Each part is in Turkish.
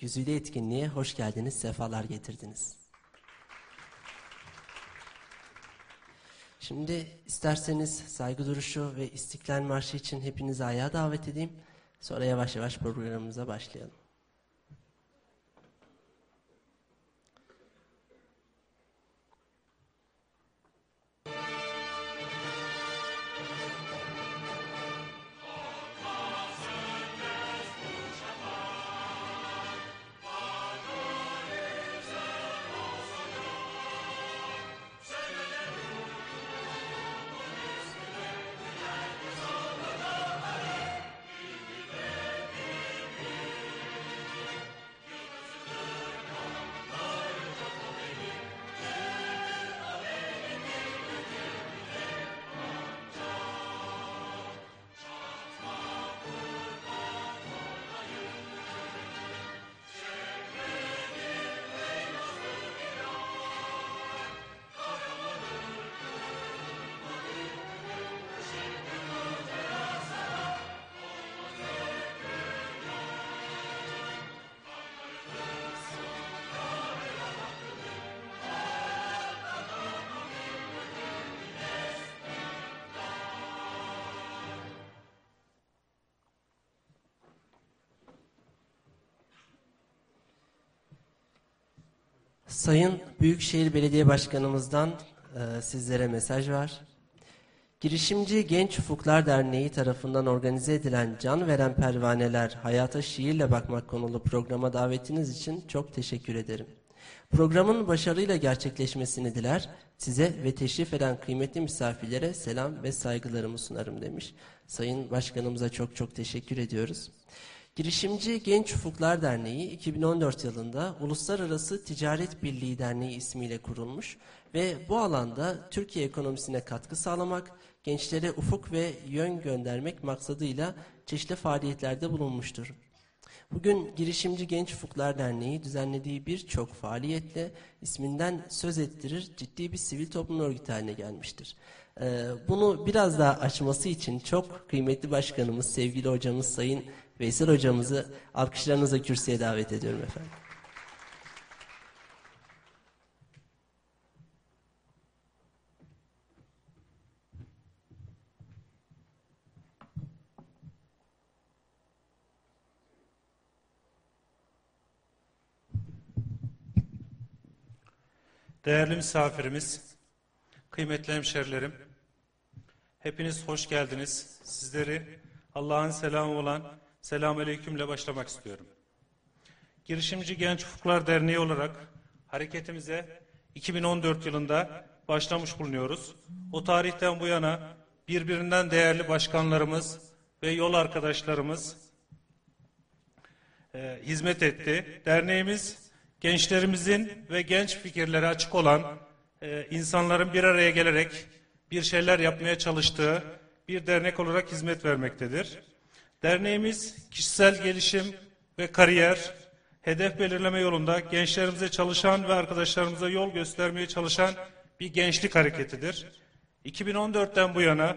Güzide etkinliğe hoş geldiniz, sefalar getirdiniz. Şimdi isterseniz saygı duruşu ve İstiklal Marşı için hepinizi ayağa davet edeyim. Sonra yavaş yavaş programımıza başlayalım. Sayın Büyükşehir Belediye Başkanımızdan e, sizlere mesaj var. Girişimci Genç Ufuklar Derneği tarafından organize edilen Can Veren Pervaneler Hayata Şiirle Bakmak konulu programa davetiniz için çok teşekkür ederim. Programın başarıyla gerçekleşmesini diler, size ve teşrif eden kıymetli misafirlere selam ve saygılarımı sunarım demiş. Sayın Başkanımıza çok çok teşekkür ediyoruz. Girişimci Genç Ufuklar Derneği 2014 yılında Uluslararası Ticaret Birliği Derneği ismiyle kurulmuş ve bu alanda Türkiye ekonomisine katkı sağlamak, gençlere ufuk ve yön göndermek maksadıyla çeşitli faaliyetlerde bulunmuştur. Bugün Girişimci Genç Ufuklar Derneği düzenlediği birçok faaliyetle isminden söz ettirir ciddi bir sivil toplum örgütü haline gelmiştir. Ee, bunu biraz daha açması için çok kıymetli başkanımız, sevgili hocamız Sayın Veysel hocamızı alkışlarınızla kürsüye davet ediyorum efendim. Değerli misafirimiz, kıymetli hemşerilerim, hepiniz hoş geldiniz. Sizleri Allah'ın selamı olan Selamun Aleyküm'le başlamak istiyorum. Girişimci Genç Ufuklar Derneği olarak hareketimize 2014 yılında başlamış bulunuyoruz. O tarihten bu yana birbirinden değerli başkanlarımız ve yol arkadaşlarımız e, hizmet etti. Derneğimiz gençlerimizin ve genç fikirleri açık olan e, insanların bir araya gelerek bir şeyler yapmaya çalıştığı bir dernek olarak hizmet vermektedir. Derneğimiz kişisel gelişim ve kariyer, hedef belirleme yolunda gençlerimize çalışan ve arkadaşlarımıza yol göstermeye çalışan bir gençlik hareketidir. 2014'ten bu yana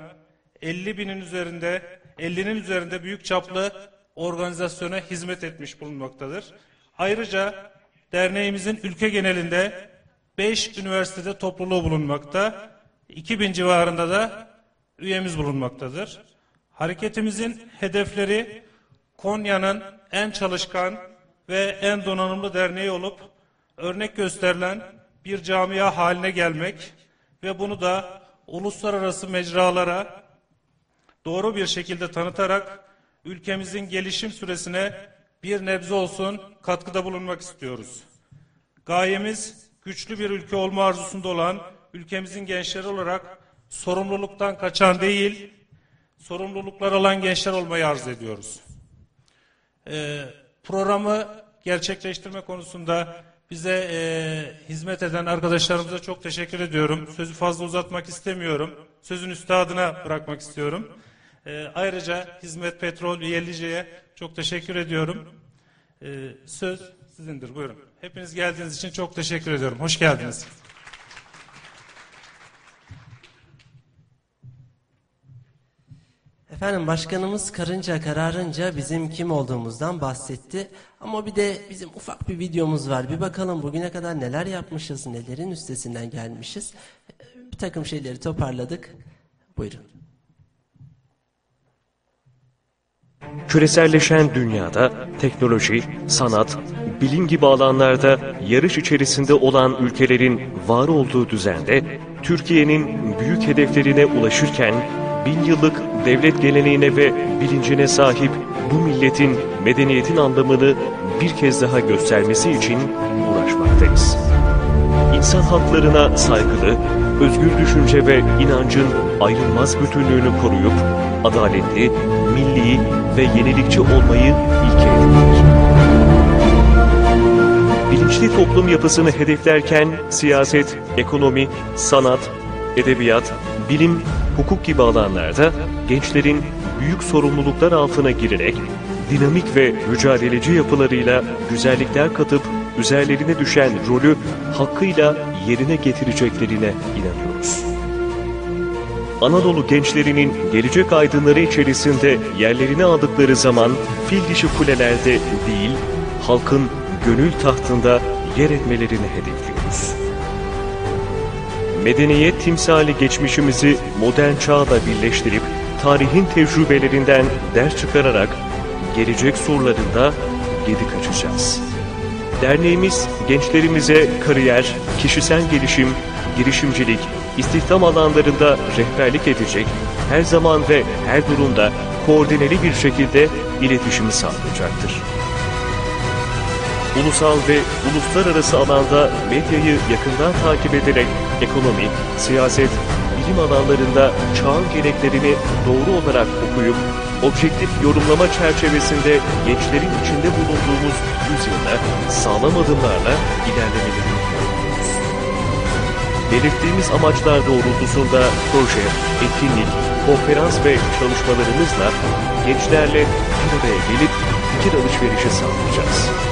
50 binin üzerinde, 50'nin üzerinde büyük çaplı organizasyona hizmet etmiş bulunmaktadır. Ayrıca derneğimizin ülke genelinde 5 üniversitede topluluğu bulunmakta, 2000 civarında da üyemiz bulunmaktadır. Hareketimizin hedefleri Konya'nın en çalışkan ve en donanımlı derneği olup örnek gösterilen bir camia haline gelmek ve bunu da uluslararası mecralara doğru bir şekilde tanıtarak ülkemizin gelişim süresine bir nebze olsun katkıda bulunmak istiyoruz. Gayemiz güçlü bir ülke olma arzusunda olan ülkemizin gençleri olarak sorumluluktan kaçan değil, sorumluluklar alan gençler olmayı arz ediyoruz. Ee, programı gerçekleştirme konusunda bize e, hizmet eden arkadaşlarımıza çok teşekkür ediyorum. Sözü fazla uzatmak istemiyorum. Sözün üstadına bırakmak istiyorum. E, ayrıca Hizmet Petrol Üyelice'ye çok teşekkür ediyorum. E, söz sizindir. Buyurun. Hepiniz geldiğiniz için çok teşekkür ediyorum. Hoş geldiniz. Efendim başkanımız karınca kararınca bizim kim olduğumuzdan bahsetti. Ama bir de bizim ufak bir videomuz var. Bir bakalım bugüne kadar neler yapmışız, nelerin üstesinden gelmişiz. Bir takım şeyleri toparladık. Buyurun. Küreselleşen dünyada teknoloji, sanat, bilim gibi alanlarda yarış içerisinde olan ülkelerin var olduğu düzende Türkiye'nin büyük hedeflerine ulaşırken bin yıllık devlet geleneğine ve bilincine sahip bu milletin medeniyetin anlamını bir kez daha göstermesi için uğraşmaktayız. İnsan haklarına saygılı, özgür düşünce ve inancın ayrılmaz bütünlüğünü koruyup adaletli, milli ve yenilikçi olmayı ilke edinir. Bilinçli toplum yapısını hedeflerken siyaset, ekonomi, sanat, edebiyat, bilim, hukuk gibi alanlarda gençlerin büyük sorumluluklar altına girerek dinamik ve mücadeleci yapılarıyla güzellikler katıp üzerlerine düşen rolü hakkıyla yerine getireceklerine inanıyoruz. Anadolu gençlerinin gelecek aydınları içerisinde yerlerini aldıkları zaman fil dişi kulelerde değil, halkın gönül tahtında yer etmelerini hedefliyoruz. Medeniyet timsali geçmişimizi modern çağla birleştirip tarihin tecrübelerinden ders çıkararak gelecek sorularında gedi kaçacağız. Derneğimiz gençlerimize kariyer, kişisel gelişim, girişimcilik, istihdam alanlarında rehberlik edecek, her zaman ve her durumda koordineli bir şekilde iletişimi sağlayacaktır. Ulusal ve uluslararası alanda medyayı yakından takip ederek ekonomi, siyaset, bilim alanlarında çağın gereklerini doğru olarak okuyup objektif yorumlama çerçevesinde gençlerin içinde bulunduğumuz yüzyılda sağlam adımlarla ilerlemelerini. Belirttiğimiz amaçlar doğrultusunda proje, etkinlik, konferans ve çalışmalarımızla gençlerle bir araya gelip fikir alışverişi sağlayacağız.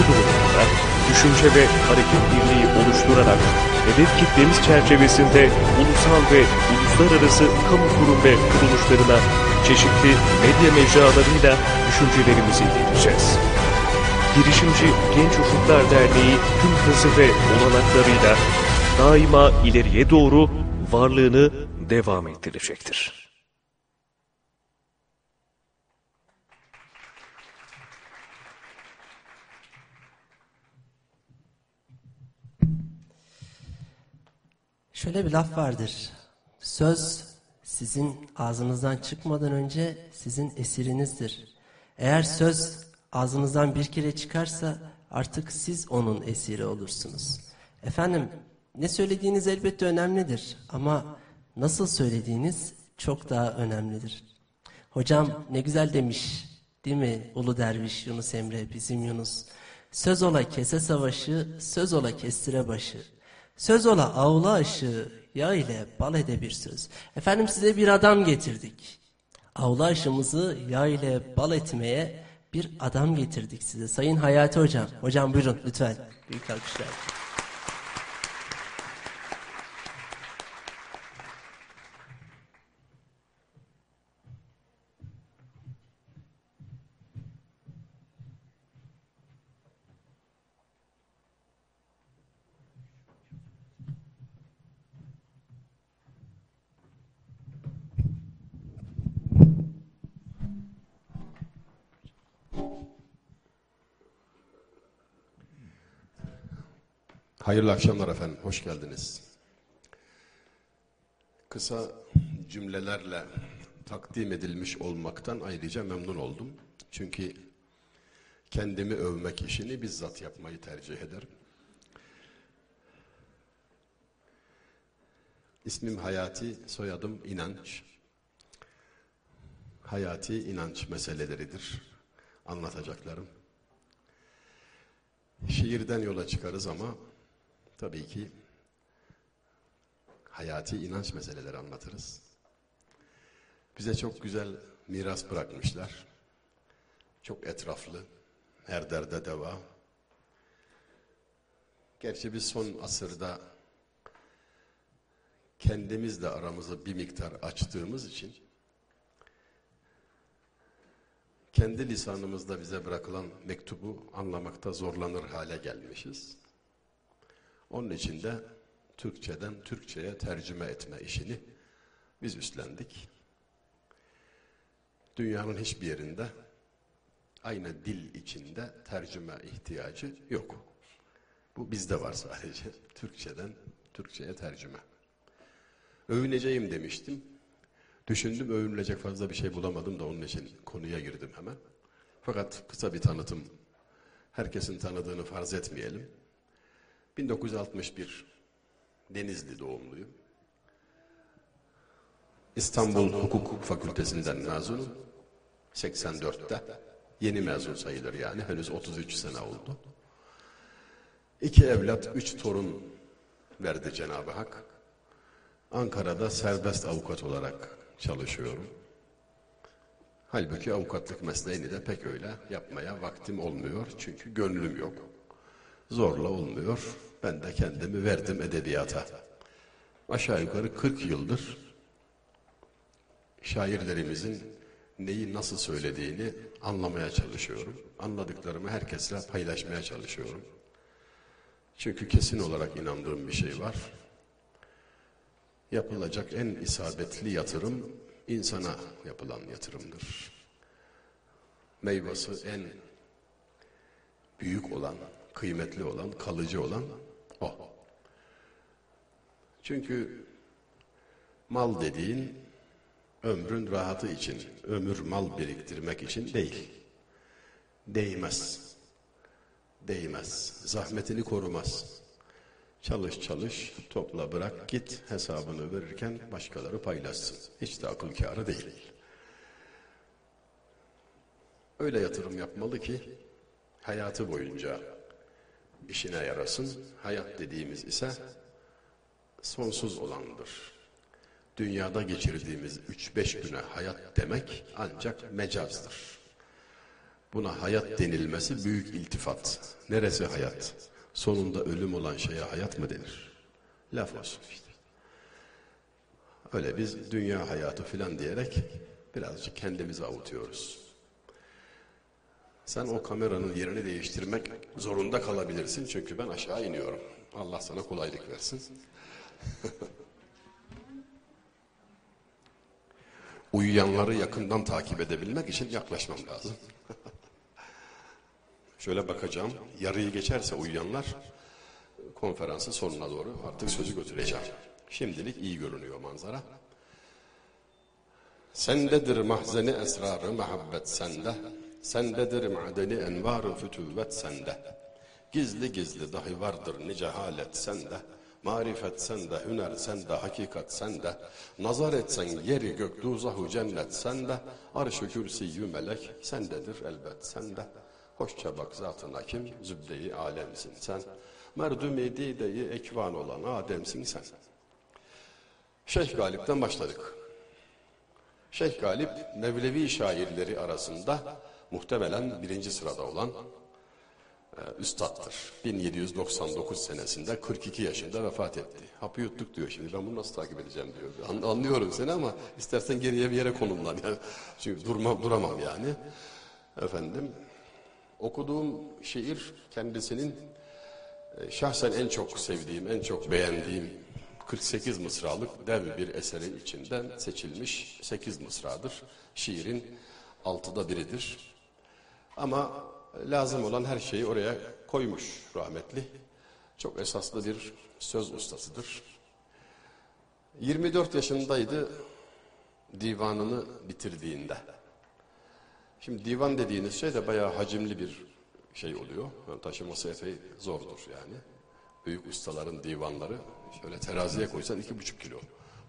Bu durumda düşünce ve hareket birliği oluşturarak hedef kitlemiz çerçevesinde ulusal ve uluslararası kamu kurum ve kuruluşlarına çeşitli medya mecralarıyla düşüncelerimizi ileteceğiz. Girişimci Genç Ufuklar Derneği tüm hızı ve olanaklarıyla daima ileriye doğru varlığını devam ettirecektir. Şöyle bir laf vardır. Söz sizin ağzınızdan çıkmadan önce sizin esirinizdir. Eğer söz ağzınızdan bir kere çıkarsa artık siz onun esiri olursunuz. Efendim ne söylediğiniz elbette önemlidir ama nasıl söylediğiniz çok daha önemlidir. Hocam ne güzel demiş değil mi Ulu Derviş Yunus Emre bizim Yunus. Söz ola kese savaşı, söz ola kestire başı. Söz ola avla aşı, yağ ile bal ede bir söz. Efendim size bir adam getirdik. Avla aşımızı yağ ile bal etmeye bir adam getirdik size. Sayın Hayati Hocam. Hocam buyurun lütfen. Büyük alkışlar. Hayırlı akşamlar efendim, hoş geldiniz. Kısa cümlelerle takdim edilmiş olmaktan ayrıca memnun oldum. Çünkü kendimi övmek işini bizzat yapmayı tercih ederim. İsmim Hayati, soyadım İnanç. Hayati inanç meseleleridir anlatacaklarım. Şiirden yola çıkarız ama tabii ki hayati inanç meseleleri anlatırız. Bize çok güzel miras bırakmışlar. Çok etraflı, her derde deva. Gerçi biz son asırda kendimizle aramızı bir miktar açtığımız için kendi lisanımızda bize bırakılan mektubu anlamakta zorlanır hale gelmişiz. Onun için de Türkçeden Türkçe'ye tercüme etme işini biz üstlendik. Dünyanın hiçbir yerinde aynı dil içinde tercüme ihtiyacı yok. Bu bizde var sadece. Türkçeden Türkçe'ye tercüme. Övüneceğim demiştim. Düşündüm övünülecek fazla bir şey bulamadım da onun için konuya girdim hemen. Fakat kısa bir tanıtım. Herkesin tanıdığını farz etmeyelim. 1961 Denizli doğumluyum. İstanbul Hukuk Fakültesinden mezunum. 84'te. Yeni mezun sayılır yani. Henüz 33 sene oldu. İki evlat, üç torun verdi Cenab-ı Hak. Ankara'da serbest avukat olarak çalışıyorum. Halbuki avukatlık mesleğini de pek öyle yapmaya vaktim olmuyor. Çünkü gönlüm yok. Zorla olmuyor. Ben de kendimi verdim edebiyata. Aşağı yukarı 40 yıldır şairlerimizin neyi nasıl söylediğini anlamaya çalışıyorum. Anladıklarımı herkesle paylaşmaya çalışıyorum. Çünkü kesin olarak inandığım bir şey var. Yapılacak en isabetli yatırım insana yapılan yatırımdır. Meyvası en büyük olan, kıymetli olan, kalıcı olan o. Çünkü mal dediğin ömrün rahatı için, ömür mal biriktirmek için değil. Değmez. Değmez. Zahmetini korumaz. Çalış çalış, topla bırak git hesabını verirken başkaları paylaşsın. Hiç de akıl kârı değil. Öyle yatırım yapmalı ki hayatı boyunca işine yarasın. Hayat dediğimiz ise sonsuz olandır. Dünyada geçirdiğimiz 3-5 güne hayat demek ancak mecazdır. Buna hayat denilmesi büyük iltifat. Neresi hayat? Sonunda ölüm olan şeye hayat mı denir? Laf olsun işte. Öyle biz dünya hayatı filan diyerek birazcık kendimizi avutuyoruz. Sen o kameranın yerini değiştirmek zorunda kalabilirsin çünkü ben aşağı iniyorum. Allah sana kolaylık versin. Uyuyanları yakından takip edebilmek için yaklaşmam lazım. Şöyle bakacağım. Yarıyı geçerse uyuyanlar konferansın sonuna doğru artık sözü götüreceğim. Şimdilik iyi görünüyor manzara. Sendedir mahzeni esrarı muhabbet sende. Sendedir madeni envarı fütüvvet sende. Gizli gizli dahi vardır nice halet sende. Marifet sende, hüner sende, hakikat sende. Nazar etsen yeri gök duzahu cennet sende. Arş-ı kürsiyyü melek sendedir elbet sende. Hoşça bak zatına kim, zübde-i alemsin sen. Merdüm-i dide-i ekvan olan Adem'sin sen. Şeyh Galip'ten başladık. Şeyh Galip, Mevlevi şairleri arasında muhtemelen birinci sırada olan e, üstattır. 1799 senesinde 42 yaşında vefat etti. Hapı yuttuk diyor şimdi. Ben bunu nasıl takip edeceğim diyor. An- anlıyorum seni ama istersen geriye bir yere konumlan. Yani. Çünkü durma, duramam yani. Efendim, okuduğum şiir kendisinin e, şahsen en çok sevdiğim, en çok beğendiğim 48 mısralık dev bir eserin içinden seçilmiş 8 mısradır. Şiirin altıda biridir. Ama lazım olan her şeyi oraya koymuş rahmetli. Çok esaslı bir söz ustasıdır. 24 yaşındaydı divanını bitirdiğinde. Şimdi divan dediğiniz şey de bayağı hacimli bir şey oluyor. Yani taşıması epey zordur yani. Büyük ustaların divanları şöyle teraziye koysan iki buçuk kilo.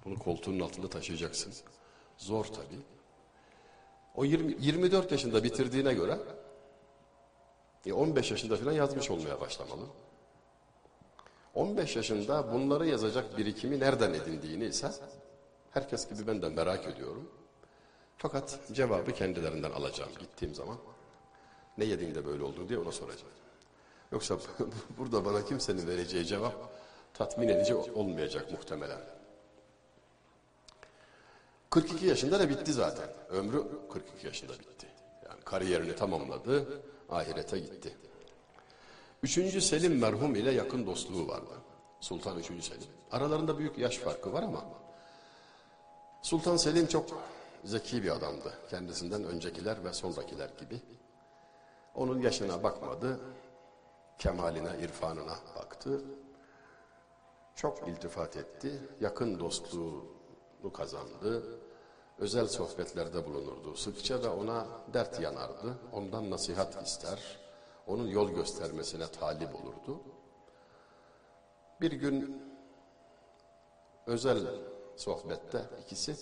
Bunu koltuğunun altında taşıyacaksın. Zor tabii. O 20, 24 yaşında bitirdiğine göre e 15 yaşında falan yazmış olmaya başlamalı. 15 yaşında bunları yazacak birikimi nereden edindiğini ise herkes gibi ben de merak ediyorum. Fakat cevabı kendilerinden alacağım gittiğim zaman. Ne yedin de böyle oldun diye ona soracağım. Yoksa burada bana kimsenin vereceği cevap tatmin edici olmayacak muhtemelen. 42 yaşında da bitti zaten. Ömrü 42 yaşında bitti. Yani kariyerini tamamladı, ahirete gitti. Üçüncü Selim merhum ile yakın dostluğu vardı. Sultan Üçüncü Selim. Aralarında büyük yaş farkı var ama Sultan Selim çok zeki bir adamdı. Kendisinden öncekiler ve sonrakiler gibi. Onun yaşına bakmadı, kemaline, irfanına baktı. Çok iltifat etti, yakın dostluğunu kazandı. Özel sohbetlerde bulunurdu. Sıkça da ona dert yanardı. Ondan nasihat ister. Onun yol göstermesine talip olurdu. Bir gün özel sohbette ikisi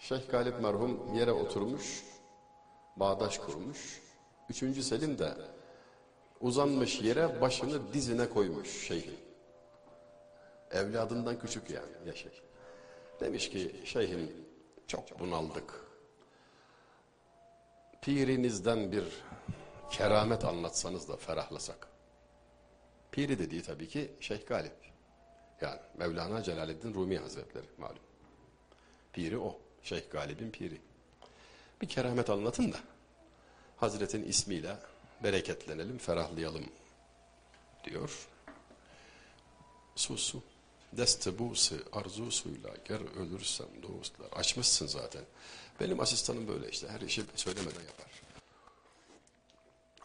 Şeyh Galip merhum yere oturmuş, bağdaş kurmuş. Üçüncü Selim de uzanmış yere başını dizine koymuş şeyhin. Evladından küçük yani yaşı. Demiş ki şeyhim çok bunaldık. Pirinizden bir keramet anlatsanız da ferahlasak. Piri dediği tabii ki Şeyh Galip. Yani Mevlana Celaleddin Rumi Hazretleri malum. Piri o. Şeyh Galip'in piri. Bir keramet anlatın da Hazretin ismiyle bereketlenelim, ferahlayalım diyor. Susu. Deste arzusuyla ger ölürsem dostlar. Açmışsın zaten. Benim asistanım böyle işte. Her işi söylemeden yapar.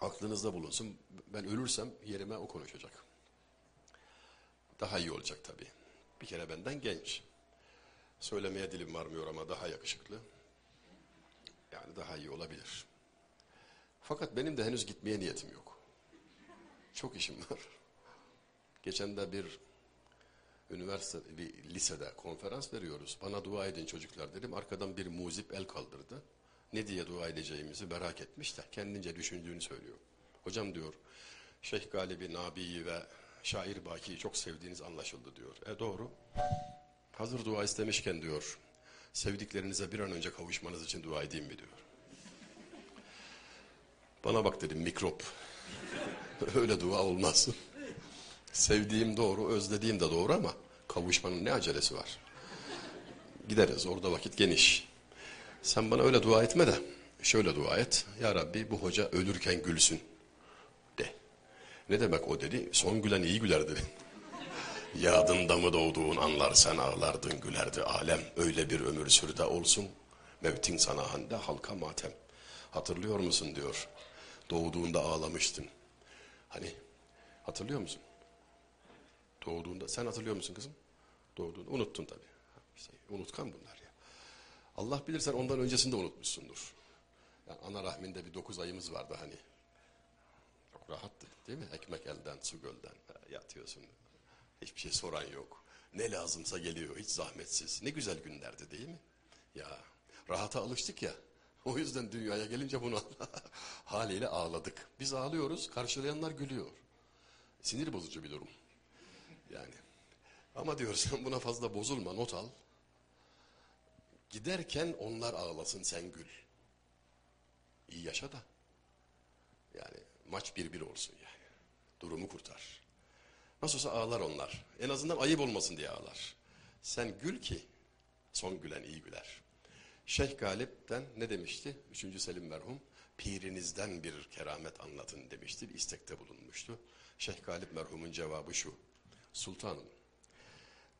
Aklınızda bulunsun. Ben ölürsem yerime o konuşacak. Daha iyi olacak tabii. Bir kere benden genç. Söylemeye dilim varmıyor ama daha yakışıklı. Yani daha iyi olabilir. Fakat benim de henüz gitmeye niyetim yok. Çok işim var. Geçen de bir üniversite, bir lisede konferans veriyoruz. Bana dua edin çocuklar dedim. Arkadan bir muzip el kaldırdı. Ne diye dua edeceğimizi merak etmiş de kendince düşündüğünü söylüyor. Hocam diyor, Şeyh Galibi, Nabi'yi ve şair Baki'yi çok sevdiğiniz anlaşıldı diyor. E doğru. Hazır dua istemişken diyor, sevdiklerinize bir an önce kavuşmanız için dua edeyim mi diyor. Bana bak dedim mikrop. Öyle dua olmaz. Sevdiğim doğru, özlediğim de doğru ama kavuşmanın ne acelesi var? Gideriz, orada vakit geniş. Sen bana öyle dua etme de şöyle dua et. Ya Rabbi bu hoca ölürken gülsün de. Ne demek o dedi? Son gülen iyi güler dedi. Yadında mı doğduğun anlar sen ağlardın gülerdi alem. Öyle bir ömür sürde olsun. Mevtin sana hande halka matem. Hatırlıyor musun diyor. Doğduğunda ağlamıştın. Hani hatırlıyor musun? Doğduğunda sen hatırlıyor musun kızım? Doğduğunda unuttun tabii. İşte unutkan bunlar ya. Allah bilir sen ondan öncesinde unutmuşsundur. Yani ana rahminde bir dokuz ayımız vardı hani. Çok rahattı değil mi? Ekmek elden, su gölden. Yatıyorsun. Hiçbir şey soran yok. Ne lazımsa geliyor hiç zahmetsiz. Ne güzel günlerdi değil mi? Ya rahata alıştık ya. O yüzden dünyaya gelince bunu haliyle ağladık. Biz ağlıyoruz, karşılayanlar gülüyor. Sinir bozucu bir durum. Yani. Ama diyor sen buna fazla bozulma, not al. Giderken onlar ağlasın, sen gül. İyi yaşa da. Yani maç bir bir olsun yani. Durumu kurtar. Nasıl olsa ağlar onlar. En azından ayıp olmasın diye ağlar. Sen gül ki son gülen iyi güler. Şeyh Galip'ten ne demişti? Üçüncü Selim merhum. Pirinizden bir keramet anlatın demişti. Bir istekte bulunmuştu. Şeyh Galip merhumun cevabı şu. Sultanım,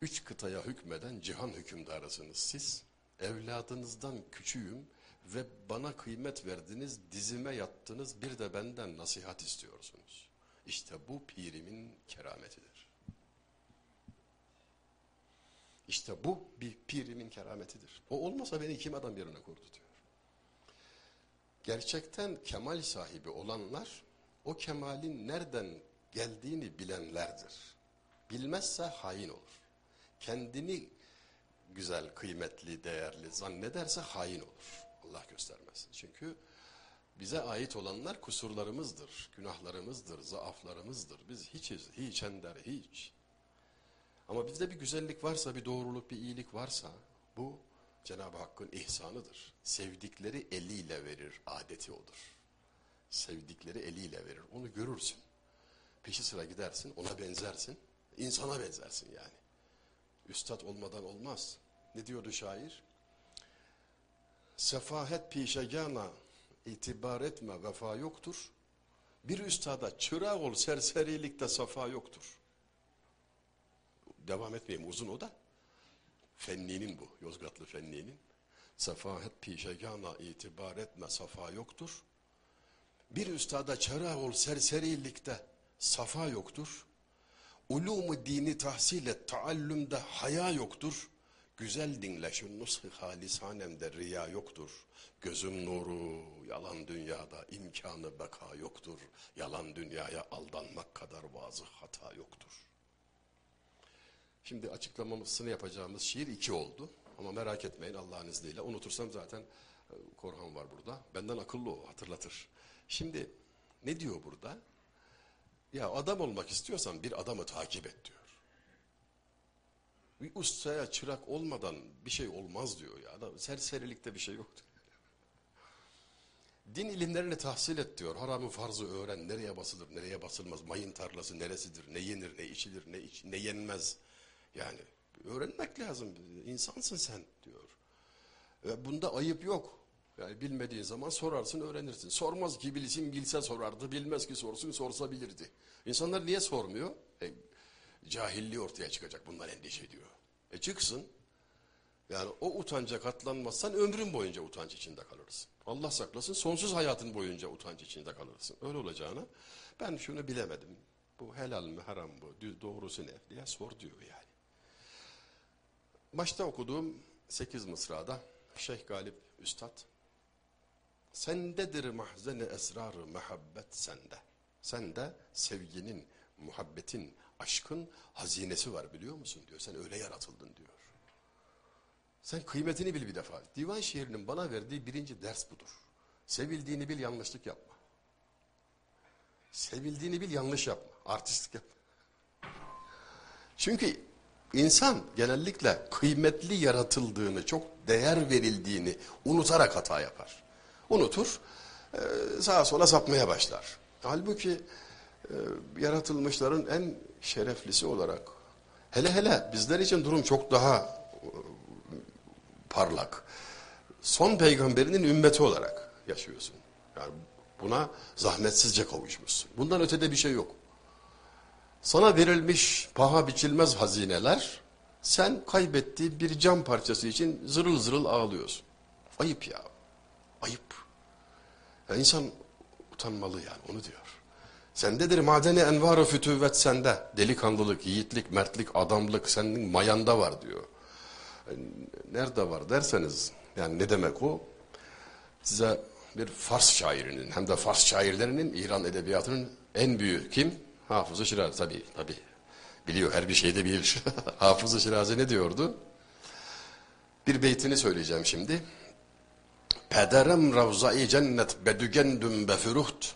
üç kıtaya hükmeden cihan hükümdarısınız siz. Evladınızdan küçüğüm ve bana kıymet verdiniz, dizime yattınız, bir de benden nasihat istiyorsunuz. İşte bu pirimin kerametidir. İşte bu bir pirimin kerametidir. O olmasa beni kim adam yerine koydu diyor. Gerçekten kemal sahibi olanlar o kemalin nereden geldiğini bilenlerdir. Bilmezse hain olur. Kendini güzel, kıymetli, değerli zannederse hain olur. Allah göstermesin. Çünkü bize ait olanlar kusurlarımızdır, günahlarımızdır, zaaflarımızdır. Biz hiçiz, hiç ender, hiç. Ama bizde bir güzellik varsa, bir doğruluk, bir iyilik varsa bu Cenab-ı Hakk'ın ihsanıdır. Sevdikleri eliyle verir, adeti odur. Sevdikleri eliyle verir, onu görürsün. Peşi sıra gidersin, ona benzersin, insana benzersin yani. Üstad olmadan olmaz. Ne diyordu şair? Sefahet pişegana itibar etme vefa yoktur. Bir üstada çırak ol serserilikte safa yoktur. Devam etmeyeyim uzun o da. Fenninin bu. Yozgatlı Fenninin. Sefahet pişegana itibar etme safa yoktur. Bir üstada çırak ol serserilikte safa yoktur. Ulumu dini tahsil et taallümde haya yoktur. Güzel dinle şu nush-ı halisanemde riya yoktur. Gözüm nuru yalan dünyada imkanı beka yoktur. Yalan dünyaya aldanmak kadar vazı hata yoktur. Şimdi açıklamamızını yapacağımız şiir iki oldu. Ama merak etmeyin Allah'ın izniyle. Unutursam zaten e, Korhan var burada. Benden akıllı o hatırlatır. Şimdi ne diyor burada? Ya adam olmak istiyorsan bir adamı takip et diyor. Bir ustaya çırak olmadan bir şey olmaz diyor ya. Adam, serserilikte bir şey yok. Din ilimlerini tahsil et diyor. Haramı farzı öğren. Nereye basılır, nereye basılmaz. Mayın tarlası neresidir, ne yenir, ne içilir, ne, iç, ne yenmez. Yani öğrenmek lazım. İnsansın sen diyor. Ve bunda ayıp yok. Yani bilmediğin zaman sorarsın, öğrenirsin. Sormaz ki bilsin, bilse sorardı. Bilmez ki sorsun, sorsa bilirdi. İnsanlar niye sormuyor? E, cahilliği ortaya çıkacak. Bundan endişe ediyor. E çıksın. Yani o utanca katlanmazsan ömrün boyunca utanç içinde kalırsın. Allah saklasın sonsuz hayatın boyunca utanç içinde kalırsın. Öyle olacağına ben şunu bilemedim. Bu helal mi haram mı doğrusu ne diye sor diyor yani. Başta okuduğum 8 mısrada Şeyh Galip Üstad Sendedir mahzene esrarı muhabbet sende. Sende sevginin, muhabbetin, aşkın hazinesi var biliyor musun diyor. Sen öyle yaratıldın diyor. Sen kıymetini bil bir defa. Divan şiirinin bana verdiği birinci ders budur. Sevildiğini bil yanlışlık yapma. Sevildiğini bil yanlış yapma. Artistlik yapma. Çünkü insan genellikle kıymetli yaratıldığını, çok değer verildiğini unutarak hata yapar. Unutur, e, sağa sola sapmaya başlar. Halbuki e, yaratılmışların en şereflisi olarak, hele hele bizler için durum çok daha e, parlak. Son peygamberinin ümmeti olarak yaşıyorsun. Yani buna zahmetsizce kavuşmuşsun. Bundan ötede bir şey yok. Sana verilmiş paha biçilmez hazineler, sen kaybettiği bir cam parçası için zırıl zırıl ağlıyorsun. Ayıp ya. Ayıp. Ya insan utanmalı yani onu diyor. Sendedir madeni envar-ı fütüvvet sende. Delikanlılık, yiğitlik, mertlik, adamlık senin mayanda var diyor. E, Nerede var derseniz yani ne demek o? Size bir Fars şairinin hem de Fars şairlerinin İran edebiyatının en büyüğü kim? Hafız-ı Şirazi tabii tabii. Biliyor her bir şeyde bilir. Hafız-ı Şirazi ne diyordu? Bir beytini söyleyeceğim şimdi. Pederem ravza-i cennet bedügendüm befüruht.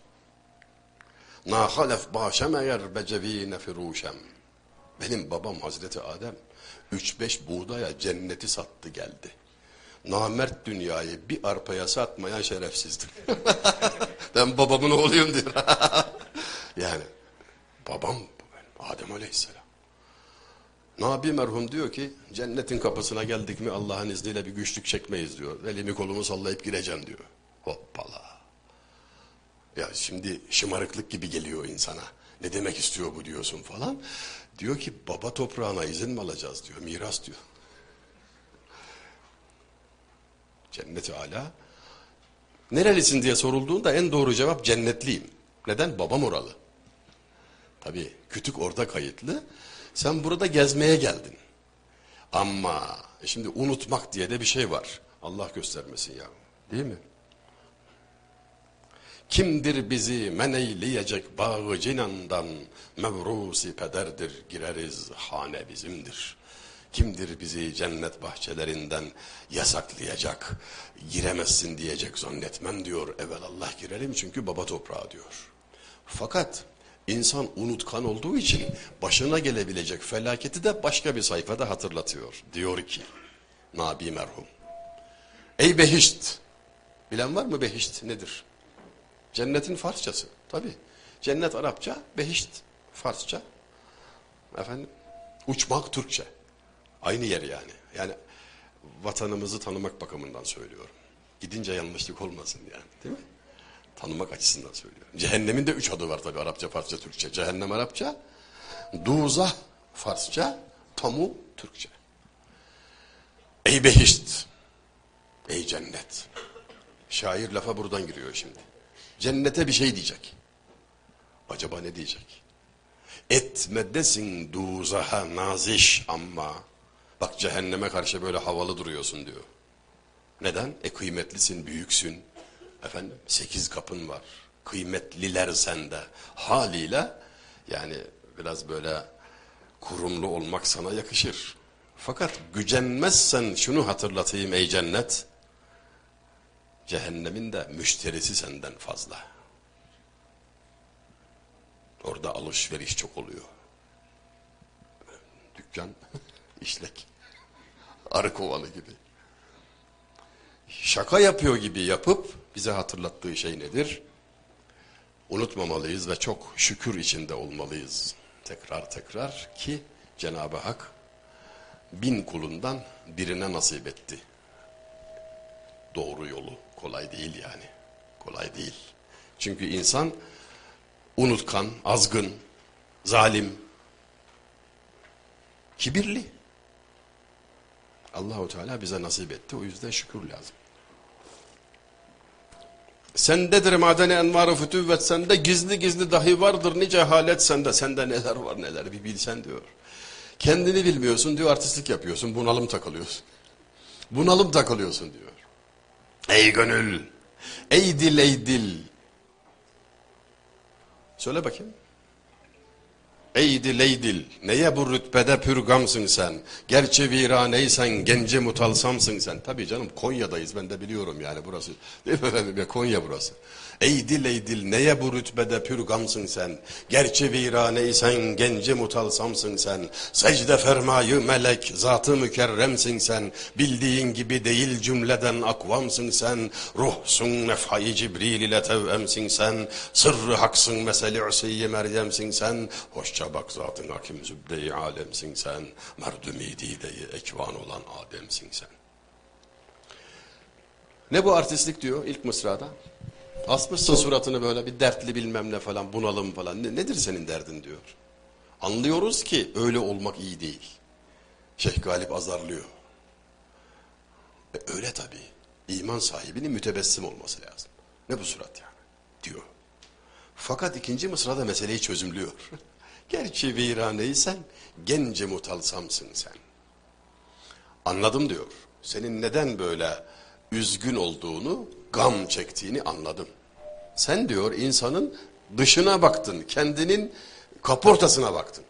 Nahalef başemeyer becevine firuşem. Benim babam Hazreti Adem üç beş buğdaya cenneti sattı geldi. Namert dünyayı bir arpaya satmayan şerefsizdir. ben babamın oğluyum diyor. yani babam Adem Aleyhisselam. Nabi merhum diyor ki cennetin kapısına geldik mi Allah'ın izniyle bir güçlük çekmeyiz diyor. Elimi kolumu sallayıp gireceğim diyor. Hoppala. Ya şimdi şımarıklık gibi geliyor insana. Ne demek istiyor bu diyorsun falan. Diyor ki baba toprağına izin mi alacağız diyor. Miras diyor. Cenneti ala. Nerelisin diye sorulduğunda en doğru cevap cennetliyim. Neden? Babam oralı. Tabii kütük orada kayıtlı. Sen burada gezmeye geldin. Ama şimdi unutmak diye de bir şey var. Allah göstermesin ya. Değil mi? Kimdir bizi men eyleyecek bağı cinandan mevrusi pederdir gireriz hane bizimdir. Kimdir bizi cennet bahçelerinden yasaklayacak, giremezsin diyecek zannetmem diyor. Evelallah girelim çünkü baba toprağı diyor. Fakat insan unutkan olduğu için başına gelebilecek felaketi de başka bir sayfada hatırlatıyor. Diyor ki, Nabi merhum. Ey behişt! Bilen var mı behişt nedir? Cennetin Farsçası. Tabi. Cennet Arapça, behişt Farsça. Efendim, uçmak Türkçe. Aynı yer yani. Yani vatanımızı tanımak bakımından söylüyorum. Gidince yanlışlık olmasın yani. Değil mi? Tanımak açısından söylüyor. Cehennemin de üç adı var tabi Arapça, Farsça, Türkçe. Cehennem Arapça, Duzah Farsça, Tamu Türkçe. Ey behişt, ey cennet. Şair lafa buradan giriyor şimdi. Cennete bir şey diyecek. Acaba ne diyecek? Etmedesin duzaha naziş ama bak cehenneme karşı böyle havalı duruyorsun diyor. Neden? E kıymetlisin, büyüksün. Efendim sekiz kapın var. Kıymetliler sende. Haliyle yani biraz böyle kurumlu olmak sana yakışır. Fakat gücenmezsen şunu hatırlatayım ey cennet. Cehennemin de müşterisi senden fazla. Orada alışveriş çok oluyor. Dükkan işlek. Arı kovanı gibi. Şaka yapıyor gibi yapıp bize hatırlattığı şey nedir? Unutmamalıyız ve çok şükür içinde olmalıyız. Tekrar tekrar ki Cenab-ı Hak bin kulundan birine nasip etti. Doğru yolu. Kolay değil yani. Kolay değil. Çünkü insan unutkan, azgın, zalim, kibirli. Allahu Teala bize nasip etti. O yüzden şükür lazım. Sendedir madeni envarı fütüvvet sende gizli gizli dahi vardır nice halet sende. Sende neler var neler bir bilsen diyor. Kendini bilmiyorsun diyor artistlik yapıyorsun bunalım takılıyorsun. Bunalım takılıyorsun diyor. Ey gönül, ey dil ey dil. Söyle bakayım. Ey dil ey dil, neye bu rütbede pürgamsın sen? Gerçi viraneysen, gence mutalsamsın sen. Tabii canım Konya'dayız ben de biliyorum yani burası. Değil mi efendim ya Konya burası. Ey dil ey dil, neye bu rütbede pürgamsın sen? Gerçi viraneysen, gence mutalsamsın sen. Secde fermayı melek, zatı mükerremsin sen. Bildiğin gibi değil cümleden akvamsın sen. Ruhsun nefhayı Cibril ile tevemsin sen. Sırrı haksın meseli Üseyyi Meryem'sin sen. Hoşça bak zatın hakim zübde-i alemsin sen. Merdumi dideyi ekvan olan Adem'sin sen. Ne bu artistlik diyor ilk mısrada? Asmışsın suratını böyle bir dertli bilmem ne falan bunalım falan. Ne, nedir senin derdin diyor. Anlıyoruz ki öyle olmak iyi değil. Şeyh Galip azarlıyor. E, öyle tabii. İman sahibinin mütebessim olması lazım. Ne bu surat yani diyor. Fakat ikinci mısrada meseleyi çözümlüyor. Gerçi viraneysen gence mutalsamsın sen. Anladım diyor. Senin neden böyle üzgün olduğunu, gam çektiğini anladım. Sen diyor insanın dışına baktın, kendinin kaportasına baktın.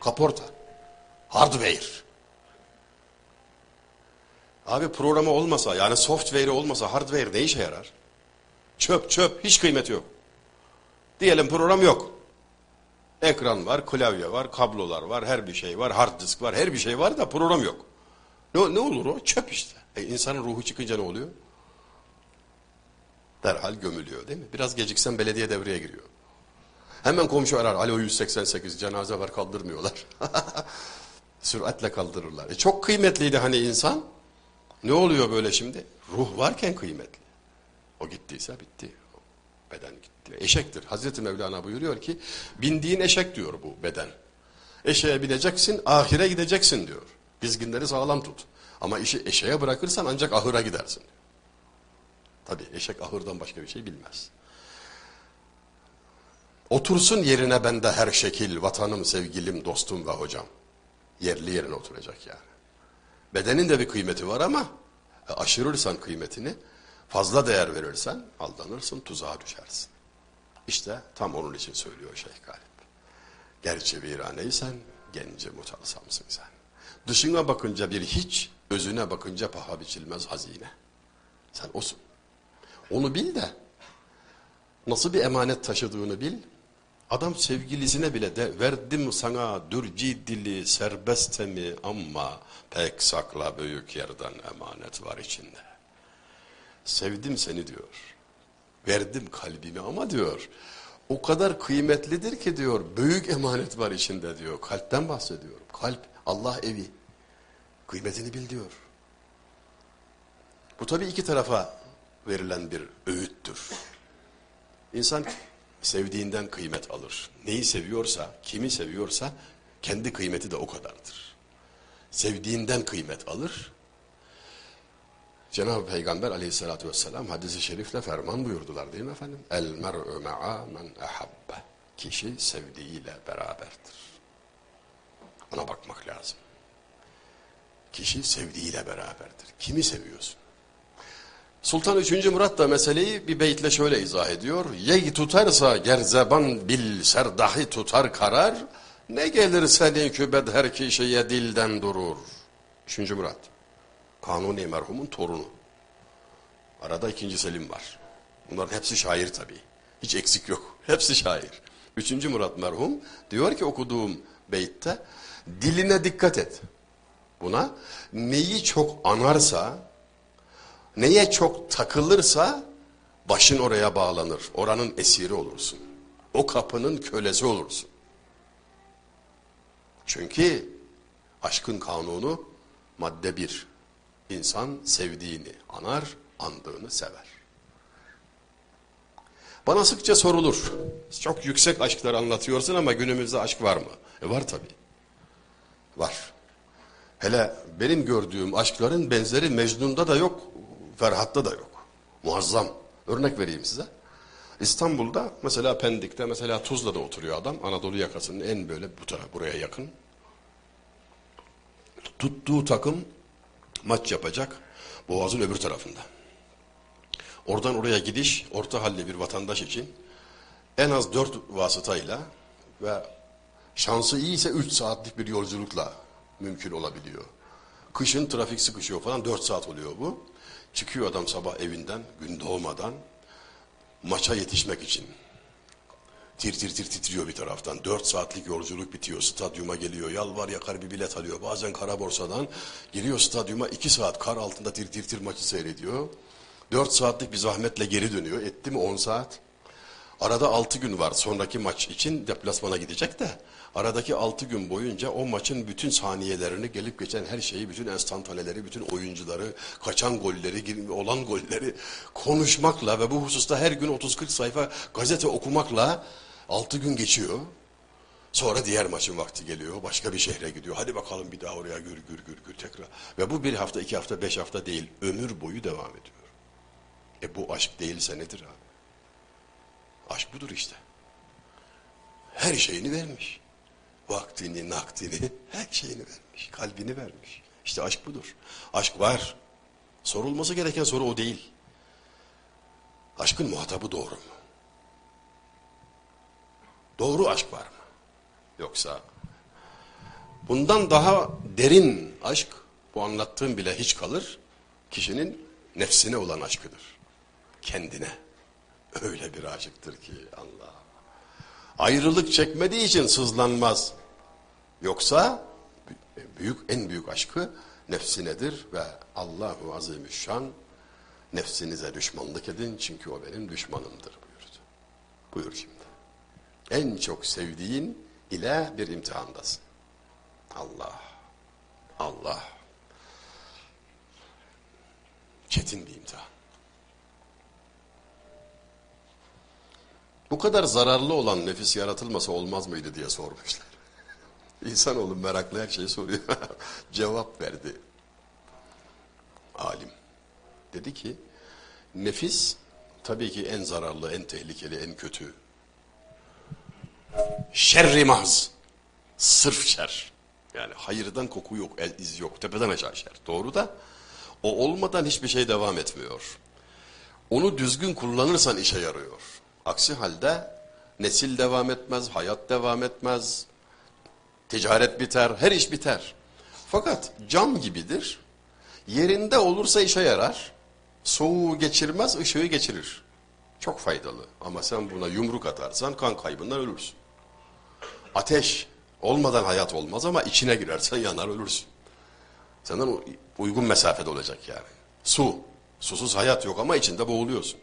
Kaporta. Hardware. Abi programı olmasa yani software olmasa hardware ne işe yarar? Çöp çöp hiç kıymeti yok. Diyelim program yok. Ekran var, klavye var, kablolar var, her bir şey var, hard disk var, her bir şey var da program yok. Ne, ne olur o? Çöp işte. E, insanın ruhu çıkınca ne oluyor? Derhal gömülüyor değil mi? Biraz geciksen belediye devreye giriyor. Hemen komşu arar. Alo 188 cenaze var kaldırmıyorlar. Süratle kaldırırlar. E, çok kıymetliydi hani insan. Ne oluyor böyle şimdi? Ruh varken kıymetli. O gittiyse bitti. O beden gitti. Eşektir. Hazreti Mevlana buyuruyor ki bindiğin eşek diyor bu beden. Eşeğe bineceksin ahire gideceksin diyor. Dizginleri sağlam tut. Ama işi eşeğe bırakırsan ancak ahıra gidersin. Tabi eşek ahırdan başka bir şey bilmez. Otursun yerine bende her şekil, vatanım, sevgilim, dostum ve hocam. Yerli yerine oturacak yani. Bedenin de bir kıymeti var ama e, aşırırsan kıymetini, fazla değer verirsen aldanırsın, tuzağa düşersin. İşte tam onun için söylüyor Şeyh Galip. Gerçi viraneysen, gence mutalsamsın sen. Dışına bakınca bir hiç, özüne bakınca paha biçilmez hazine. Sen osun. Onu bil de nasıl bir emanet taşıdığını bil. Adam sevgilisine bile de verdim sana dürci dili serbest mi ama pek sakla büyük yerden emanet var içinde. Sevdim seni diyor. Verdim kalbimi ama diyor. O kadar kıymetlidir ki diyor büyük emanet var içinde diyor. Kalpten bahsediyorum. Kalp Allah evi. Kıymetini bil diyor. Bu tabii iki tarafa verilen bir öğüttür. İnsan sevdiğinden kıymet alır. Neyi seviyorsa, kimi seviyorsa kendi kıymeti de o kadardır. Sevdiğinden kıymet alır. Cenab-ı Peygamber aleyhissalatü vesselam hadisi şerifle ferman buyurdular değil mi efendim? El mer'u ma'a men ahabbe. Kişi sevdiğiyle beraberdir. Ona bakmak lazım. Kişi sevdiğiyle beraberdir. Kimi seviyorsun? Sultan 3. Murat da meseleyi bir beytle şöyle izah ediyor. Yey tutarsa gerzeban bil serdahi tutar karar. Ne gelir senin kübed her kişiye dilden durur. 3. Murat. Kanuni merhumun torunu. Arada 2. Selim var. Bunların hepsi şair tabii. Hiç eksik yok. Hepsi şair. 3. Murat merhum diyor ki okuduğum beytte diline dikkat et. Buna neyi çok anarsa neye çok takılırsa başın oraya bağlanır. Oranın esiri olursun. O kapının kölesi olursun. Çünkü aşkın kanunu madde bir. İnsan sevdiğini anar, andığını sever. Bana sıkça sorulur. Çok yüksek aşklar anlatıyorsun ama günümüzde aşk var mı? E var tabii. Var. Hele benim gördüğüm aşkların benzeri Mecnun'da da yok, Ferhat'ta da yok. Muazzam. Örnek vereyim size. İstanbul'da mesela Pendik'te mesela Tuzla'da oturuyor adam. Anadolu yakasının en böyle bu taraf buraya yakın. Tuttuğu takım maç yapacak Boğaz'ın öbür tarafında. Oradan oraya gidiş orta halli bir vatandaş için en az dört vasıtayla ve şansı iyiyse üç saatlik bir yolculukla mümkün olabiliyor. Kışın trafik sıkışıyor falan dört saat oluyor bu. Çıkıyor adam sabah evinden gün doğmadan maça yetişmek için. Tir tir tir titriyor bir taraftan. Dört saatlik yolculuk bitiyor. Stadyuma geliyor. Yalvar yakar bir bilet alıyor. Bazen kara borsadan giriyor stadyuma. iki saat kar altında tir tir tir maçı seyrediyor. Dört saatlik bir zahmetle geri dönüyor. Etti mi on saat? Arada altı gün var sonraki maç için deplasmana gidecek de. Aradaki altı gün boyunca o maçın bütün saniyelerini, gelip geçen her şeyi, bütün enstantaneleri, bütün oyuncuları, kaçan golleri, olan golleri konuşmakla ve bu hususta her gün 30-40 sayfa gazete okumakla altı gün geçiyor. Sonra diğer maçın vakti geliyor. Başka bir şehre gidiyor. Hadi bakalım bir daha oraya gür gür gür gür tekrar. Ve bu bir hafta, iki hafta, beş hafta değil. Ömür boyu devam ediyor. E bu aşk değilse nedir abi? Aşk budur işte. Her şeyini vermiş. Vaktini, nakdini, her şeyini vermiş. Kalbini vermiş. İşte aşk budur. Aşk var. Sorulması gereken soru o değil. Aşkın muhatabı doğru mu? Doğru aşk var mı? Yoksa bundan daha derin aşk, bu anlattığım bile hiç kalır, kişinin nefsine olan aşkıdır. Kendine. Öyle bir aşıktır ki Allah. Ayrılık çekmediği için sızlanmaz. Yoksa büyük en büyük aşkı nefsinedir ve Allahu Azimüşşan nefsinize düşmanlık edin çünkü o benim düşmanımdır buyurdu. Buyur şimdi. En çok sevdiğin ile bir imtihandasın. Allah. Allah. Çetin bir imtihan. Bu kadar zararlı olan nefis yaratılmasa olmaz mıydı diye sormuşlar. İnsanoğlu meraklı her şeyi soruyor. Cevap verdi. Alim. Dedi ki nefis tabii ki en zararlı, en tehlikeli, en kötü. Şerri mahz. Sırf şer. Yani hayırdan koku yok, el iz yok. Tepeden aşağı şer. Doğru da o olmadan hiçbir şey devam etmiyor. Onu düzgün kullanırsan işe yarıyor. Aksi halde nesil devam etmez, hayat devam etmez, ticaret biter, her iş biter. Fakat cam gibidir. Yerinde olursa işe yarar. Soğuğu geçirmez, ışığı geçirir. Çok faydalı. Ama sen buna yumruk atarsan kan kaybından ölürsün. Ateş olmadan hayat olmaz ama içine girersen yanar ölürsün. Senden uygun mesafede olacak yani. Su. Susuz hayat yok ama içinde boğuluyorsun.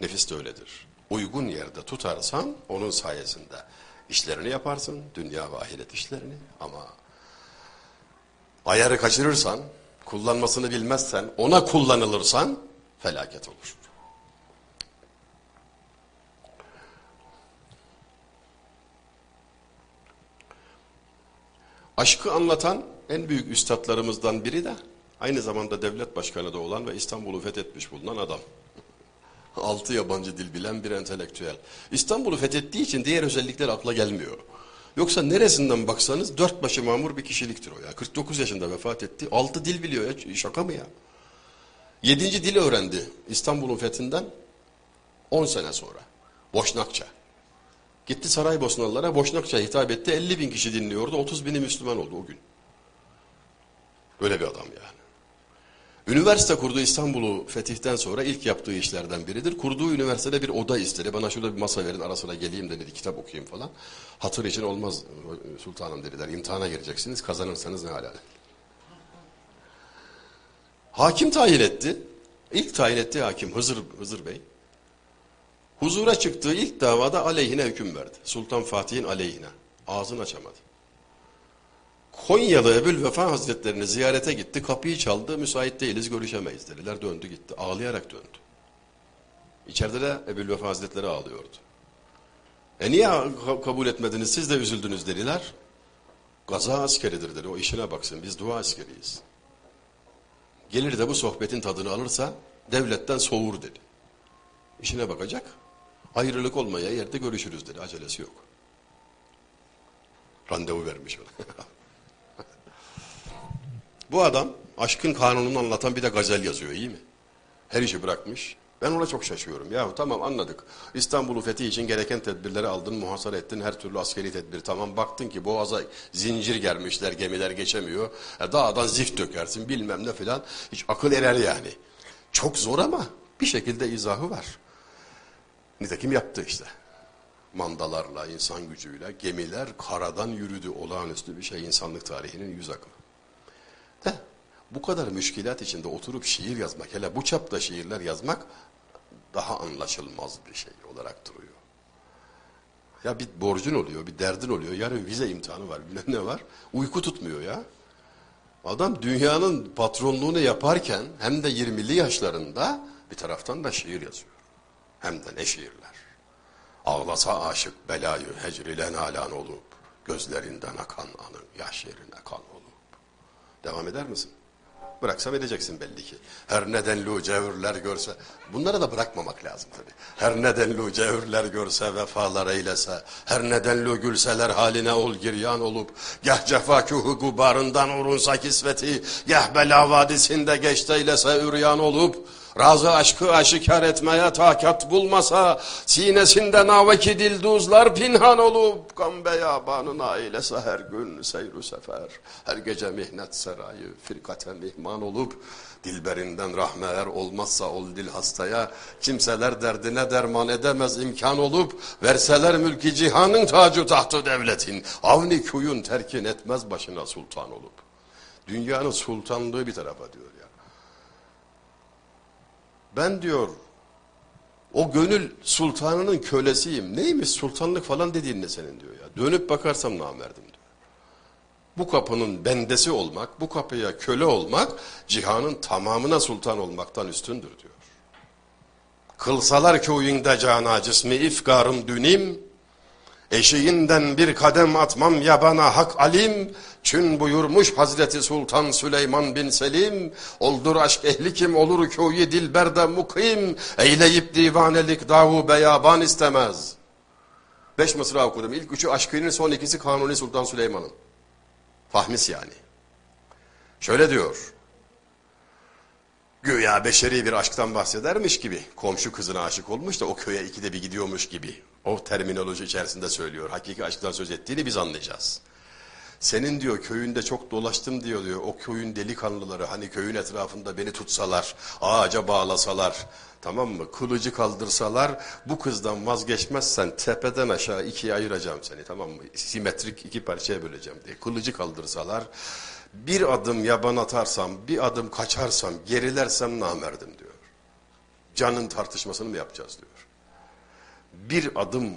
Nefis de öyledir uygun yerde tutarsan onun sayesinde işlerini yaparsın. Dünya ve ahiret işlerini ama ayarı kaçırırsan, kullanmasını bilmezsen, ona kullanılırsan felaket olur. Aşkı anlatan en büyük üstadlarımızdan biri de aynı zamanda devlet başkanı da olan ve İstanbul'u fethetmiş bulunan adam. Altı yabancı dil bilen bir entelektüel. İstanbul'u fethettiği için diğer özellikler akla gelmiyor. Yoksa neresinden baksanız dört başı mamur bir kişiliktir o ya. 49 yaşında vefat etti. Altı dil biliyor ya. Şaka mı ya? Yedinci dili öğrendi İstanbul'un fethinden 10 sene sonra. Boşnakça. Gitti Saraybosnalılara Boşnakça hitap etti. 50 bin kişi dinliyordu. 30 bini Müslüman oldu o gün. Böyle bir adam yani. Üniversite kurdu İstanbul'u fetihten sonra ilk yaptığı işlerden biridir. Kurduğu üniversitede bir oda istedi. Bana şurada bir masa verin ara sıra geleyim de dedi kitap okuyayım falan. Hatır için olmaz sultanım dediler. İmtihana gireceksiniz kazanırsanız ne hala. Hakim tayin etti. İlk tayin ettiği hakim Hızır, Hızır Bey. Huzura çıktığı ilk davada aleyhine hüküm verdi. Sultan Fatih'in aleyhine. Ağzını açamadı. Konyalı Ebul Vefa Hazretlerini ziyarete gitti. Kapıyı çaldı. Müsait değiliz görüşemeyiz dediler. Döndü gitti. Ağlayarak döndü. İçeride de Ebul Vefa Hazretleri ağlıyordu. E niye kabul etmediniz siz de üzüldünüz dediler. Gaza askeridir dedi. O işine baksın biz dua askeriyiz. Gelir de bu sohbetin tadını alırsa devletten soğur dedi. İşine bakacak. Ayrılık olmaya yerde görüşürüz dedi. Acelesi yok. Randevu vermiş ona. Bu adam aşkın kanununu anlatan bir de gazel yazıyor iyi mi? Her işi bırakmış. Ben ona çok şaşıyorum. Yahu tamam anladık. İstanbul'u fethi için gereken tedbirleri aldın, muhasara ettin. Her türlü askeri tedbir tamam. Baktın ki boğaza zincir germişler, gemiler geçemiyor. E, dağdan zift dökersin bilmem ne filan. Hiç akıl erer yani. Çok zor ama bir şekilde izahı var. Nitekim yaptı işte. Mandalarla, insan gücüyle gemiler karadan yürüdü. Olağanüstü bir şey insanlık tarihinin yüz akımı. De bu kadar müşkilat içinde oturup şiir yazmak, hele bu çapta şiirler yazmak daha anlaşılmaz bir şey olarak duruyor. Ya bir borcun oluyor, bir derdin oluyor. Yarın vize imtihanı var, bilmem ne var. Uyku tutmuyor ya. Adam dünyanın patronluğunu yaparken hem de 20'li yaşlarında bir taraftan da şiir yazıyor. Hem de ne şiirler. Ağlasa aşık belayı hecrilen alan olup, gözlerinden akan anın yaş yerine olup. Devam eder misin? Bıraksam edeceksin belli ki. Her nedenlu cevürler görse, bunları da bırakmamak lazım tabii. Her nedenlu cevürler görse, vefalar eylese, her nedenlu gülseler haline ol giryan olup, gah cefakuhu gubarından urunsa kisveti, gah bela vadisinde geçte eylese üryan olup, razı aşkı aşikar etmeye takat bulmasa, sinesinde naveki dilduzlar pinhan olup, gam beyabanına eylese her gün seyru sefer, her gece mihnet serayı firkate mihman olup, dilberinden rahmeler olmazsa ol dil hastaya, kimseler derdine derman edemez imkan olup, verseler mülki cihanın tacu tahtı devletin, avni kuyun terkin etmez başına sultan olup. Dünyanın sultanlığı bir tarafa diyor. Ben diyor o gönül sultanının kölesiyim. Neymiş sultanlık falan dediğin ne senin diyor ya. Dönüp bakarsam namerdim diyor. Bu kapının bendesi olmak, bu kapıya köle olmak cihanın tamamına sultan olmaktan üstündür diyor. Kılsalar köyünde cana cismi ifkarım dünim, eşiğinden bir kadem atmam yabana hak alim, Çün buyurmuş Hazreti Sultan Süleyman bin Selim, oldur aşk ehli kim olur köyü dilberde mukim, eyleyip divanelik davu beyaban istemez. Beş mısra okudum. İlk üçü aşkının son ikisi Kanuni Sultan Süleyman'ın. Fahmis yani. Şöyle diyor. Güya beşeri bir aşktan bahsedermiş gibi. Komşu kızına aşık olmuş da o köye ikide bir gidiyormuş gibi. O terminoloji içerisinde söylüyor. Hakiki aşktan söz ettiğini biz anlayacağız. Senin diyor köyünde çok dolaştım diyor diyor. O köyün delikanlıları hani köyün etrafında beni tutsalar, ağaca bağlasalar, tamam mı? Kılıcı kaldırsalar bu kızdan vazgeçmezsen tepeden aşağı ikiye ayıracağım seni tamam mı? Simetrik iki parçaya böleceğim diye. Kılıcı kaldırsalar bir adım yaban atarsam, bir adım kaçarsam, gerilersem namerdim diyor. Canın tartışmasını mı yapacağız diyor. Bir adım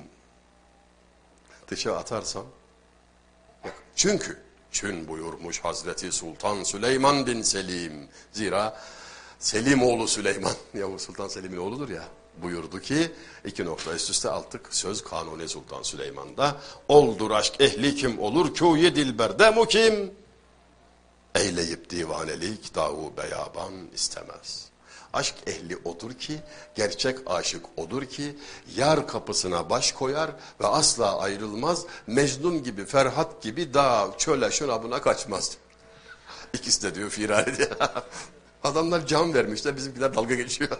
dışa atarsam çünkü çün buyurmuş Hazreti Sultan Süleyman bin Selim. Zira Selim oğlu Süleyman, Yavuz Sultan Selim'in oğludur ya. buyurdu ki iki nokta üst üste altık söz Kanuni Sultan Süleyman'da oldur aşk ehli kim olur kûye dilberde mukim eyleyip divanelik davu beyaban istemez. Aşk ehli odur ki, gerçek aşık odur ki, yar kapısına baş koyar ve asla ayrılmaz, Mecnun gibi, Ferhat gibi dağ, çöle, şuna buna kaçmaz. İkisi de diyor firari diye. Adamlar can vermişler, bizimkiler dalga geçiyor.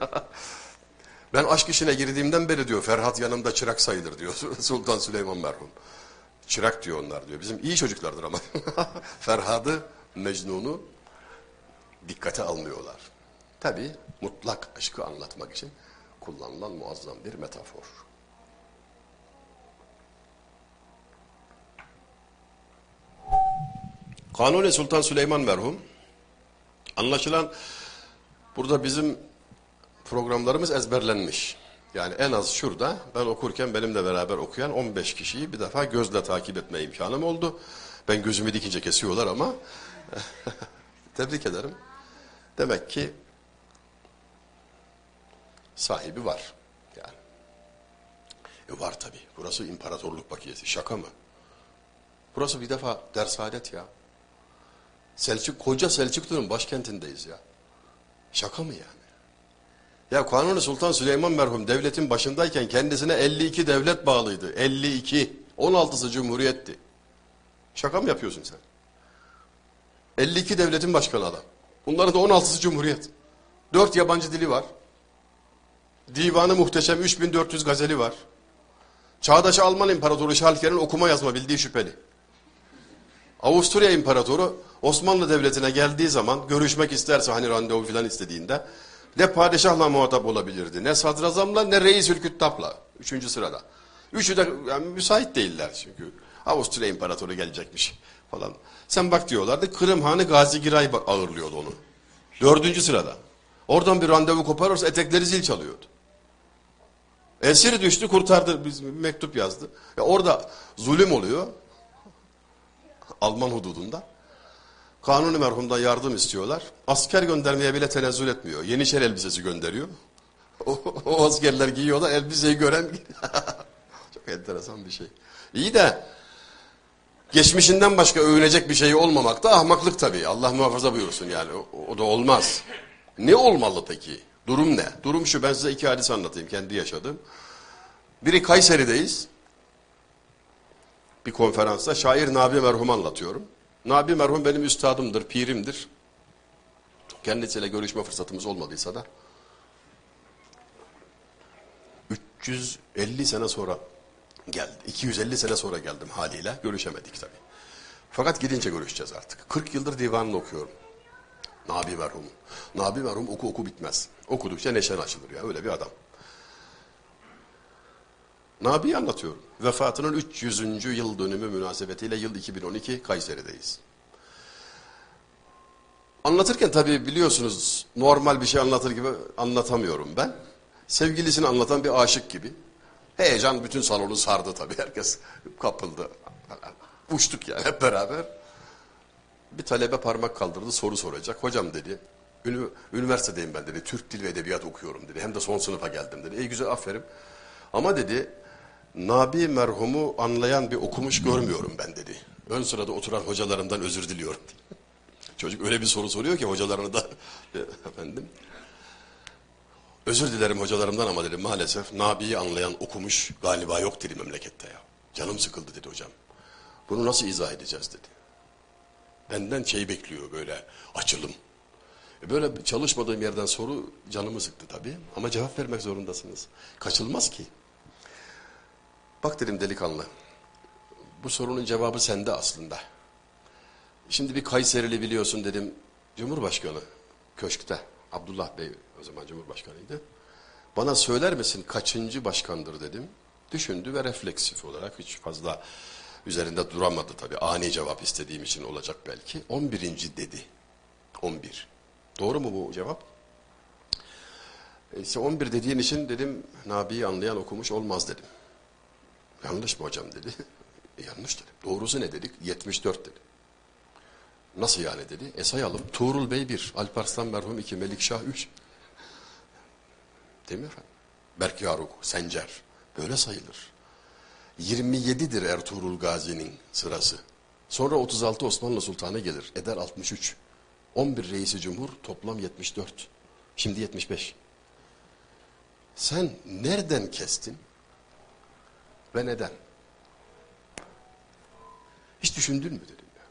ben aşk işine girdiğimden beri diyor, Ferhat yanımda çırak sayılır diyor, Sultan Süleyman merhum. Çırak diyor onlar diyor. Bizim iyi çocuklardır ama. Ferhat'ı, Mecnun'u dikkate almıyorlar. Tabi mutlak aşkı anlatmak için kullanılan muazzam bir metafor. Kanuni Sultan Süleyman merhum anlaşılan burada bizim programlarımız ezberlenmiş. Yani en az şurada ben okurken benimle beraber okuyan 15 kişiyi bir defa gözle takip etme imkanım oldu. Ben gözümü dikince kesiyorlar ama tebrik ederim. Demek ki sahibi var. Yani. E var tabi. Burası imparatorluk bakiyesi. Şaka mı? Burası bir defa dersadet ya. Selçuk, koca Selçuklu'nun başkentindeyiz ya. Şaka mı yani? Ya Kanuni Sultan Süleyman merhum devletin başındayken kendisine 52 devlet bağlıydı. 52. 16'sı cumhuriyetti. Şaka mı yapıyorsun sen? 52 devletin başkanı adam. Bunların da 16'sı cumhuriyet. 4 yabancı dili var. Divanı muhteşem 3400 gazeli var. Çağdaş Alman İmparatoru Schalke'nin okuma yazma bildiği şüpheli. Avusturya İmparatoru Osmanlı Devleti'ne geldiği zaman görüşmek isterse hani randevu filan istediğinde ne padişahla muhatap olabilirdi, ne sadrazamla, ne reisül küttapla. Üçüncü sırada. Üçü de yani müsait değiller çünkü. Avusturya İmparatoru gelecekmiş falan. Sen bak diyorlardı, Kırım Hanı Gazi Giray ağırlıyordu onu. Dördüncü sırada. Oradan bir randevu koparırsa etekleri zil çalıyordu. Esir düştü kurtardı, biz mektup yazdı. Ya orada zulüm oluyor. Alman hududunda. Kanuni merhumdan yardım istiyorlar. Asker göndermeye bile tenezzül etmiyor. Yeniçer elbisesi gönderiyor. O, o askerler giyiyorlar, elbiseyi gören... Çok enteresan bir şey. İyi de geçmişinden başka övünecek bir şey olmamak da ahmaklık tabii. Allah muhafaza buyursun yani. O, o da olmaz. Ne olmalı peki? Durum ne? Durum şu ben size iki hadis anlatayım kendi yaşadığım. Biri Kayseri'deyiz. Bir konferansta şair Nabi merhum anlatıyorum. Nabi merhum benim üstadımdır, pirimdir. Kendisiyle görüşme fırsatımız olmadıysa da 350 sene sonra geldi. 250 sene sonra geldim haliyle. Görüşemedik tabii. Fakat gidince görüşeceğiz artık. 40 yıldır divanını okuyorum. Nabi merhum. Nabi merhum oku oku bitmez. Okudukça neşen açılır ya öyle bir adam. Nabi'yi anlatıyorum. Vefatının 300. yıl dönümü münasebetiyle yıl 2012 Kayseri'deyiz. Anlatırken tabii biliyorsunuz normal bir şey anlatır gibi anlatamıyorum ben. Sevgilisini anlatan bir aşık gibi. Heyecan bütün salonu sardı tabii. Herkes kapıldı. Uçtuk yani hep beraber. Bir talebe parmak kaldırdı soru soracak. Hocam dedi. Üniversitedeyim ben dedi. Türk Dil ve Edebiyat okuyorum dedi. Hem de son sınıfa geldim dedi. İyi güzel aferin. Ama dedi Nabi merhumu anlayan bir okumuş görmüyorum ben dedi. Ön sırada oturan hocalarımdan özür diliyorum. Çocuk öyle bir soru soruyor ki hocalarını da efendim. Özür dilerim hocalarımdan ama dedi maalesef Nabi'yi anlayan okumuş galiba yok dedi memlekette ya. Canım sıkıldı dedi hocam. Bunu nasıl izah edeceğiz dedi. Benden şey bekliyor böyle açılım. E böyle çalışmadığım yerden soru canımı sıktı tabii. Ama cevap vermek zorundasınız. Kaçılmaz ki. Bak dedim delikanlı. Bu sorunun cevabı sende aslında. Şimdi bir Kayserili biliyorsun dedim. Cumhurbaşkanı köşkte. Abdullah Bey o zaman Cumhurbaşkanıydı. Bana söyler misin kaçıncı başkandır dedim. Düşündü ve refleksif olarak hiç fazla üzerinde duramadı tabii. Ani cevap istediğim için olacak belki. 11. dedi. 11. Doğru mu bu cevap? İşte 11 dediğin için dedim Nabi'yi anlayan okumuş olmaz dedim. Yanlış mı hocam dedi. E, yanlış dedim. Doğrusu ne dedik? 74 dedi. Nasıl yani dedi. E sayalım. Tuğrul Bey 1, Alparslan merhum 2, Melikşah 3. Değil mi efendim? Berkyaruk, Sencer. Böyle sayılır. 27'dir Ertuğrul Gazi'nin sırası. Sonra 36 Osmanlı Sultanı gelir. Eder 63. 11 reisi cumhur toplam 74. Şimdi 75. Sen nereden kestin? Ve neden? Hiç düşündün mü dedim ya.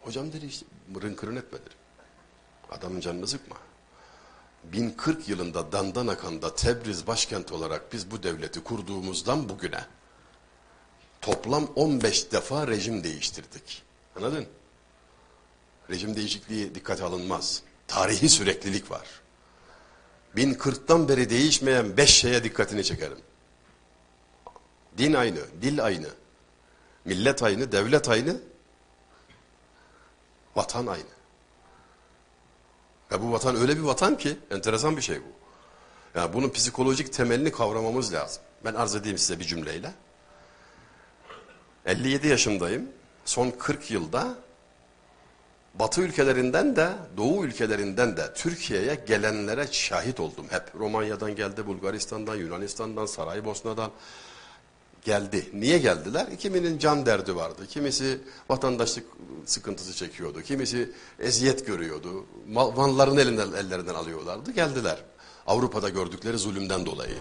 Hocam dedi işte mırın kırın etme dedim. Adamın canını sıkma. 1040 yılında Dandanakan'da Tebriz başkent olarak biz bu devleti kurduğumuzdan bugüne toplam 15 defa rejim değiştirdik. Anladın? Rejim değişikliği dikkate alınmaz. Tarihi süreklilik var. 1040'tan beri değişmeyen 5 şeye dikkatini çekerim. Din aynı, dil aynı, millet aynı, devlet aynı, vatan aynı. Ve bu vatan öyle bir vatan ki enteresan bir şey bu. Yani bunun psikolojik temelini kavramamız lazım. Ben arz edeyim size bir cümleyle. 57 yaşındayım. Son 40 yılda Batı ülkelerinden de Doğu ülkelerinden de Türkiye'ye gelenlere şahit oldum. Hep Romanya'dan geldi, Bulgaristan'dan, Yunanistan'dan, Saraybosna'dan geldi. Niye geldiler? Kiminin can derdi vardı. Kimisi vatandaşlık sıkıntısı çekiyordu. Kimisi eziyet görüyordu. Mal- Mallarını elinden, ellerinden alıyorlardı. Geldiler. Avrupa'da gördükleri zulümden dolayı.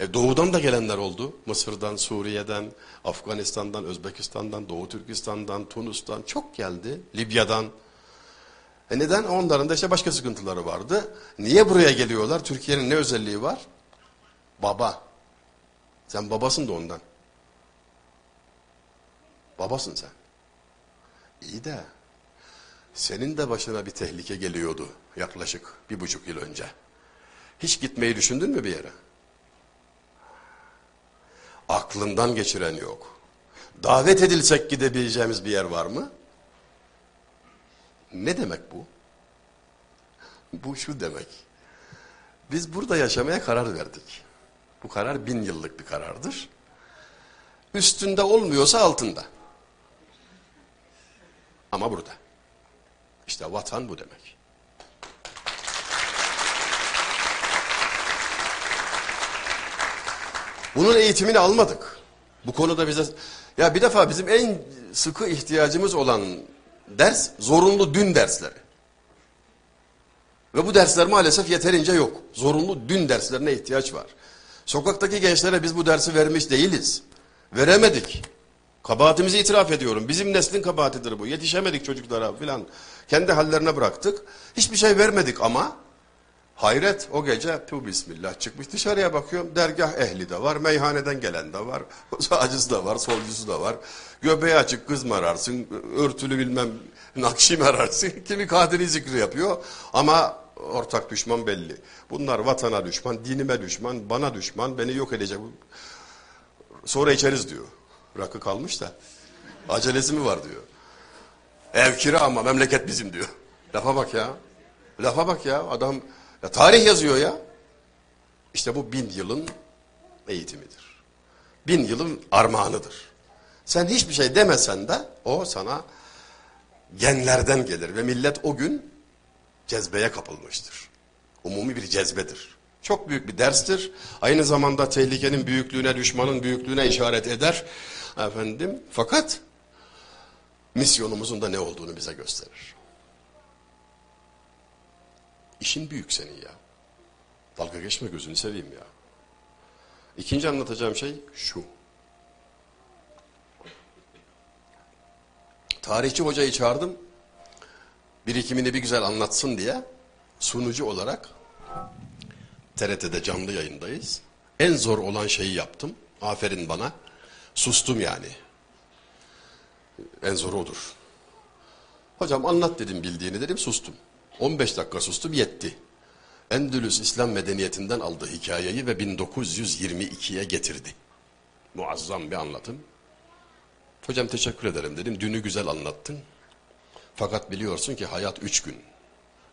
E, doğudan da gelenler oldu. Mısır'dan, Suriye'den, Afganistan'dan, Özbekistan'dan, Doğu Türkistan'dan, Tunus'tan çok geldi. Libya'dan. E neden? Onların da işte başka sıkıntıları vardı. Niye buraya geliyorlar? Türkiye'nin ne özelliği var? Baba. Sen babasın da ondan. Babasın sen. İyi de senin de başına bir tehlike geliyordu yaklaşık bir buçuk yıl önce. Hiç gitmeyi düşündün mü bir yere? Aklından geçiren yok. Davet edilsek gidebileceğimiz bir yer var mı? Ne demek bu? Bu şu demek. Biz burada yaşamaya karar verdik. Bu karar bin yıllık bir karardır. Üstünde olmuyorsa altında. Ama burada. İşte vatan bu demek. Bunun eğitimini almadık. Bu konuda bize... Ya bir defa bizim en sıkı ihtiyacımız olan ders zorunlu dün dersleri. Ve bu dersler maalesef yeterince yok. Zorunlu dün derslerine ihtiyaç var. Sokaktaki gençlere biz bu dersi vermiş değiliz. Veremedik. Kabahatimizi itiraf ediyorum. Bizim neslin kabahatidir bu. Yetişemedik çocuklara filan. Kendi hallerine bıraktık. Hiçbir şey vermedik ama hayret o gece tu bismillah çıkmış dışarıya bakıyorum. Dergah ehli de var, meyhaneden gelen de var, sağcısı da var, solcusu da var. Göbeği açık kız mı ararsın, örtülü bilmem nakşi ararsın, kimi kadiri zikri yapıyor ama ortak düşman belli. Bunlar vatana düşman, dinime düşman, bana düşman, beni yok edecek. Sonra içeriz diyor. Rakı kalmış da. Acelesi mi var diyor. Ev kira ama memleket bizim diyor. Lafa bak ya. Lafa bak ya. Adam ya tarih yazıyor ya. İşte bu bin yılın eğitimidir. Bin yılın armağanıdır. Sen hiçbir şey demesen de o sana genlerden gelir ve millet o gün cezbeye kapılmıştır. Umumi bir cezbedir. Çok büyük bir derstir. Aynı zamanda tehlikenin büyüklüğüne, düşmanın büyüklüğüne işaret eder. Efendim, fakat misyonumuzun da ne olduğunu bize gösterir. İşin büyük senin ya. Dalga geçme gözünü seveyim ya. İkinci anlatacağım şey şu. Tarihçi hocayı çağırdım. Birikimini bir güzel anlatsın diye sunucu olarak TRT'de canlı yayındayız. En zor olan şeyi yaptım. Aferin bana. Sustum yani. En zoru odur. Hocam anlat dedim bildiğini dedim sustum. 15 dakika sustum yetti. Endülüs İslam medeniyetinden aldı hikayeyi ve 1922'ye getirdi. Muazzam bir anlatım. Hocam teşekkür ederim dedim. Dünü güzel anlattın. Fakat biliyorsun ki hayat üç gün.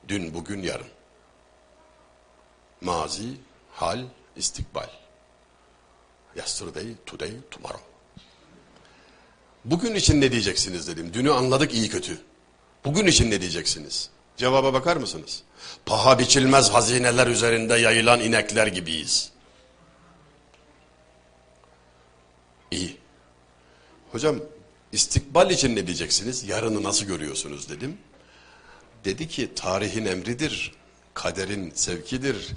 Dün, bugün, yarın. Mazi, hal, istikbal. Yesterday, today, tomorrow. Bugün için ne diyeceksiniz dedim. Dünü anladık iyi kötü. Bugün için ne diyeceksiniz? Cevaba bakar mısınız? Paha biçilmez hazineler üzerinde yayılan inekler gibiyiz. İyi. Hocam istikbal için ne diyeceksiniz? Yarını nasıl görüyorsunuz dedim. Dedi ki tarihin emridir, kaderin sevkidir.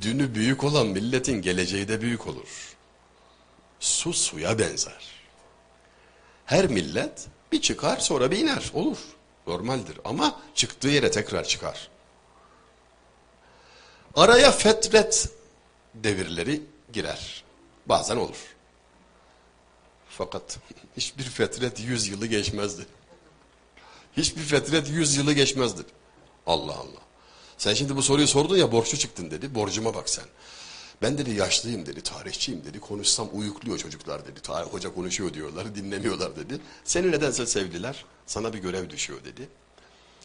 Dünü büyük olan milletin geleceği de büyük olur. Su suya benzer. Her millet bir çıkar sonra bir iner. Olur. Normaldir ama çıktığı yere tekrar çıkar. Araya fetret devirleri girer. Bazen olur. Fakat hiçbir fetret yüz yılı geçmezdi. Hiçbir fetret yüz yılı geçmezdi. Allah Allah. Sen şimdi bu soruyu sordun ya borçlu çıktın dedi. Borcuma bak sen. Ben dedi yaşlıyım dedi, tarihçiyim dedi. Konuşsam uyukluyor çocuklar dedi. Tarih hoca konuşuyor diyorlar, dinlemiyorlar dedi. Seni nedense sevdiler. Sana bir görev düşüyor dedi.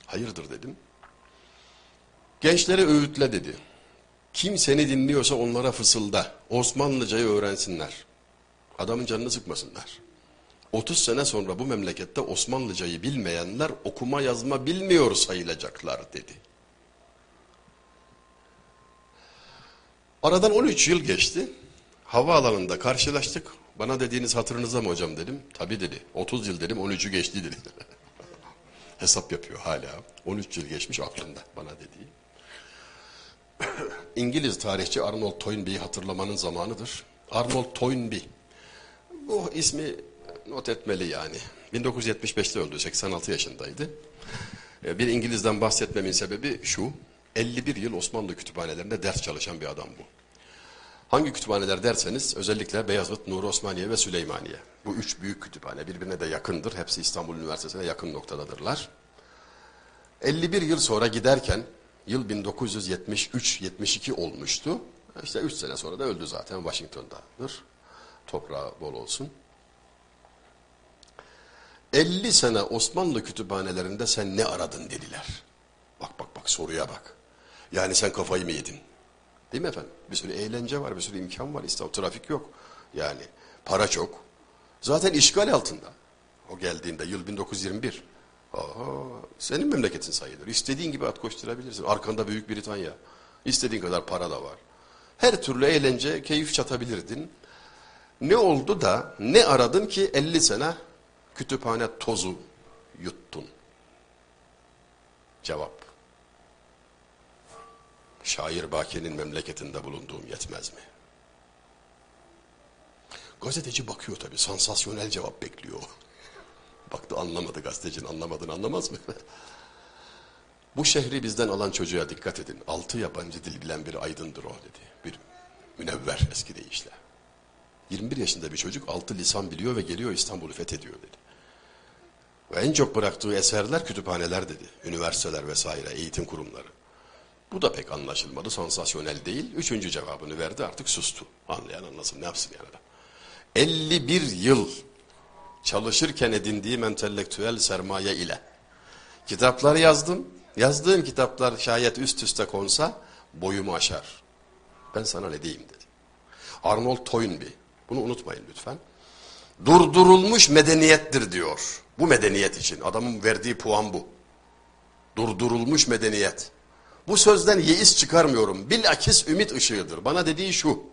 Hayırdır dedim. Gençleri öğütle dedi. Kim seni dinliyorsa onlara fısılda. Osmanlıcayı öğrensinler. Adamın canını sıkmasınlar. 30 sene sonra bu memlekette Osmanlıcayı bilmeyenler okuma yazma bilmiyor sayılacaklar dedi. Aradan 13 yıl geçti. Havaalanında karşılaştık. Bana dediğiniz hatırınızda mı hocam dedim. Tabii dedi. 30 yıl dedim 13'ü geçti dedi. Hesap yapıyor hala. 13 yıl geçmiş aklında bana dediği. İngiliz tarihçi Arnold Toynbee'yi hatırlamanın zamanıdır. Arnold Toynbee. Bu ismi not etmeli yani. 1975'te öldü. 86 yaşındaydı. Ee, Bir İngiliz'den bahsetmemin sebebi şu. 51 yıl Osmanlı kütüphanelerinde ders çalışan bir adam bu. Hangi kütüphaneler derseniz özellikle Beyazıt, Nuri Osmaniye ve Süleymaniye. Bu üç büyük kütüphane birbirine de yakındır. Hepsi İstanbul Üniversitesi'ne yakın noktadadırlar. 51 yıl sonra giderken yıl 1973-72 olmuştu. İşte 3 sene sonra da öldü zaten Washington'dadır. Toprağı bol olsun. 50 sene Osmanlı kütüphanelerinde sen ne aradın dediler. Bak bak bak soruya bak. Yani sen kafayı mı yedin? Değil mi efendim? Bir sürü eğlence var, bir sürü imkan var. İstanbul trafik yok. Yani para çok. Zaten işgal altında. O geldiğinde yıl 1921. Aa, senin memleketin sayılır. İstediğin gibi at koşturabilirsin. Arkanda Büyük Britanya. İstediğin kadar para da var. Her türlü eğlence, keyif çatabilirdin. Ne oldu da ne aradın ki 50 sene kütüphane tozu yuttun? Cevap. Şair Baki'nin memleketinde bulunduğum yetmez mi? Gazeteci bakıyor tabii, sansasyonel cevap bekliyor. Baktı anlamadı gazetecinin anlamadığını anlamaz mı? Bu şehri bizden alan çocuğa dikkat edin. Altı yabancı dil bilen bir aydındır o dedi. Bir münevver eski deyişle. 21 yaşında bir çocuk altı lisan biliyor ve geliyor İstanbul'u fethediyor dedi. Ve en çok bıraktığı eserler kütüphaneler dedi. Üniversiteler vesaire, eğitim kurumları. Bu da pek anlaşılmadı, sansasyonel değil. Üçüncü cevabını verdi, artık sustu. Anlayan anlasın, ne yapsın yani adam. 51 yıl çalışırken edindiğim entelektüel sermaye ile kitaplar yazdım. Yazdığım kitaplar şayet üst üste konsa boyumu aşar. Ben sana ne diyeyim dedi. Arnold Toynbee, bunu unutmayın lütfen. Durdurulmuş medeniyettir diyor. Bu medeniyet için. Adamın verdiği puan bu. Durdurulmuş medeniyet. Bu sözden yeis çıkarmıyorum. Bilakis ümit ışığıdır. Bana dediği şu.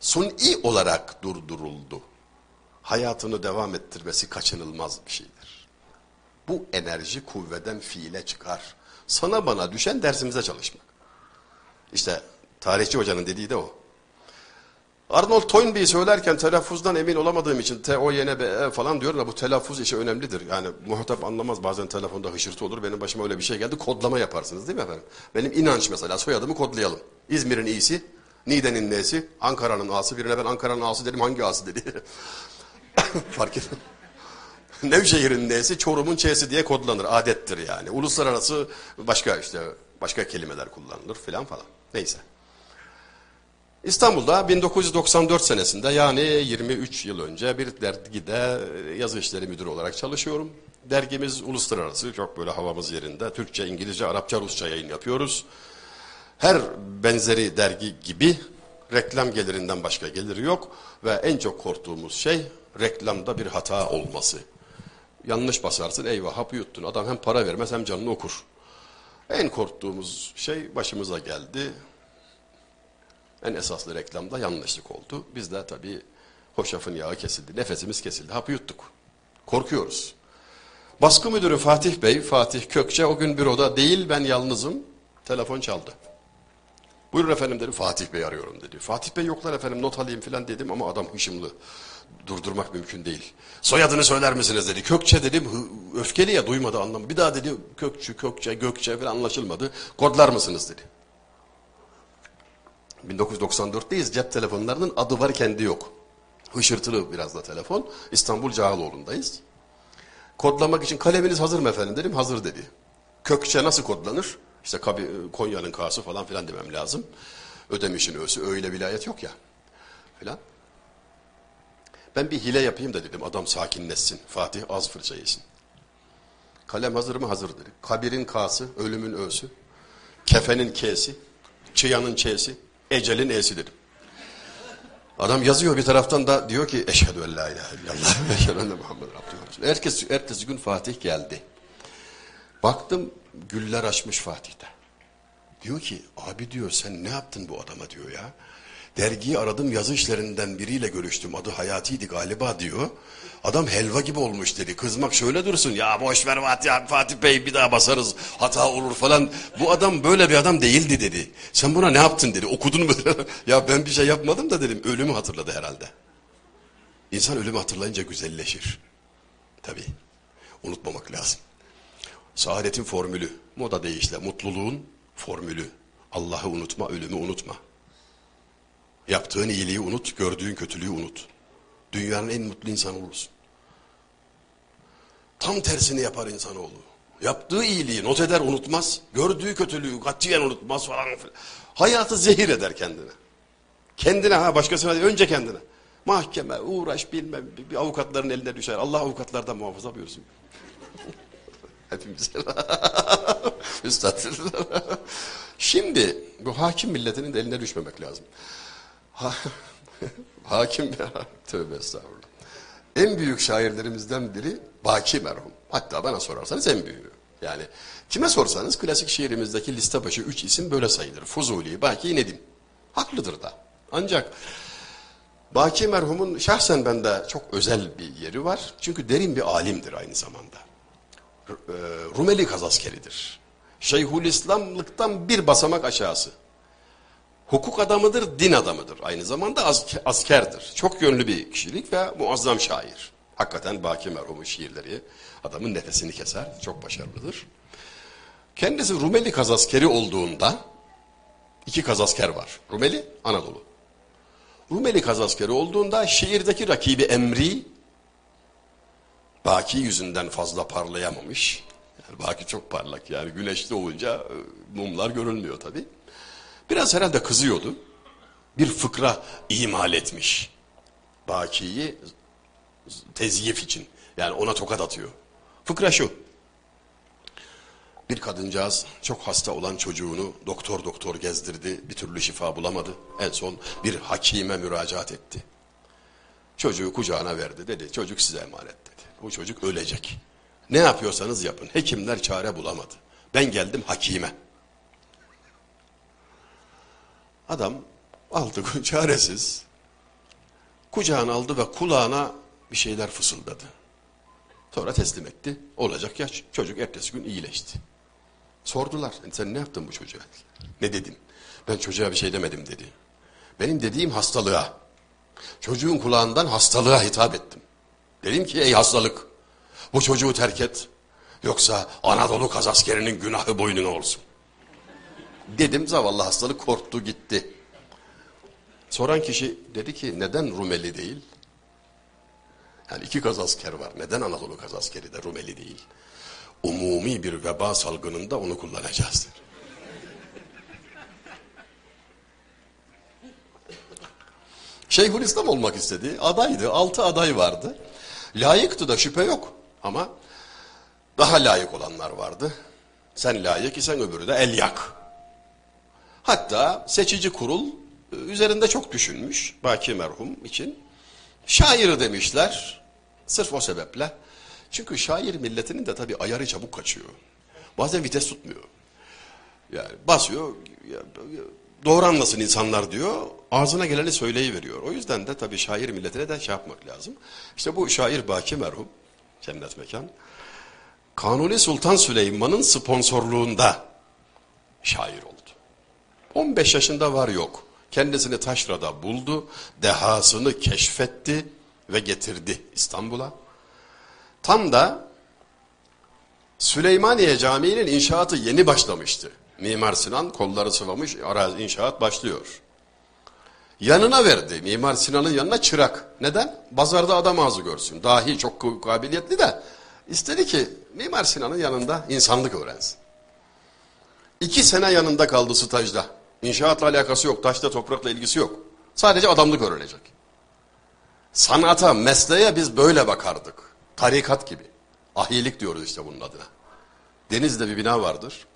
Suni olarak durduruldu. Hayatını devam ettirmesi kaçınılmaz bir şeydir. Bu enerji kuvveden fiile çıkar. Sana bana düşen dersimize çalışmak. İşte tarihçi hocanın dediği de o. Arnold Toynbee'yi söylerken telaffuzdan emin olamadığım için T, O, Y, N, B, E falan diyorum da bu telaffuz işi önemlidir. Yani muhatap anlamaz bazen telefonda hışırtı olur. Benim başıma öyle bir şey geldi. Kodlama yaparsınız değil mi efendim? Benim inanç mesela soyadımı kodlayalım. İzmir'in iyisi, Niğde'nin nesi, Ankara'nın A'sı. Birine ben Ankara'nın A'sı dedim hangi A'sı dedi. Fark ettim. Nevşehir'in nesi, Çorum'un Ç'si diye kodlanır. Adettir yani. Uluslararası başka işte başka kelimeler kullanılır filan falan. Neyse. İstanbul'da 1994 senesinde yani 23 yıl önce bir dergide yazı işleri müdürü olarak çalışıyorum. Dergimiz uluslararası, çok böyle havamız yerinde. Türkçe, İngilizce, Arapça, Rusça yayın yapıyoruz. Her benzeri dergi gibi reklam gelirinden başka geliri yok. Ve en çok korktuğumuz şey reklamda bir hata olması. Yanlış basarsın eyvah hapı yuttun. Adam hem para vermez hem canını okur. En korktuğumuz şey başımıza geldi. En esaslı reklamda yanlışlık oldu. Biz de tabii Hoşafın yağı kesildi. Nefesimiz kesildi. Hapı yuttuk. Korkuyoruz. Baskı müdürü Fatih Bey, Fatih Kökçe o gün büroda değil ben yalnızım. Telefon çaldı. Buyurun efendim dedi. Fatih Bey arıyorum dedi. Fatih Bey yoklar efendim not alayım filan dedim ama adam hışımlı. Durdurmak mümkün değil. Soyadını söyler misiniz dedi. Kökçe dedim. Öfkeli ya duymadı anlamı. Bir daha dedi Kökçü, Kökçe, Gökçe falan anlaşılmadı. Kodlar mısınız dedi. 1994'teyiz. Cep telefonlarının adı var kendi yok. Hışırtılı biraz da telefon. İstanbul Cağaloğlu'ndayız. Kodlamak için kaleminiz hazır mı efendim dedim. Hazır dedi. Kökçe nasıl kodlanır? İşte Konya'nın K'sı falan filan demem lazım. Ödemiş'in Ö'sü öyle vilayet yok ya. Filan. Ben bir hile yapayım da dedim. Adam sakinleşsin. Fatih az fırça yesin. Kalem hazır mı? Hazır dedi. Kabir'in K'sı, ölümün Ö'sü. Kefenin K'si, çıyanın Ç'si, ecelin E'si dedim. Adam yazıyor bir taraftan da diyor ki eşhedü en la ilahe illallah ve eşhedü enne Muhammed Abdülhamid. Ertesi, ertesi gün Fatih geldi. Baktım güller açmış Fatih'te. Diyor ki abi diyor sen ne yaptın bu adama diyor ya. Dergiyi aradım yazı işlerinden biriyle görüştüm adı Hayati'ydi galiba diyor. Adam helva gibi olmuş dedi. Kızmak şöyle dursun ya boş ver Fatih, Fatih Bey bir daha basarız hata olur falan. Bu adam böyle bir adam değildi dedi. Sen buna ne yaptın dedi okudun mu? ya ben bir şey yapmadım da dedim ölümü hatırladı herhalde. İnsan ölümü hatırlayınca güzelleşir. Tabii unutmamak lazım. Saadetin formülü, moda deyişle mutluluğun formülü. Allah'ı unutma, ölümü unutma. Yaptığın iyiliği unut, gördüğün kötülüğü unut. Dünyanın en mutlu insanı olursun. Tam tersini yapar insanoğlu. Yaptığı iyiliği not eder unutmaz. Gördüğü kötülüğü katiyen unutmaz falan filan. Hayatı zehir eder kendine. Kendine ha başkasına değil önce kendine. Mahkeme, uğraş bilmem bir, avukatların eline düşer. Allah avukatlardan muhafaza buyursun. Hepimiz. Üstad. Şimdi bu hakim milletinin de eline düşmemek lazım. Ha- hakim tövbe estağfurullah. En büyük şairlerimizden biri Baki merhum. Hatta bana sorarsanız en büyüğü. Yani kime sorsanız klasik şiirimizdeki liste başı üç isim böyle sayılır. Fuzuli, Baki, Nedim. Haklıdır da. Ancak Baki merhumun şahsen bende çok özel bir yeri var. Çünkü derin bir alimdir aynı zamanda. E, Rumeli kazaskeridir. Şeyhülislamlıktan bir basamak aşağısı. Hukuk adamıdır, din adamıdır. Aynı zamanda aske- askerdir. Çok yönlü bir kişilik ve muazzam şair. Hakikaten Baki merhumun şiirleri adamın nefesini keser. Çok başarılıdır. Kendisi Rumeli kazaskeri olduğunda iki kazasker var. Rumeli, Anadolu. Rumeli kazaskeri olduğunda şiirdeki rakibi Emri Baki yüzünden fazla parlayamamış. Yani Baki çok parlak yani güneşli olunca e, mumlar görülmüyor tabi. Biraz herhalde kızıyordu. Bir fıkra imal etmiş. Baki'yi tezyif için. Yani ona tokat atıyor. Fıkra şu. Bir kadıncağız çok hasta olan çocuğunu doktor doktor gezdirdi. Bir türlü şifa bulamadı. En son bir hakime müracaat etti. Çocuğu kucağına verdi dedi. Çocuk size emanet dedi. Bu çocuk ölecek. Ne yapıyorsanız yapın. Hekimler çare bulamadı. Ben geldim hakime. Adam aldı çaresiz. Kucağına aldı ve kulağına bir şeyler fısıldadı. Sonra teslim etti. Olacak ya çocuk ertesi gün iyileşti. Sordular sen ne yaptın bu çocuğa? Ne dedim? Ben çocuğa bir şey demedim dedi. Benim dediğim hastalığa. Çocuğun kulağından hastalığa hitap ettim. Dedim ki ey hastalık bu çocuğu terk et. Yoksa Anadolu kazaskerinin günahı boynuna olsun. Dedim zavallı hastalık korktu gitti. Soran kişi dedi ki neden Rumeli değil? Yani iki kazasker var. Neden Anadolu kazaskeri de Rumeli değil? Umumi bir veba salgınında onu kullanacağız. Şeyhülislam olmak istedi. Adaydı. Altı aday vardı. Layıktı da şüphe yok. Ama daha layık olanlar vardı. Sen layık isen öbürü de el yak. Hatta seçici kurul e, üzerinde çok düşünmüş Baki merhum için. Şairi demişler. Sırf o sebeple. Çünkü şair milletinin de tabii ayarı çabuk kaçıyor. Bazen vites tutmuyor. Yani basıyor. doğru anlasın insanlar diyor. Ağzına geleni söyleyiveriyor. O yüzden de tabii şair milletine de şey yapmak lazım. İşte bu şair Baki merhum, cennet mekan. Kanuni Sultan Süleyman'ın sponsorluğunda şair oldu. 15 yaşında var yok. Kendisini taşrada buldu, dehasını keşfetti ve getirdi İstanbul'a. Tam da Süleymaniye Camii'nin inşaatı yeni başlamıştı. Mimar Sinan kolları sıvamış, arazi inşaat başlıyor. Yanına verdi. Mimar Sinan'ın yanına çırak. Neden? Pazarda adam ağzı görsün. Dahi çok kabiliyetli de istedi ki Mimar Sinan'ın yanında insanlık öğrensin. İki sene yanında kaldı stajda. İnşaatla alakası yok, taşla toprakla ilgisi yok. Sadece adamlık öğrenecek. Sanata, mesleğe biz böyle bakardık. Tarikat gibi. Ahilik diyoruz işte bunun adına. Deniz'de bir bina vardır.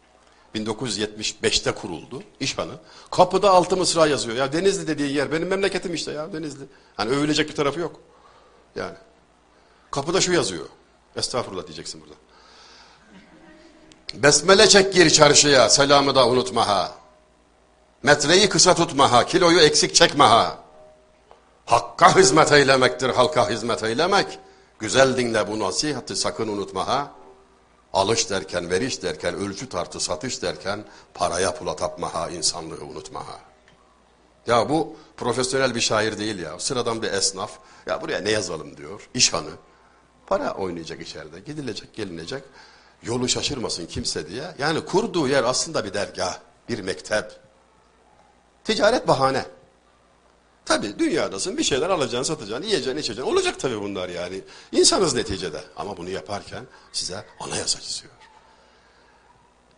1975'te kuruldu İşhanı. Kapıda altı mısra yazıyor. Ya Denizli dediği yer benim memleketim işte ya Denizli. Hani övülecek bir tarafı yok. Yani. Kapıda şu yazıyor. Estağfurullah diyeceksin burada. Besmele çek gir çarşıya selamı da unutma ha. Metreyi kısa tutma ha. Kiloyu eksik çekme ha. Hakka hizmet eylemektir halka hizmet eylemek. Güzel dinle bu nasihatı sakın unutma ha. Alış derken, veriş derken, ölçü tartı, satış derken paraya pula tapma ha, insanlığı unutma ha. Ya bu profesyonel bir şair değil ya. Sıradan bir esnaf. Ya buraya ne yazalım diyor. İş hanı. Para oynayacak içeride. Gidilecek, gelinecek. Yolu şaşırmasın kimse diye. Yani kurduğu yer aslında bir dergah, bir mektep. Ticaret bahane. Tabi dünyadasın bir şeyler alacaksın, satacaksın, yiyeceksin, içeceksin. Olacak tabi bunlar yani. İnsanız neticede. Ama bunu yaparken size anayasa çiziyor.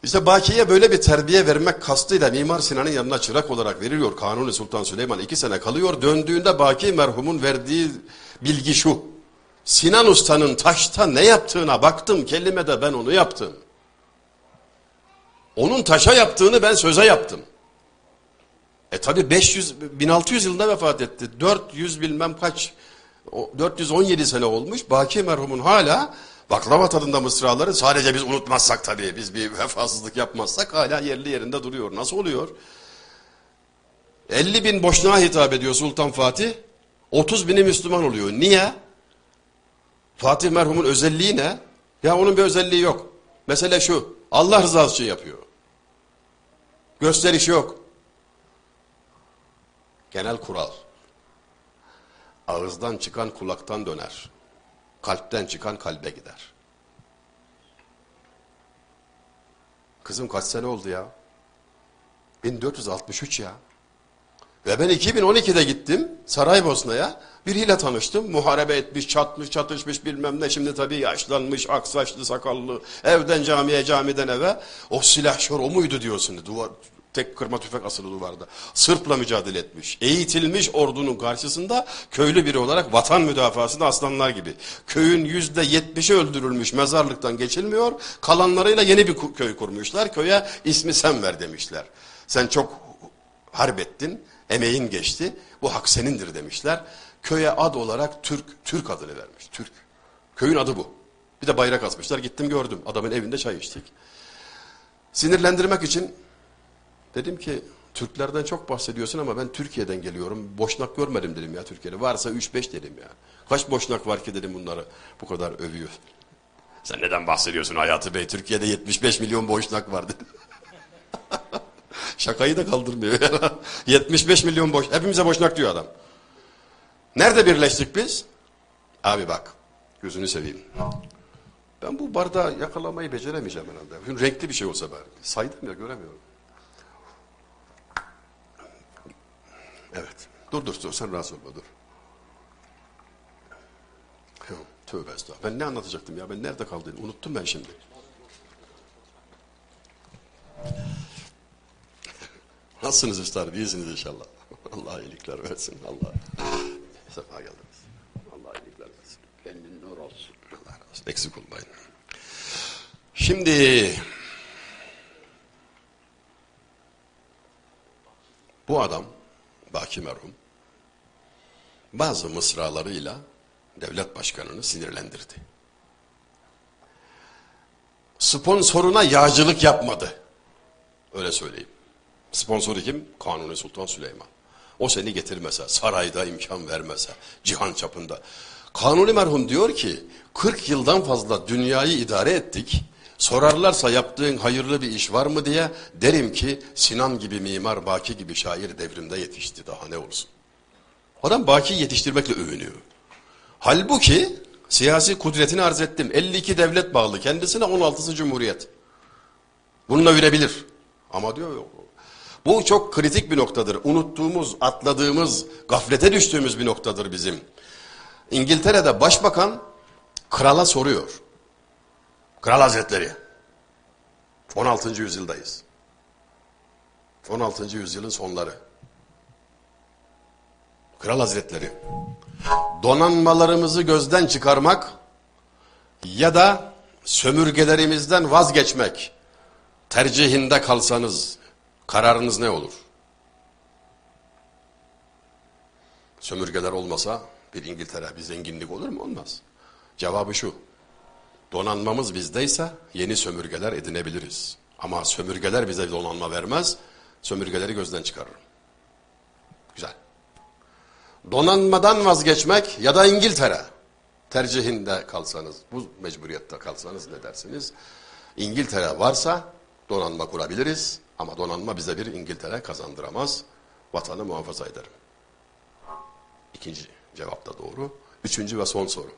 İşte Baki'ye böyle bir terbiye vermek kastıyla Mimar Sinan'ın yanına çırak olarak veriliyor. Kanuni Sultan Süleyman iki sene kalıyor. Döndüğünde Baki merhumun verdiği bilgi şu. Sinan Usta'nın taşta ne yaptığına baktım. Kelimede ben onu yaptım. Onun taşa yaptığını ben söze yaptım. E tabi 500 1600 yılında vefat etti. 400 bilmem kaç 417 sene olmuş. Baki merhumun hala baklava tadında mısraları sadece biz unutmazsak tabii biz bir vefasızlık yapmazsak hala yerli yerinde duruyor. Nasıl oluyor? 50 bin boşluğa hitap ediyor Sultan Fatih. 30 bini Müslüman oluyor. Niye? Fatih merhumun özelliği ne? Ya onun bir özelliği yok. Mesele şu. Allah rızası için yapıyor. Gösteriş yok. Genel kural. Ağızdan çıkan kulaktan döner. Kalpten çıkan kalbe gider. Kızım kaç sene oldu ya? 1463 ya. Ve ben 2012'de gittim Saraybosna'ya. Biriyle tanıştım. Muharebe etmiş, çatmış, çatışmış bilmem ne. Şimdi tabii yaşlanmış, aksaçlı, sakallı. Evden camiye, camiden eve. O silahşör o muydu diyorsun. Duvar, tek kırma tüfek asılı duvarda. Sırp'la mücadele etmiş. Eğitilmiş ordunun karşısında köylü biri olarak vatan müdafasında aslanlar gibi. Köyün yüzde yetmişi öldürülmüş mezarlıktan geçilmiyor. Kalanlarıyla yeni bir köy kurmuşlar. Köye ismi sen ver demişler. Sen çok harp ettin, emeğin geçti. Bu hak senindir demişler. Köye ad olarak Türk, Türk adını vermiş. Türk. Köyün adı bu. Bir de bayrak asmışlar. Gittim gördüm. Adamın evinde çay içtik. Sinirlendirmek için Dedim ki Türklerden çok bahsediyorsun ama ben Türkiye'den geliyorum. Boşnak görmedim dedim ya Türkiye'de. Varsa 3-5 dedim ya. Kaç boşnak var ki dedim bunları bu kadar övüyor. Sen neden bahsediyorsun Hayatı Bey? Türkiye'de 75 milyon boşnak var dedim. Şakayı da kaldırmıyor. 75 milyon boş. Hepimize boşnak diyor adam. Nerede birleştik biz? Abi bak. Gözünü seveyim. Ben bu bardağı yakalamayı beceremeyeceğim herhalde. Renkli bir şey olsa bari. Saydım ya göremiyorum. Evet. Dur dur dur sen rahatsız olma dur. Tövbe estağfurullah. Ben ne anlatacaktım ya? Ben nerede kaldım? Unuttum ben şimdi. Nasılsınız üstadım? İyisiniz inşallah. Allah iyilikler versin. Allah. Sefa geldiniz. Allah iyilikler versin. Kendin nur olsun. Allah razı olsun. Eksik olmayın. Şimdi bu adam Baki merhum bazı mısralarıyla devlet başkanını sinirlendirdi. Sponsoruna yağcılık yapmadı. Öyle söyleyeyim. Sponsoru kim? Kanuni Sultan Süleyman. O seni getirmese, sarayda imkan vermese, cihan çapında. Kanuni merhum diyor ki, 40 yıldan fazla dünyayı idare ettik. Sorarlarsa yaptığın hayırlı bir iş var mı diye derim ki Sinan gibi mimar, Baki gibi şair devrimde yetişti daha ne olsun. Adam Baki yetiştirmekle övünüyor. Halbuki siyasi kudretini arz ettim. 52 devlet bağlı kendisine 16'sı cumhuriyet. Bununla övünebilir. Ama diyor bu çok kritik bir noktadır. Unuttuğumuz, atladığımız, gaflete düştüğümüz bir noktadır bizim. İngiltere'de başbakan krala soruyor. Kral Hazretleri. 16. yüzyıldayız. 16. yüzyılın sonları. Kral Hazretleri. Donanmalarımızı gözden çıkarmak ya da sömürgelerimizden vazgeçmek tercihinde kalsanız kararınız ne olur? Sömürgeler olmasa bir İngiltere bir zenginlik olur mu? Olmaz. Cevabı şu. Donanmamız bizdeyse yeni sömürgeler edinebiliriz. Ama sömürgeler bize donanma vermez. Sömürgeleri gözden çıkarırım. Güzel. Donanmadan vazgeçmek ya da İngiltere tercihinde kalsanız, bu mecburiyette kalsanız ne dersiniz? İngiltere varsa donanma kurabiliriz ama donanma bize bir İngiltere kazandıramaz. Vatanı muhafaza ederim. İkinci cevap da doğru. Üçüncü ve son soru.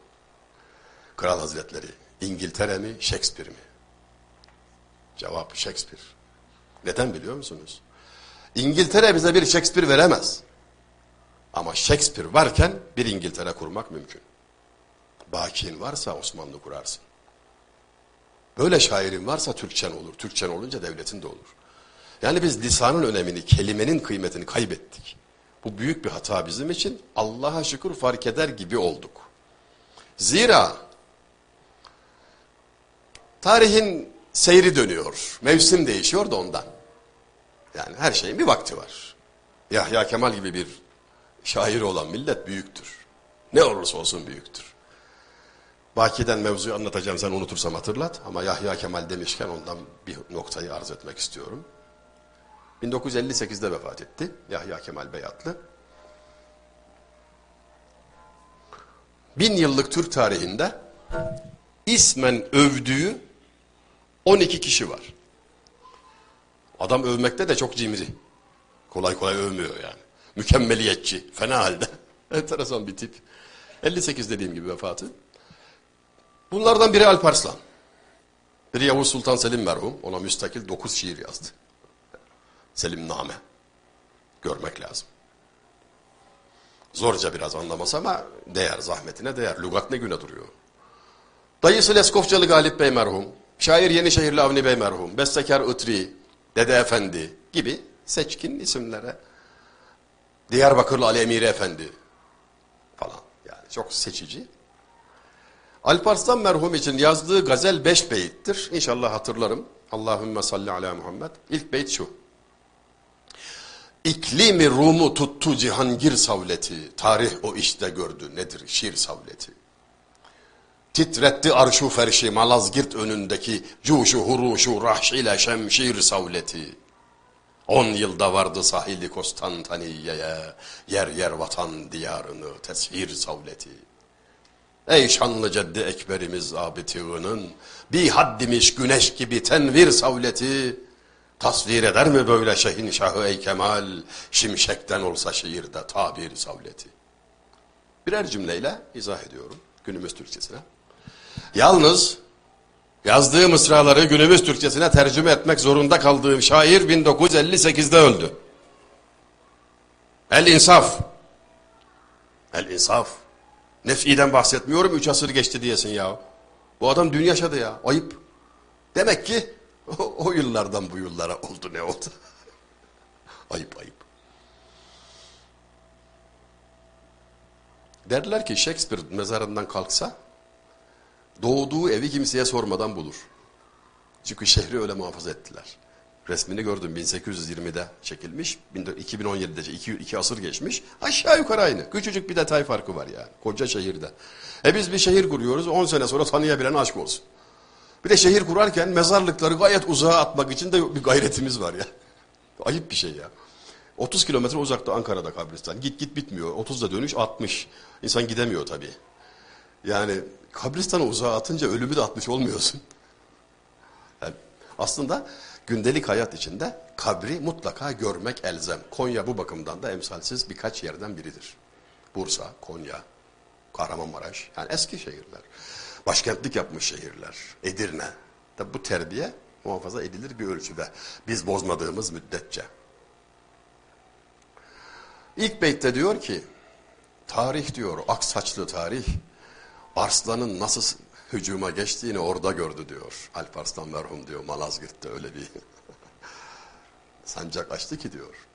Kral Hazretleri İngiltere mi Shakespeare mi? Cevap Shakespeare. Neden biliyor musunuz? İngiltere bize bir Shakespeare veremez. Ama Shakespeare varken bir İngiltere kurmak mümkün. Bakin varsa Osmanlı kurarsın. Böyle şairin varsa Türkçen olur. Türkçen olunca devletin de olur. Yani biz lisanın önemini, kelimenin kıymetini kaybettik. Bu büyük bir hata bizim için. Allah'a şükür fark eder gibi olduk. Zira tarihin seyri dönüyor. Mevsim değişiyor da ondan. Yani her şeyin bir vakti var. Yahya Kemal gibi bir şairi olan millet büyüktür. Ne olursa olsun büyüktür. Baki'den mevzuyu anlatacağım sen unutursam hatırlat. Ama Yahya Kemal demişken ondan bir noktayı arz etmek istiyorum. 1958'de vefat etti Yahya Kemal Beyatlı. Bin yıllık Türk tarihinde ismen övdüğü 12 kişi var. Adam övmekte de çok cimri. Kolay kolay övmüyor yani. Mükemmeliyetçi, fena halde. Enteresan bir tip. 58 dediğim gibi vefatı. Bunlardan biri Alparslan. Biri Yavuz Sultan Selim merhum. Ona müstakil 9 şiir yazdı. Selim Name. Görmek lazım. Zorca biraz anlaması ama değer, zahmetine değer. Lugat ne güne duruyor. Dayısı Leskofçalı Galip Bey merhum. Şair Yenişehirli Avni Bey merhum. Bestekar Itri, Dede Efendi gibi seçkin isimlere. Diyarbakırlı Ali Emiri Efendi falan. Yani çok seçici. Alparslan merhum için yazdığı gazel beş beyittir. İnşallah hatırlarım. Allahümme salli ala Muhammed. İlk beyt şu. İklimi Rum'u tuttu cihangir savleti. Tarih o işte gördü nedir şiir savleti. Titretti arşu ferşi Malazgirt önündeki cuşu huruşu rahş ile şemşir savleti. On yılda vardı sahili Konstantiniyye'ye, yer yer vatan diyarını teshir savleti. Ey şanlı ceddi ekberimiz abitiğinin, bir haddimiş güneş gibi tenvir savleti, tasvir eder mi böyle şehin şahı ey kemal, şimşekten olsa şiirde tabir savleti. Birer cümleyle izah ediyorum günümüz Türkçesine. Yalnız yazdığı mısraları günümüz Türkçesine tercüme etmek zorunda kaldığım şair 1958'de öldü. El insaf. El insaf. Nef'iden bahsetmiyorum üç asır geçti diyesin ya. Bu adam dün yaşadı ya ayıp. Demek ki o, o yıllardan bu yıllara oldu ne oldu. ayıp ayıp. Derler ki Shakespeare mezarından kalksa doğduğu evi kimseye sormadan bulur. Çünkü şehri öyle muhafaza ettiler. Resmini gördüm 1820'de çekilmiş. 2017'de iki, iki asır geçmiş. Aşağı yukarı aynı. Küçücük bir detay farkı var yani. Koca şehirde. E biz bir şehir kuruyoruz. 10 sene sonra tanıyabilen aşk olsun. Bir de şehir kurarken mezarlıkları gayet uzağa atmak için de bir gayretimiz var ya. Ayıp bir şey ya. 30 kilometre uzakta Ankara'da kabristan. Git git bitmiyor. 30'da dönüş 60. İnsan gidemiyor tabii. Yani kabristanı uzağa atınca ölümü de atmış olmuyorsun. Yani aslında gündelik hayat içinde kabri mutlaka görmek elzem. Konya bu bakımdan da emsalsiz birkaç yerden biridir. Bursa, Konya, Kahramanmaraş yani eski şehirler. Başkentlik yapmış şehirler. Edirne. Tabi bu terbiye muhafaza edilir bir ölçüde. Biz bozmadığımız müddetçe. İlk beytte diyor ki tarih diyor aksaçlı tarih Arslan'ın nasıl hücuma geçtiğini orada gördü diyor. Alp Arslan merhum diyor Malazgirt'te öyle bir sancak açtı ki diyor.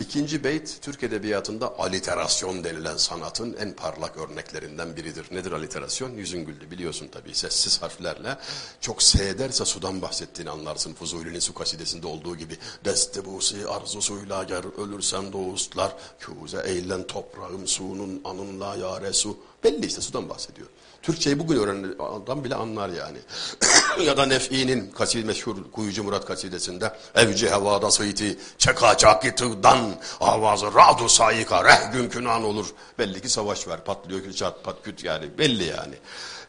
İkinci beyt Türk Edebiyatı'nda aliterasyon denilen sanatın en parlak örneklerinden biridir. Nedir aliterasyon? Yüzün güldü biliyorsun tabii. Sessiz harflerle çok S derse sudan bahsettiğini anlarsın. Fuzuli'nin su kasidesinde olduğu gibi. Deste busi arzusuyla ger ölürsem doğustlar. Küze eğlen toprağım su'nun anınla yare su. Belli işte sudan bahsediyor. Türkçeyi bugün öğrenen adam bile anlar yani. ya da Nef'i'nin kasid meşhur Kuyucu Murat kasidesinde evci hevada sıyti çekacak tığdan avazı radu sayika reh gümkünan olur. Belli ki savaş var patlıyor ki çat pat küt yani belli yani.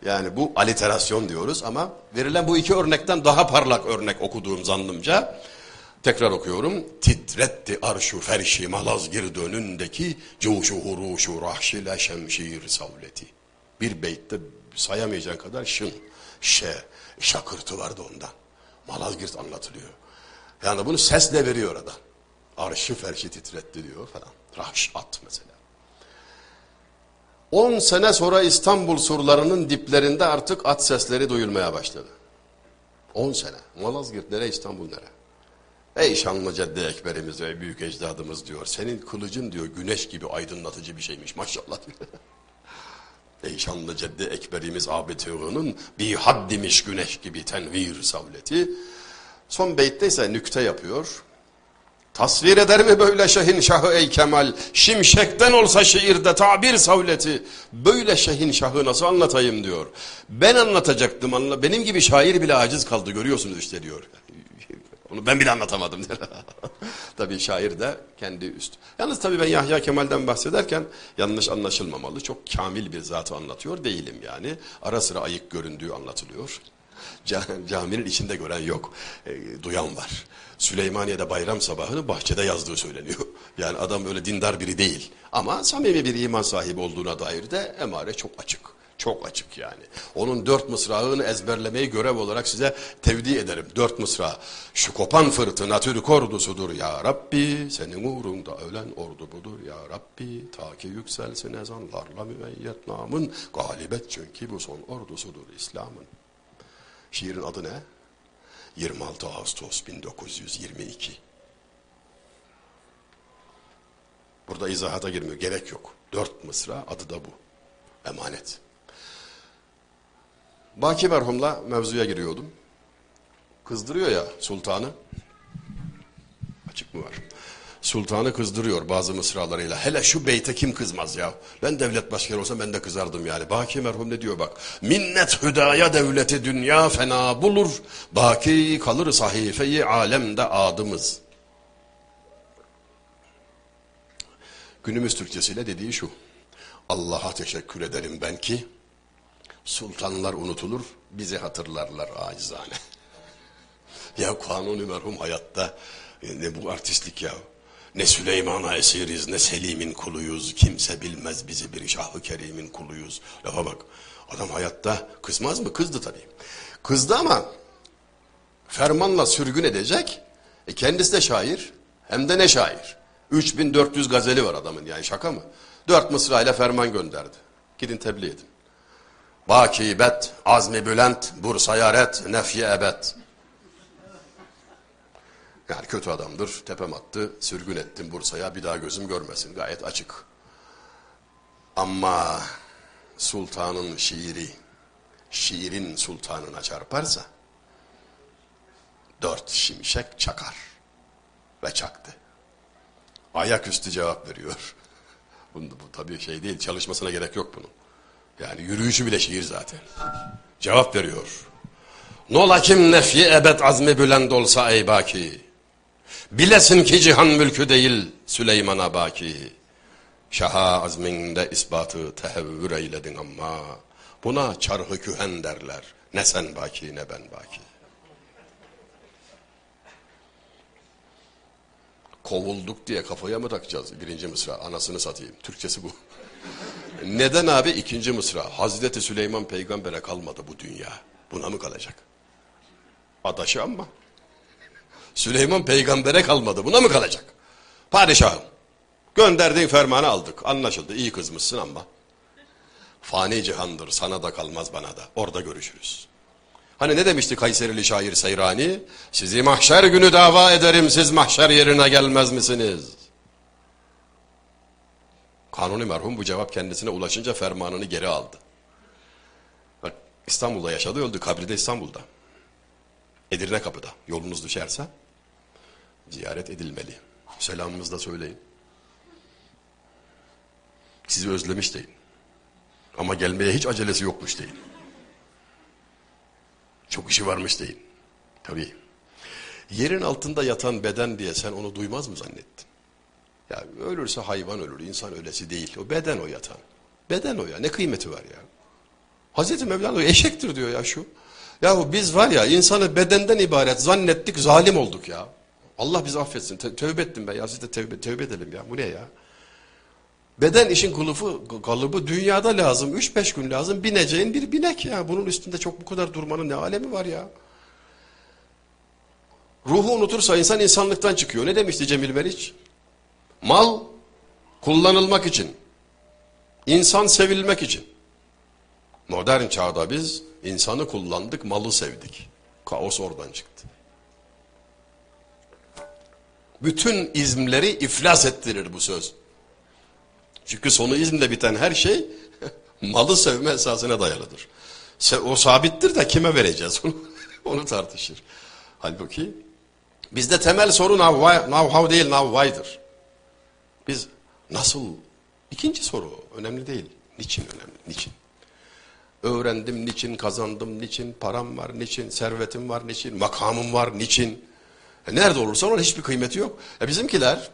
Yani bu aliterasyon diyoruz ama verilen bu iki örnekten daha parlak örnek okuduğum zannımca Tekrar okuyorum. Titretti arşu ferşi malazgir dönündeki cuşu huruşu rahşile şemşir savleti. Bir beytte sayamayacağın kadar şın, şe, şakırtı vardı ondan. Malazgirt anlatılıyor. Yani bunu sesle veriyor adam. Arşı ferşi titretti diyor falan. Rahş at mesela. 10 sene sonra İstanbul surlarının diplerinde artık at sesleri duyulmaya başladı. 10 sene. Malazgirt nere İstanbul nere? Ey şanlı ceddi ekberimiz ve büyük ecdadımız diyor. Senin kılıcın diyor güneş gibi aydınlatıcı bir şeymiş maşallah. Ey şanlı ceddi ekberimiz abetığının bir haddimiş güneş gibi tenvir savleti. Son beytte ise nükte yapıyor. Tasvir eder mi böyle şehin şahı ey Kemal? Şimşekten olsa şiirde tabir savleti. Böyle şehin şahı nasıl anlatayım diyor. Ben anlatacaktım. Anla Benim gibi şair bile aciz kaldı görüyorsunuz işte diyor. Onu ben bile anlatamadım. tabii şair de kendi üst. Yalnız tabii ben Yahya Kemal'den bahsederken yanlış anlaşılmamalı. Çok kamil bir zatı anlatıyor değilim yani. Ara sıra ayık göründüğü anlatılıyor. Caminin içinde gören yok. E, duyan var. Süleymaniye'de bayram sabahını bahçede yazdığı söyleniyor. Yani adam öyle dindar biri değil. Ama samimi bir iman sahibi olduğuna dair de emare çok açık. Çok açık yani. Onun dört mısrağını ezberlemeyi görev olarak size tevdi ederim. Dört mısra. Şu kopan fırtına Türk ordusudur ya Rabbi. Senin uğrunda ölen ordu budur ya Rabbi. Ta ki yükselsin ezanlarla müeyyet namın. Galibet çünkü bu son ordusudur İslam'ın. Şiirin adı ne? 26 Ağustos 1922. Burada izahata girmiyor. Gerek yok. Dört mısra adı da bu. Emanet. Baki merhumla mevzuya giriyordum. Kızdırıyor ya sultanı. Açık mı var? Sultanı kızdırıyor bazı mısralarıyla. Hele şu beyte kim kızmaz ya? Ben devlet başkanı olsam ben de kızardım yani. Baki merhum ne diyor bak. Minnet hüdaya devleti dünya fena bulur. Baki kalır sahifeyi alemde adımız. Günümüz Türkçesiyle dediği şu. Allah'a teşekkür ederim ben ki sultanlar unutulur, bizi hatırlarlar acizane. ya kanuni merhum hayatta ne bu artistlik ya. Ne Süleyman'a esiriz ne Selim'in kuluyuz. Kimse bilmez bizi bir Şahı Kerim'in kuluyuz. Lafa bak. Adam hayatta kızmaz mı? Kızdı tabii. Kızdı ama fermanla sürgün edecek. E kendisi de şair. Hem de ne şair. 3400 gazeli var adamın yani şaka mı? Dört mısrayla ferman gönderdi. Gidin tebliğ edin. Baki bet, azmi bülent, bursaya ret, nefye ebed. Yani kötü adamdır, tepem attı, sürgün ettim Bursa'ya, bir daha gözüm görmesin, gayet açık. Ama sultanın şiiri, şiirin sultanına çarparsa, dört şimşek çakar ve çaktı. Ayaküstü cevap veriyor. Bu, bu tabii şey değil, çalışmasına gerek yok bunun. Yani yürüyüşü bile şiir zaten. Cevap veriyor. Nola kim nefyi ebed azmi bülend olsa ey baki. Bilesin ki cihan mülkü değil Süleyman'a baki. Şaha azminde ispatı tehevvür eyledin ama buna çarhı kühen derler. Ne sen baki ne ben baki. Kovulduk diye kafaya mı takacağız birinci mısra? Anasını satayım. Türkçesi bu. Neden abi ikinci mısra? Hazreti Süleyman peygambere kalmadı bu dünya. Buna mı kalacak? Adaşı ama. Süleyman peygambere kalmadı. Buna mı kalacak? Padişahım. Gönderdiğin fermanı aldık. Anlaşıldı. İyi kızmışsın ama. Fani cihandır. Sana da kalmaz bana da. Orada görüşürüz. Hani ne demişti Kayserili şair Seyrani? Sizi mahşer günü dava ederim. Siz mahşer yerine gelmez misiniz? Kanuni merhum bu cevap kendisine ulaşınca fermanını geri aldı. Bak İstanbul'da yaşadı öldü. Kabri de İstanbul'da. Edirne kapıda. Yolunuz düşerse ziyaret edilmeli. Selamımızı da söyleyin. Sizi özlemiş deyin. Ama gelmeye hiç acelesi yokmuş deyin. Çok işi varmış deyin. Tabii. Yerin altında yatan beden diye sen onu duymaz mı zannettin? Ya ölürse hayvan ölür, insan ölesi değil. O beden o yatan. Beden o ya. Ne kıymeti var ya? Hazreti Mevlana eşektir diyor ya şu. Yahu biz var ya insanı bedenden ibaret zannettik, zalim olduk ya. Allah bizi affetsin. Te tövbe ettim ben ya. Siz de tövbe, tövbe edelim ya. Bu ne ya? Beden işin kılıfı, kalıbı dünyada lazım. Üç beş gün lazım. Bineceğin bir binek ya. Bunun üstünde çok bu kadar durmanın ne alemi var ya? Ruhu unutursa insan insanlıktan çıkıyor. Ne demişti Cemil Meriç? Mal kullanılmak için. insan sevilmek için. Modern çağda biz insanı kullandık, malı sevdik. Kaos oradan çıktı. Bütün izmleri iflas ettirir bu söz. Çünkü sonu izmle biten her şey malı sevme esasına dayalıdır. O sabittir de kime vereceğiz onu, onu tartışır. Halbuki bizde temel soru now, now how değil now why'dır. Biz nasıl? İkinci soru önemli değil. Niçin önemli? Niçin? Öğrendim niçin, kazandım niçin, param var niçin, servetim var niçin, makamım var niçin. E nerede olursa onun hiçbir kıymeti yok. E bizimkiler,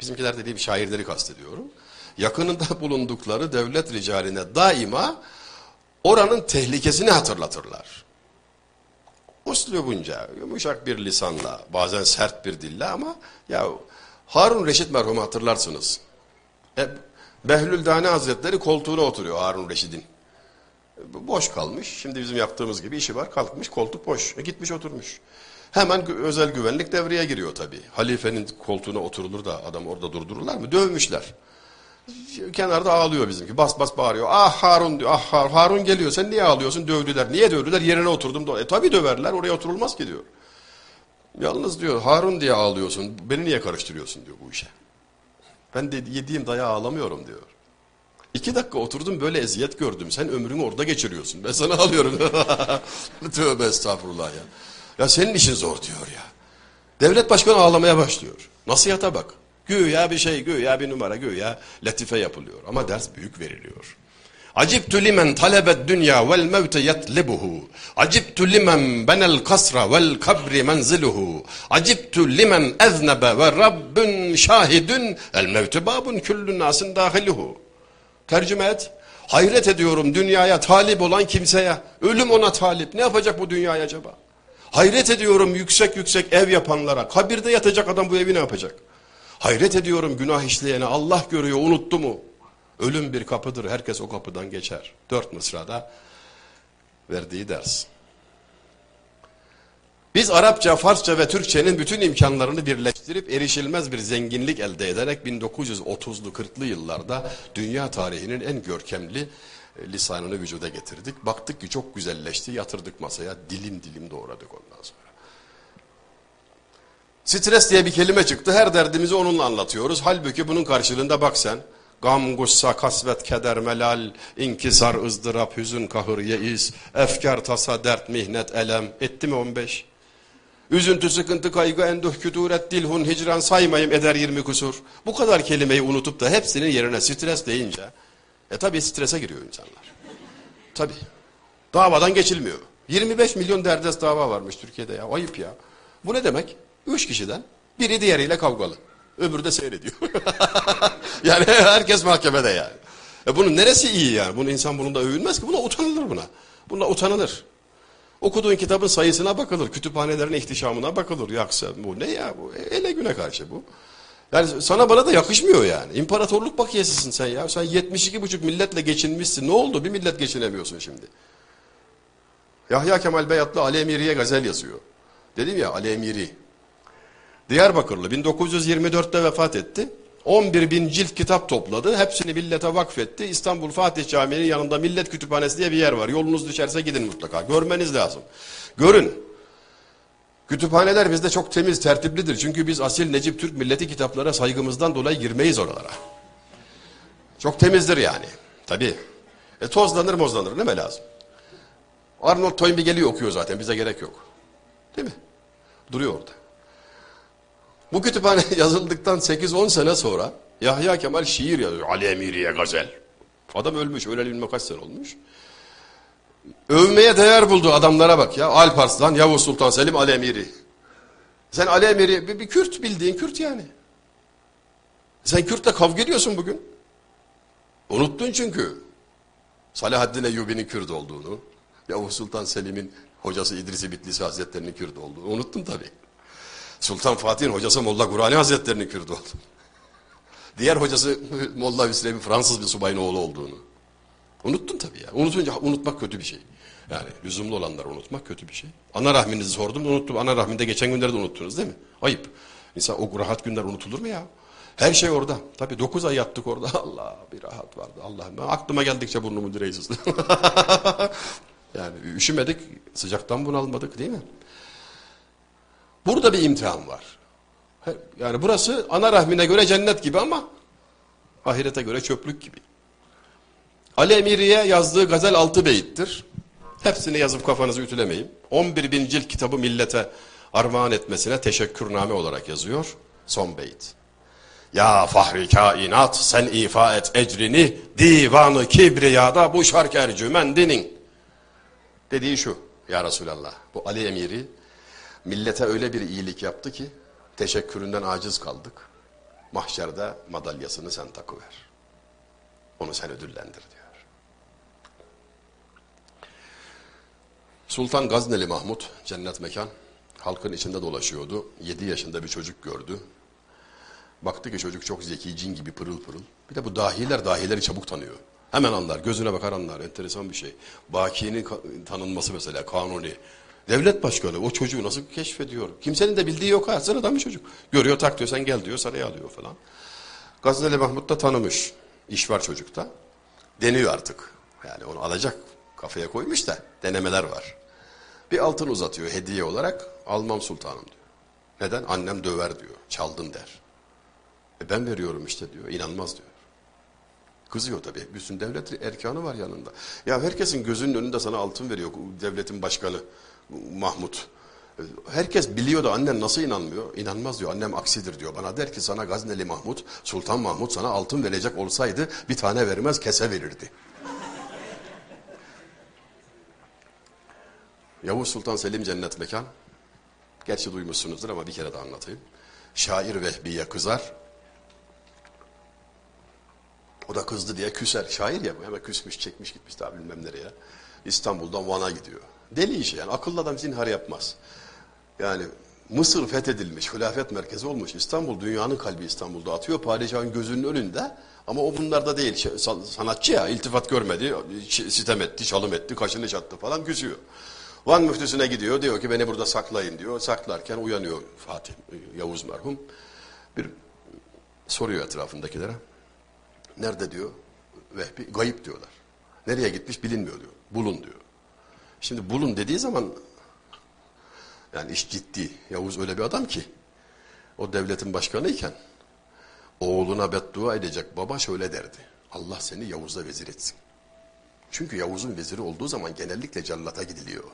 bizimkiler dediğim şairleri kastediyorum. Yakınında bulundukları devlet ricaline daima oranın tehlikesini hatırlatırlar. Uslubunca, yumuşak bir lisanla, bazen sert bir dille ama ya Harun Reşit merhumu hatırlarsınız. E, Behlül Dane Hazretleri koltuğuna oturuyor Harun Reşit'in. E, boş kalmış. Şimdi bizim yaptığımız gibi işi var. Kalkmış koltuk boş. E, gitmiş oturmuş. Hemen özel güvenlik devreye giriyor tabii. Halifenin koltuğuna oturulur da adam orada durdururlar mı? Dövmüşler. Kenarda ağlıyor bizimki. Bas bas bağırıyor. Ah Harun diyor. Ah Harun geliyor. Sen niye ağlıyorsun? Dövdüler. Niye dövdüler? Yerine oturdum. E tabii döverler. Oraya oturulmaz ki diyor. Yalnız diyor Harun diye ağlıyorsun. Beni niye karıştırıyorsun diyor bu işe. Ben de yediğim dayağı ağlamıyorum diyor. İki dakika oturdum böyle eziyet gördüm. Sen ömrünü orada geçiriyorsun. Ben sana alıyorum. Tövbe estağfurullah ya. Ya senin işin zor diyor ya. Devlet başkanı ağlamaya başlıyor. Nasihata bak. Güya bir şey, güya bir numara, güya latife yapılıyor. Ama ders büyük veriliyor. Acibtu limen talebet dünya vel mevte yetlibuhu. Acibtu limen benel kasra vel kabri menziluhu. Acibtu limen eznebe ve rabbün şahidün el mevte babun küllün nasin dahiluhu. Tercüme et. Hayret ediyorum dünyaya talip olan kimseye. Ölüm ona talip. Ne yapacak bu dünyaya acaba? Hayret ediyorum yüksek yüksek ev yapanlara. Kabirde yatacak adam bu evi ne yapacak? Hayret ediyorum günah işleyene. Allah görüyor unuttu mu? Ölüm bir kapıdır. Herkes o kapıdan geçer. Dört mısrada verdiği ders. Biz Arapça, Farsça ve Türkçenin bütün imkanlarını birleştirip erişilmez bir zenginlik elde ederek 1930'lu 40'lı yıllarda dünya tarihinin en görkemli e, lisanını vücuda getirdik. Baktık ki çok güzelleşti, yatırdık masaya, dilim dilim doğradık ondan sonra. Stres diye bir kelime çıktı, her derdimizi onunla anlatıyoruz. Halbuki bunun karşılığında bak sen, Gam, gussa, kasvet, keder, melal, inkisar, ızdırap, hüzün, kahır, yeis, efkar, tasa, dert, mihnet, elem. Etti mi 15? Üzüntü, sıkıntı, kaygı, enduh, küturet, dilhun, hicran saymayayım eder 20 kusur. Bu kadar kelimeyi unutup da hepsinin yerine stres deyince, e tabi strese giriyor insanlar. Tabi. Davadan geçilmiyor. 25 milyon derdest dava varmış Türkiye'de ya. Ayıp ya. Bu ne demek? 3 kişiden Biri diğeriyle kavgalı. Öbürü de seyrediyor. yani herkes mahkemede yani. E bunun neresi iyi yani? Bunu insan bunun da övünmez ki. Buna utanılır buna. Buna utanılır. Okuduğun kitabın sayısına bakılır. Kütüphanelerin ihtişamına bakılır. Yaksa bu ne ya? Bu ele güne karşı bu. Yani sana bana da yakışmıyor yani. İmparatorluk bakiyesisin sen ya. Sen 72,5 milletle geçinmişsin. Ne oldu? Bir millet geçinemiyorsun şimdi. Yahya Kemal Beyatlı Ali Emiri'ye gazel yazıyor. Dedim ya Ali Emiri. Diyarbakırlı 1924'te vefat etti. 11 bin cilt kitap topladı. Hepsini millete vakfetti. İstanbul Fatih Camii'nin yanında Millet Kütüphanesi diye bir yer var. Yolunuz düşerse gidin mutlaka. Görmeniz lazım. Görün. Kütüphaneler bizde çok temiz, tertiplidir. Çünkü biz asil Necip Türk milleti kitaplara saygımızdan dolayı girmeyiz oralara. Çok temizdir yani. Tabii. E tozlanır mozlanır değil mi lazım? Arnold Toynbee geliyor okuyor zaten. Bize gerek yok. Değil mi? Duruyor orada. Bu kütüphane yazıldıktan 8-10 sene sonra Yahya Kemal şiir yazıyor. Ali Emiri'ye gazel. Adam ölmüş. Öleli bilmem kaç sene olmuş. Övmeye değer buldu adamlara bak ya. Alparslan, Yavuz Sultan Selim, Ali Emiri. Sen Ali Emiri bir, bir Kürt bildiğin Kürt yani. Sen Kürt'le kavga ediyorsun bugün. Unuttun çünkü. Salahaddin Eyyubi'nin Kürt olduğunu, Yavuz Sultan Selim'in hocası İdris-i Bitlisi Hazretleri'nin Kürt olduğunu unuttun tabii. Sultan Fatih'in hocası Molla Gurani Hazretleri'nin Kürt olduğunu. Diğer hocası Molla Hüsrev'in Fransız bir subayın oğlu olduğunu. Unuttun tabii ya. Unutunca unutmak kötü bir şey. Yani lüzumlu olanları unutmak kötü bir şey. Ana rahminizi sordum unuttum. Ana rahminde geçen günleri de unuttunuz değil mi? Ayıp. İnsan o rahat günler unutulur mu ya? Her şey orada. Tabii dokuz ay yattık orada. Allah bir rahat vardı. Allah ben aklıma geldikçe burnumu direği yani üşümedik, sıcaktan bunalmadık değil mi? Burada bir imtihan var. Yani burası ana rahmine göre cennet gibi ama ahirete göre çöplük gibi. Ali Emiri'ye yazdığı gazel altı beyittir. Hepsini yazıp kafanızı ütülemeyin. 11 bin cilt kitabı millete armağan etmesine teşekkürname olarak yazıyor. Son beyit. Ya fahri kainat sen ifa et ecrini divanı kibriyada bu şark ercümendinin. Dediği şu ya Resulallah. Bu Ali Emiri millete öyle bir iyilik yaptı ki teşekküründen aciz kaldık. Mahşerde madalyasını sen takıver. Onu sen ödüllendir diyor. Sultan Gazneli Mahmut cennet mekan halkın içinde dolaşıyordu. 7 yaşında bir çocuk gördü. Baktı ki çocuk çok zeki, cin gibi pırıl pırıl. Bir de bu dahiler dahileri çabuk tanıyor. Hemen anlar, gözüne bakar anlar. Enteresan bir şey. Baki'nin tanınması mesela kanuni. Devlet başkanı o çocuğu nasıl keşfediyor? Kimsenin de bildiği yok ha. Sıradan bir çocuk. Görüyor tak diyor sen gel diyor saraya alıyor falan. Gazneli Mahmut da tanımış. İş var çocukta. Deniyor artık. Yani onu alacak kafaya koymuş da denemeler var. Bir altın uzatıyor hediye olarak. Almam sultanım diyor. Neden? Annem döver diyor. Çaldın der. E ben veriyorum işte diyor. İnanmaz diyor. Kızıyor tabii. Bütün devlet erkanı var yanında. Ya herkesin gözünün önünde sana altın veriyor. Devletin başkanı Mahmut. Herkes biliyor da annen nasıl inanmıyor? İnanmaz diyor. Annem aksidir diyor. Bana der ki sana Gazneli Mahmut, Sultan Mahmut sana altın verecek olsaydı bir tane vermez kese verirdi. Yavuz Sultan Selim Cennet Mekan. Gerçi duymuşsunuzdur ama bir kere de anlatayım. Şair Vehbi'ye kızar. O da kızdı diye küser. Şair ya bu hemen küsmüş çekmiş gitmiş daha bilmem nereye. İstanbul'dan Van'a gidiyor. Deli işi yani akıllı adam zinhar yapmaz. Yani Mısır fethedilmiş, hilafet merkezi olmuş. İstanbul dünyanın kalbi İstanbul'da atıyor. Padişahın gözünün önünde ama o bunlarda değil. Şey, sanatçı ya iltifat görmedi, sitem etti, çalım etti, kaşını çattı falan küsüyor. Van müftüsüne gidiyor diyor ki beni burada saklayın diyor. Saklarken uyanıyor Fatih Yavuz merhum. Bir soruyor etrafındakilere. Nerede diyor? Vehbi gayip diyorlar. Nereye gitmiş bilinmiyor diyor. Bulun diyor. Şimdi bulun dediği zaman yani iş ciddi. Yavuz öyle bir adam ki o devletin başkanıyken oğluna beddua edecek baba şöyle derdi. Allah seni Yavuz'a vezir etsin. Çünkü Yavuz'un veziri olduğu zaman genellikle cellata gidiliyor.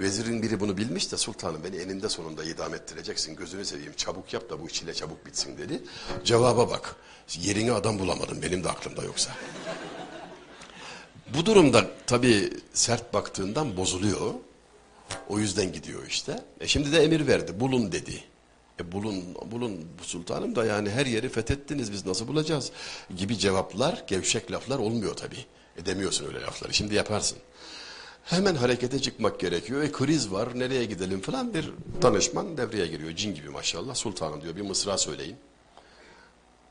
Vezirin biri bunu bilmiş de sultanım beni eninde sonunda idam ettireceksin gözünü seveyim çabuk yap da bu çile çabuk bitsin dedi. Cevaba bak yerini adam bulamadım benim de aklımda yoksa. Bu durumda tabii sert baktığından bozuluyor. O yüzden gidiyor işte. E şimdi de emir verdi bulun dedi. E bulun, bulun sultanım da yani her yeri fethettiniz biz nasıl bulacağız? Gibi cevaplar, gevşek laflar olmuyor tabii. Edemiyorsun öyle lafları. Şimdi yaparsın. Hemen harekete çıkmak gerekiyor. E kriz var, nereye gidelim falan bir danışman devreye giriyor. Cin gibi maşallah. Sultanım diyor bir mısra söyleyin.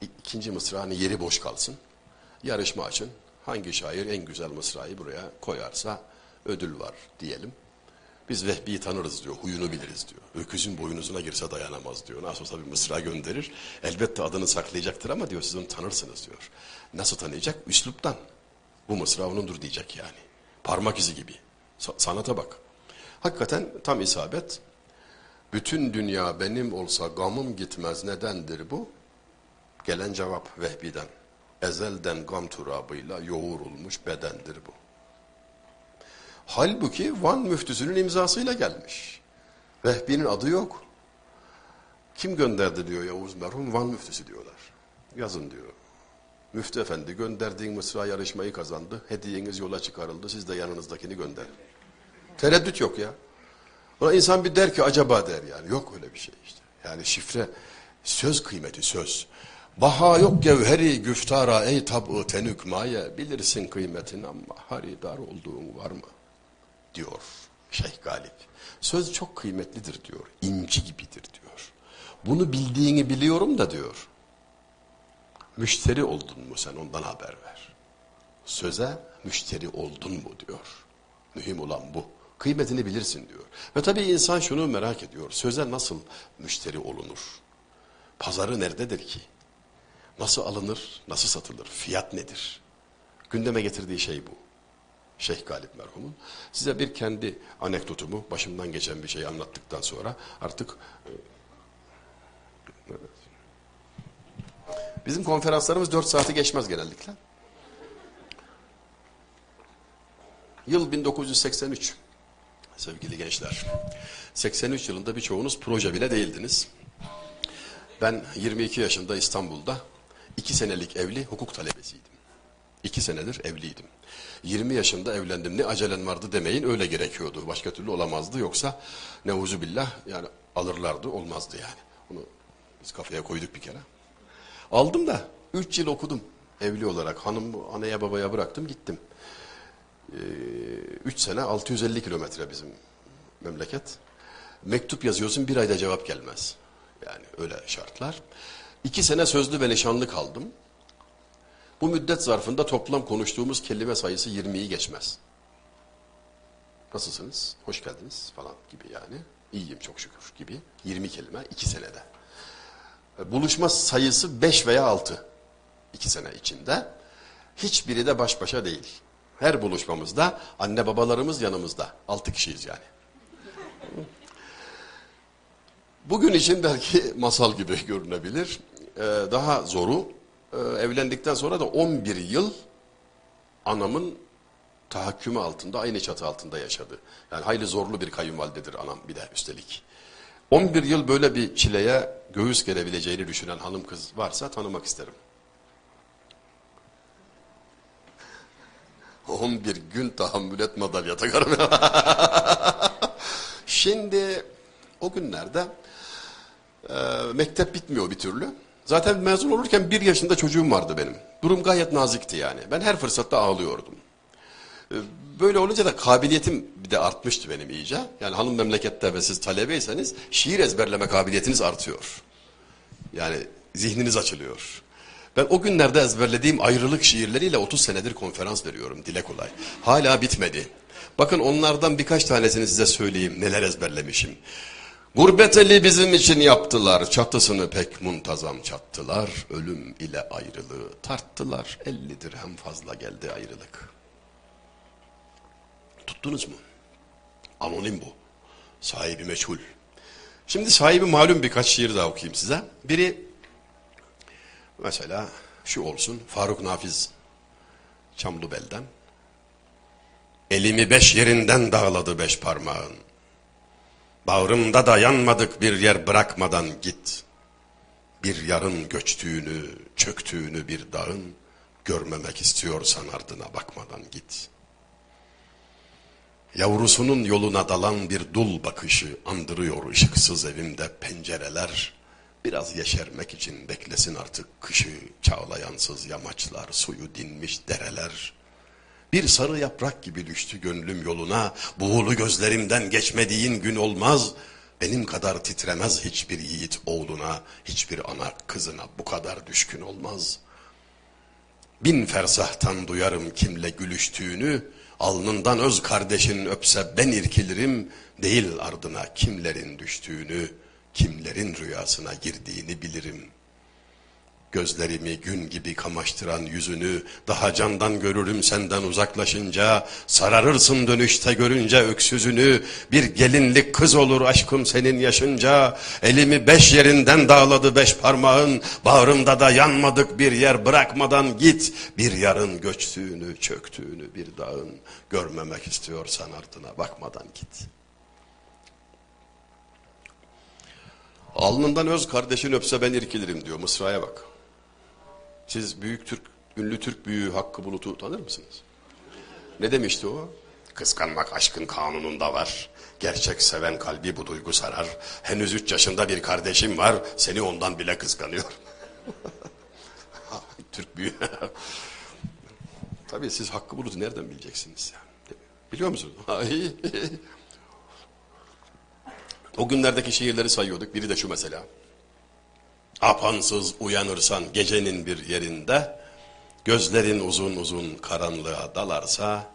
İkinci mısranın yeri boş kalsın. Yarışma açın. Hangi şair en güzel mısrayı buraya koyarsa ödül var diyelim. Biz Vehbi'yi tanırız diyor, huyunu biliriz diyor. Öküzün boynuzuna girse dayanamaz diyor. Nasıl olsa bir mısra gönderir. Elbette adını saklayacaktır ama diyor siz onu tanırsınız diyor. Nasıl tanıyacak? Üsluptan. Bu mısra onundur diyecek yani. Parmak izi gibi. Sa- sanata bak. Hakikaten tam isabet. Bütün dünya benim olsa gamım gitmez. Nedendir bu? Gelen cevap Vehbi'den. Ezelden gam turabıyla yoğurulmuş bedendir bu. Halbuki Van müftüsünün imzasıyla gelmiş. Vehbi'nin adı yok. Kim gönderdi diyor Yavuz merhum Van müftüsü diyorlar. Yazın diyor. Müftü efendi gönderdiğin mısra yarışmayı kazandı. Hediyeniz yola çıkarıldı. Siz de yanınızdakini gönderin. Tereddüt yok ya. Ona insan bir der ki acaba der yani. Yok öyle bir şey işte. Yani şifre söz kıymeti söz. Baha yok gevheri güftara ey tab'ı tenük maye. Bilirsin kıymetini ama haridar olduğun var mı? Diyor Şeyh Galip. Söz çok kıymetlidir diyor. İnci gibidir diyor. Bunu bildiğini biliyorum da diyor. Müşteri oldun mu sen ondan haber ver. Söze müşteri oldun mu diyor. Mühim olan bu. Kıymetini bilirsin diyor. Ve tabii insan şunu merak ediyor. Söze nasıl müşteri olunur? Pazarı nerededir ki? Nasıl alınır, nasıl satılır? Fiyat nedir? Gündeme getirdiği şey bu. Şeyh Galip merhumun. Size bir kendi anekdotumu, başımdan geçen bir şey anlattıktan sonra artık e. Bizim konferanslarımız 4 saati geçmez genellikle. Yıl 1983 sevgili gençler. 83 yılında birçoğunuz proje bile değildiniz. Ben 22 yaşında İstanbul'da 2 senelik evli hukuk talebesiydim. 2 senedir evliydim. 20 yaşında evlendim ne acelen vardı demeyin öyle gerekiyordu. Başka türlü olamazdı yoksa nevuzu billah yani alırlardı olmazdı yani. Bunu biz kafaya koyduk bir kere. Aldım da 3 yıl okudum evli olarak. Hanım anaya babaya bıraktım gittim. 3 sene 650 kilometre bizim memleket. Mektup yazıyorsun bir ayda cevap gelmez. Yani öyle şartlar. 2 sene sözlü ve nişanlı kaldım. Bu müddet zarfında toplam konuştuğumuz kelime sayısı 20'yi geçmez. Nasılsınız? Hoş geldiniz falan gibi yani. İyiyim çok şükür gibi. 20 kelime 2 senede. Buluşma sayısı 5 veya 6. 2 sene içinde. Hiçbiri de baş başa değil. Her buluşmamızda anne babalarımız yanımızda. 6 kişiyiz yani. Bugün için belki masal gibi görünebilir. Ee, daha zoru e, evlendikten sonra da 11 yıl anamın tahakkümü altında aynı çatı altında yaşadı. Yani hayli zorlu bir kayınvalidedir anam bir de üstelik. 11 yıl böyle bir çileye göğüs gerebileceğini düşünen hanım kız varsa tanımak isterim. 11 gün tahammül et madalya takarım. Şimdi o günlerde e, mektep bitmiyor bir türlü. Zaten mezun olurken bir yaşında çocuğum vardı benim. Durum gayet nazikti yani. Ben her fırsatta ağlıyordum. E, böyle olunca da kabiliyetim bir de artmıştı benim iyice. Yani hanım memlekette ve siz talebeyseniz şiir ezberleme kabiliyetiniz artıyor. Yani zihniniz açılıyor. Ben o günlerde ezberlediğim ayrılık şiirleriyle 30 senedir konferans veriyorum dile kolay. Hala bitmedi. Bakın onlardan birkaç tanesini size söyleyeyim neler ezberlemişim. Gurbet eli bizim için yaptılar, çatısını pek muntazam çattılar, ölüm ile ayrılığı tarttılar, 50 dirhem fazla geldi ayrılık. Tuttunuz mu? Anonim bu. Sahibi meçhul. Şimdi sahibi malum birkaç şiir daha okuyayım size. Biri mesela şu olsun Faruk Nafiz Çamlıbel'den. Elimi beş yerinden dağladı beş parmağın. Bağrımda da yanmadık bir yer bırakmadan git. Bir yarın göçtüğünü, çöktüğünü bir dağın görmemek istiyorsan ardına bakmadan git. Yavrusunun yoluna dalan bir dul bakışı andırıyor ışıksız evimde pencereler. Biraz yeşermek için beklesin artık kışı, çağlayansız yamaçlar, suyu dinmiş dereler. Bir sarı yaprak gibi düştü gönlüm yoluna, buğulu gözlerimden geçmediğin gün olmaz. Benim kadar titremez hiçbir yiğit oğluna, hiçbir ana kızına bu kadar düşkün olmaz.'' Bin fersahtan duyarım kimle gülüştüğünü, alnından öz kardeşin öpse ben irkilirim, değil ardına kimlerin düştüğünü, kimlerin rüyasına girdiğini bilirim. Gözlerimi gün gibi kamaştıran yüzünü, daha candan görürüm senden uzaklaşınca, sararırsın dönüşte görünce öksüzünü, bir gelinlik kız olur aşkım senin yaşınca, elimi beş yerinden dağladı beş parmağın, bağrımda da yanmadık bir yer bırakmadan git, bir yarın göçtüğünü, çöktüğünü bir dağın, görmemek istiyorsan ardına bakmadan git. Alnından öz kardeşin öpse ben irkilirim diyor Mısra'ya bak. Siz büyük Türk, ünlü Türk büyüğü Hakkı Bulut'u tanır mısınız? Ne demişti o? Kıskanmak aşkın kanununda var. Gerçek seven kalbi bu duygu sarar. Henüz üç yaşında bir kardeşim var. Seni ondan bile kıskanıyor. Türk büyüğü. Tabii siz Hakkı Bulut'u nereden bileceksiniz? Yani? Biliyor musunuz? o günlerdeki şiirleri sayıyorduk. Biri de şu mesela. Apansız uyanırsan gecenin bir yerinde, gözlerin uzun uzun karanlığa dalarsa,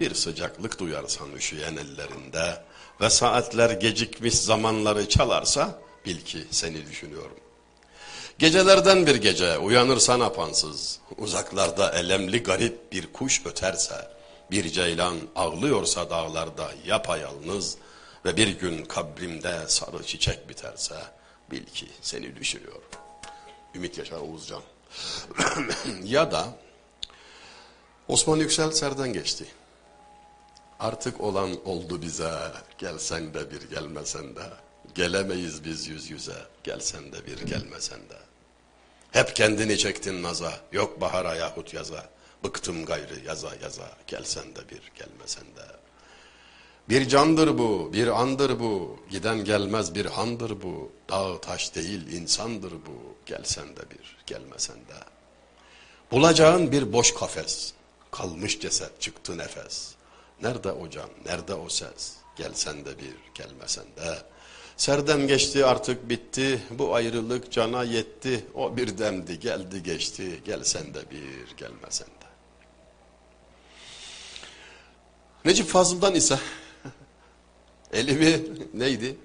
bir sıcaklık duyarsan üşüyen ellerinde ve saatler gecikmiş zamanları çalarsa, bil ki seni düşünüyorum. Gecelerden bir gece uyanırsan apansız, uzaklarda elemli garip bir kuş öterse, bir ceylan ağlıyorsa dağlarda yapayalnız ve bir gün kabrimde sarı çiçek biterse, bil ki seni düşünüyorum. Ümit Yaşar Oğuzcan. ya da Osman Yüksel Serden geçti. Artık olan oldu bize, gelsen de bir gelmesen de. Gelemeyiz biz yüz yüze, gelsen de bir gelmesen de. Hep kendini çektin naza, yok bahara yahut yaza. Bıktım gayrı yaza yaza, gelsen de bir gelmesen de. Bir candır bu, bir andır bu, giden gelmez bir handır bu. Dağ taş değil insandır bu, gelsen de bir, gelmesen de. Bulacağın bir boş kafes, kalmış ceset çıktı nefes. Nerede o can, nerede o ses, gelsen de bir, gelmesen de. Serdem geçti artık bitti, bu ayrılık cana yetti. O bir demdi, geldi geçti, gelsen de bir, gelmesen de. Necip Fazıl'dan ise Elimi neydi?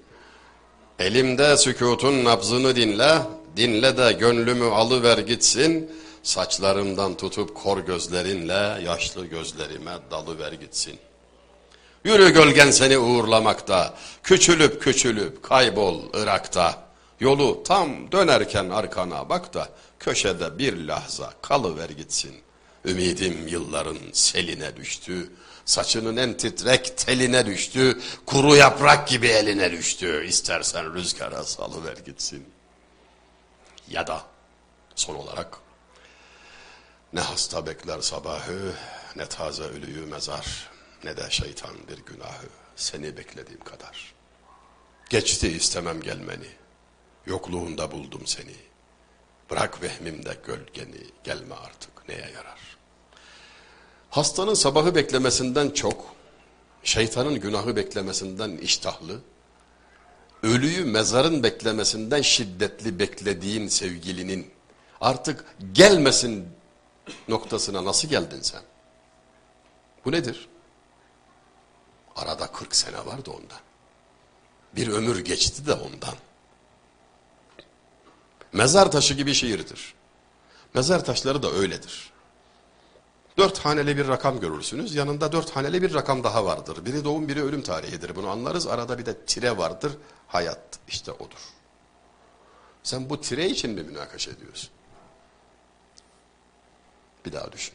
Elimde sükutun nabzını dinle, dinle de gönlümü alıver gitsin. Saçlarımdan tutup kor gözlerinle yaşlı gözlerime dalıver gitsin. Yürü gölgen seni uğurlamakta, küçülüp küçülüp kaybol Irak'ta. Yolu tam dönerken arkana bak da köşede bir lahza kalıver gitsin. Ümidim yılların seline düştü. Saçının en titrek teline düştü. Kuru yaprak gibi eline düştü. İstersen rüzgara salıver gitsin. Ya da son olarak ne hasta bekler sabahı, ne taze ölüyü mezar, ne de şeytan bir günahı seni beklediğim kadar. Geçti istemem gelmeni, yokluğunda buldum seni. Bırak vehmimde gölgeni, gelme artık neye yarar? Hastanın sabahı beklemesinden çok, şeytanın günahı beklemesinden iştahlı, ölüyü mezarın beklemesinden şiddetli beklediğin sevgilinin artık gelmesin noktasına nasıl geldin sen? Bu nedir? Arada 40 sene vardı ondan. Bir ömür geçti de ondan. Mezar taşı gibi şiirdir. Mezar taşları da öyledir. Dört haneli bir rakam görürsünüz. Yanında dört haneli bir rakam daha vardır. Biri doğum biri ölüm tarihidir. Bunu anlarız. Arada bir de tire vardır. Hayat işte odur. Sen bu tire için mi münakaşa ediyorsun? Bir daha düşün.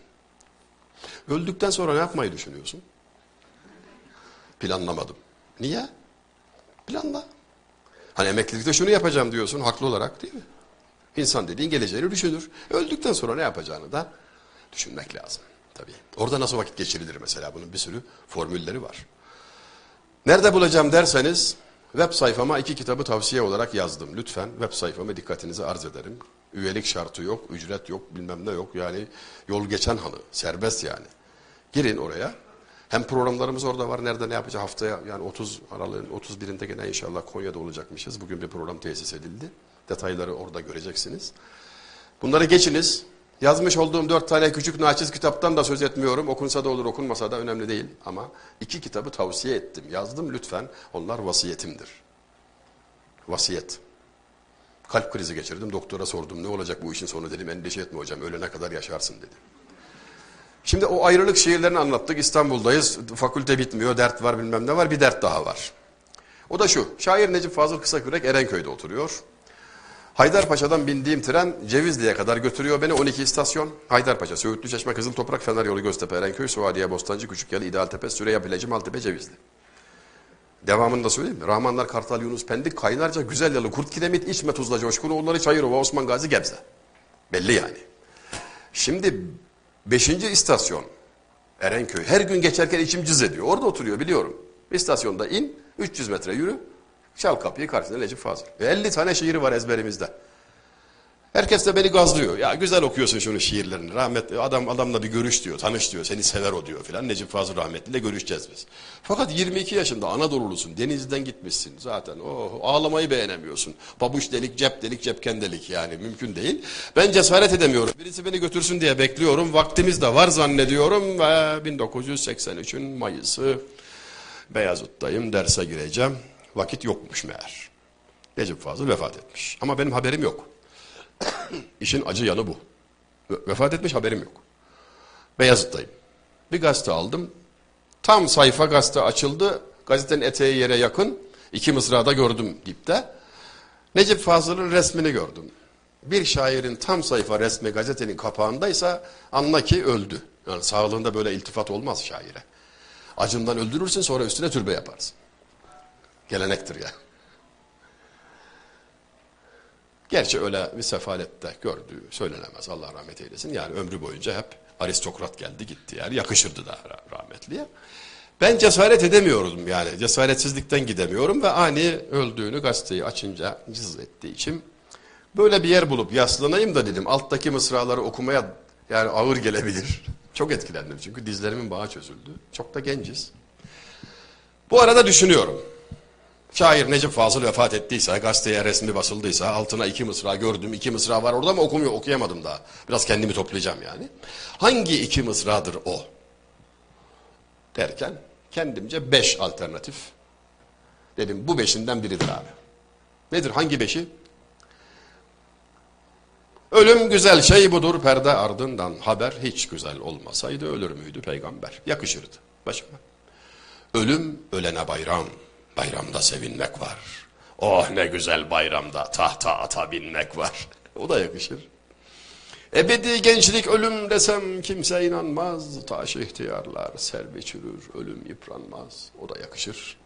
Öldükten sonra ne yapmayı düşünüyorsun? Planlamadım. Niye? Planla. Hani emeklilikte şunu yapacağım diyorsun haklı olarak değil mi? İnsan dediğin geleceğini düşünür. Öldükten sonra ne yapacağını da düşünmek lazım. Tabii. Orada nasıl vakit geçirilir mesela bunun bir sürü formülleri var. Nerede bulacağım derseniz web sayfama iki kitabı tavsiye olarak yazdım. Lütfen web sayfama dikkatinizi arz ederim. Üyelik şartı yok, ücret yok, bilmem ne yok. Yani yol geçen hanı, serbest yani. Girin oraya. Hem programlarımız orada var. Nerede ne yapacağız haftaya yani 30 Aralık'ın 31'inde gene inşallah Konya'da olacakmışız. Bugün bir program tesis edildi. Detayları orada göreceksiniz. Bunları geçiniz. Yazmış olduğum dört tane küçük naçiz kitaptan da söz etmiyorum. Okunsa da olur, okunmasa da önemli değil. Ama iki kitabı tavsiye ettim. Yazdım lütfen. Onlar vasiyetimdir. Vasiyet. Kalp krizi geçirdim. Doktora sordum ne olacak bu işin sonu dedim. Endişe etme hocam ölene kadar yaşarsın dedi. Şimdi o ayrılık şiirlerini anlattık. İstanbul'dayız. Fakülte bitmiyor. Dert var bilmem ne var. Bir dert daha var. O da şu. Şair Necip Fazıl Kısakürek Erenköy'de oturuyor. Haydarpaşa'dan bindiğim tren Cevizli'ye kadar götürüyor beni 12 istasyon. Haydarpaşa, Söğütlü Çeşme, Kızıl Toprak, Fener Yolu, Göztepe, Erenköy, Suadiye, Bostancı, Küçükyalı, İdealtepe, Süreyya, Bileci, Maltepe, Cevizli. Devamını da söyleyeyim mi? Rahmanlar, Kartal, Yunus, Pendik, Kaynarca, Güzel Yalı, Kurt Kiremit, İçme, Tuzla, Coşkunoğulları, Çayırova, Osman Gazi, Gebze. Belli yani. Şimdi 5. istasyon Erenköy. Her gün geçerken içim cız ediyor. Orada oturuyor biliyorum. İstasyonda in, 300 metre yürü. Çal kapıyı karşısında Necip Fazıl. E, 50 tane şiiri var ezberimizde. Herkes de beni gazlıyor. Ya güzel okuyorsun şunu şiirlerini. Rahmetli adam adamla bir görüş diyor, tanış diyor. Seni sever o diyor filan. Necip Fazıl rahmetliyle görüşeceğiz biz. Fakat 22 yaşında Anadolu'lusun. Denizden gitmişsin zaten. Oh, ağlamayı beğenemiyorsun. Pabuç delik, cep delik, cepken delik yani mümkün değil. Ben cesaret edemiyorum. Birisi beni götürsün diye bekliyorum. Vaktimiz de var zannediyorum ve 1983'ün Mayıs'ı Beyazıt'tayım. Derse gireceğim. Vakit yokmuş meğer. Necip Fazıl vefat etmiş. Ama benim haberim yok. İşin acı yanı bu. Ve- Vefat etmiş haberim yok. Beyazıt'tayım. Bir gazete aldım. Tam sayfa gazete açıldı. Gazetenin eteği yere yakın. İki mısrada gördüm dipte. Necip Fazıl'ın resmini gördüm. Bir şairin tam sayfa resmi gazetenin kapağındaysa anla ki öldü. Yani sağlığında böyle iltifat olmaz şaire. Acından öldürürsün sonra üstüne türbe yaparsın. Gelenektir ya. Gerçi öyle bir sefalette gördüğü söylenemez Allah rahmet eylesin. Yani ömrü boyunca hep aristokrat geldi gitti yani yakışırdı da ra- rahmetliye. Ben cesaret edemiyorum yani cesaretsizlikten gidemiyorum ve ani öldüğünü gazeteyi açınca cız ettiği için böyle bir yer bulup yaslanayım da dedim alttaki mısraları okumaya yani ağır gelebilir. Çok etkilendim çünkü dizlerimin bağı çözüldü. Çok da genciz. Bu arada düşünüyorum. Şair Necip Fazıl vefat ettiyse, gazeteye resmi basıldıysa, altına iki mısra gördüm, iki mısra var orada ama okumuyor, okuyamadım daha. Biraz kendimi toplayacağım yani. Hangi iki mısradır o? Derken kendimce beş alternatif. Dedim bu beşinden biridir abi. Nedir, hangi beşi? Ölüm güzel şey budur perde ardından haber hiç güzel olmasaydı ölür müydü peygamber? Yakışırdı başıma. Ölüm ölene bayram. Bayramda sevinmek var. Oh ne güzel bayramda tahta ata binmek var. O da yakışır. Ebedi gençlik ölüm desem kimse inanmaz. Taş ihtiyarlar servi çürür, ölüm yıpranmaz. O da yakışır.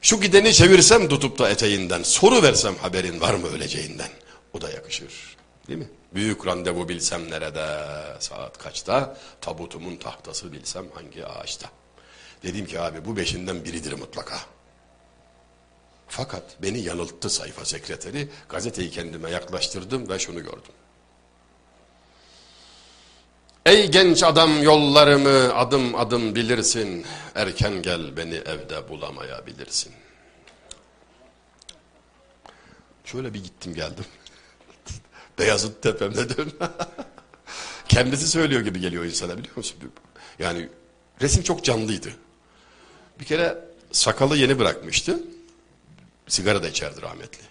Şu gideni çevirsem tutup da eteğinden, soru versem haberin var mı öleceğinden. O da yakışır. Değil mi? Büyük randevu bilsem nerede, saat kaçta, tabutumun tahtası bilsem hangi ağaçta. Dedim ki abi bu beşinden biridir mutlaka. Fakat beni yanılttı sayfa sekreteri. Gazeteyi kendime yaklaştırdım ve şunu gördüm. Ey genç adam yollarımı adım adım bilirsin. Erken gel beni evde bulamayabilirsin. Şöyle bir gittim geldim. Beyazıt tepemde dön. Kendisi söylüyor gibi geliyor insana biliyor musun? Yani resim çok canlıydı. Bir kere sakalı yeni bırakmıştı. Sigara da içerdi rahmetli.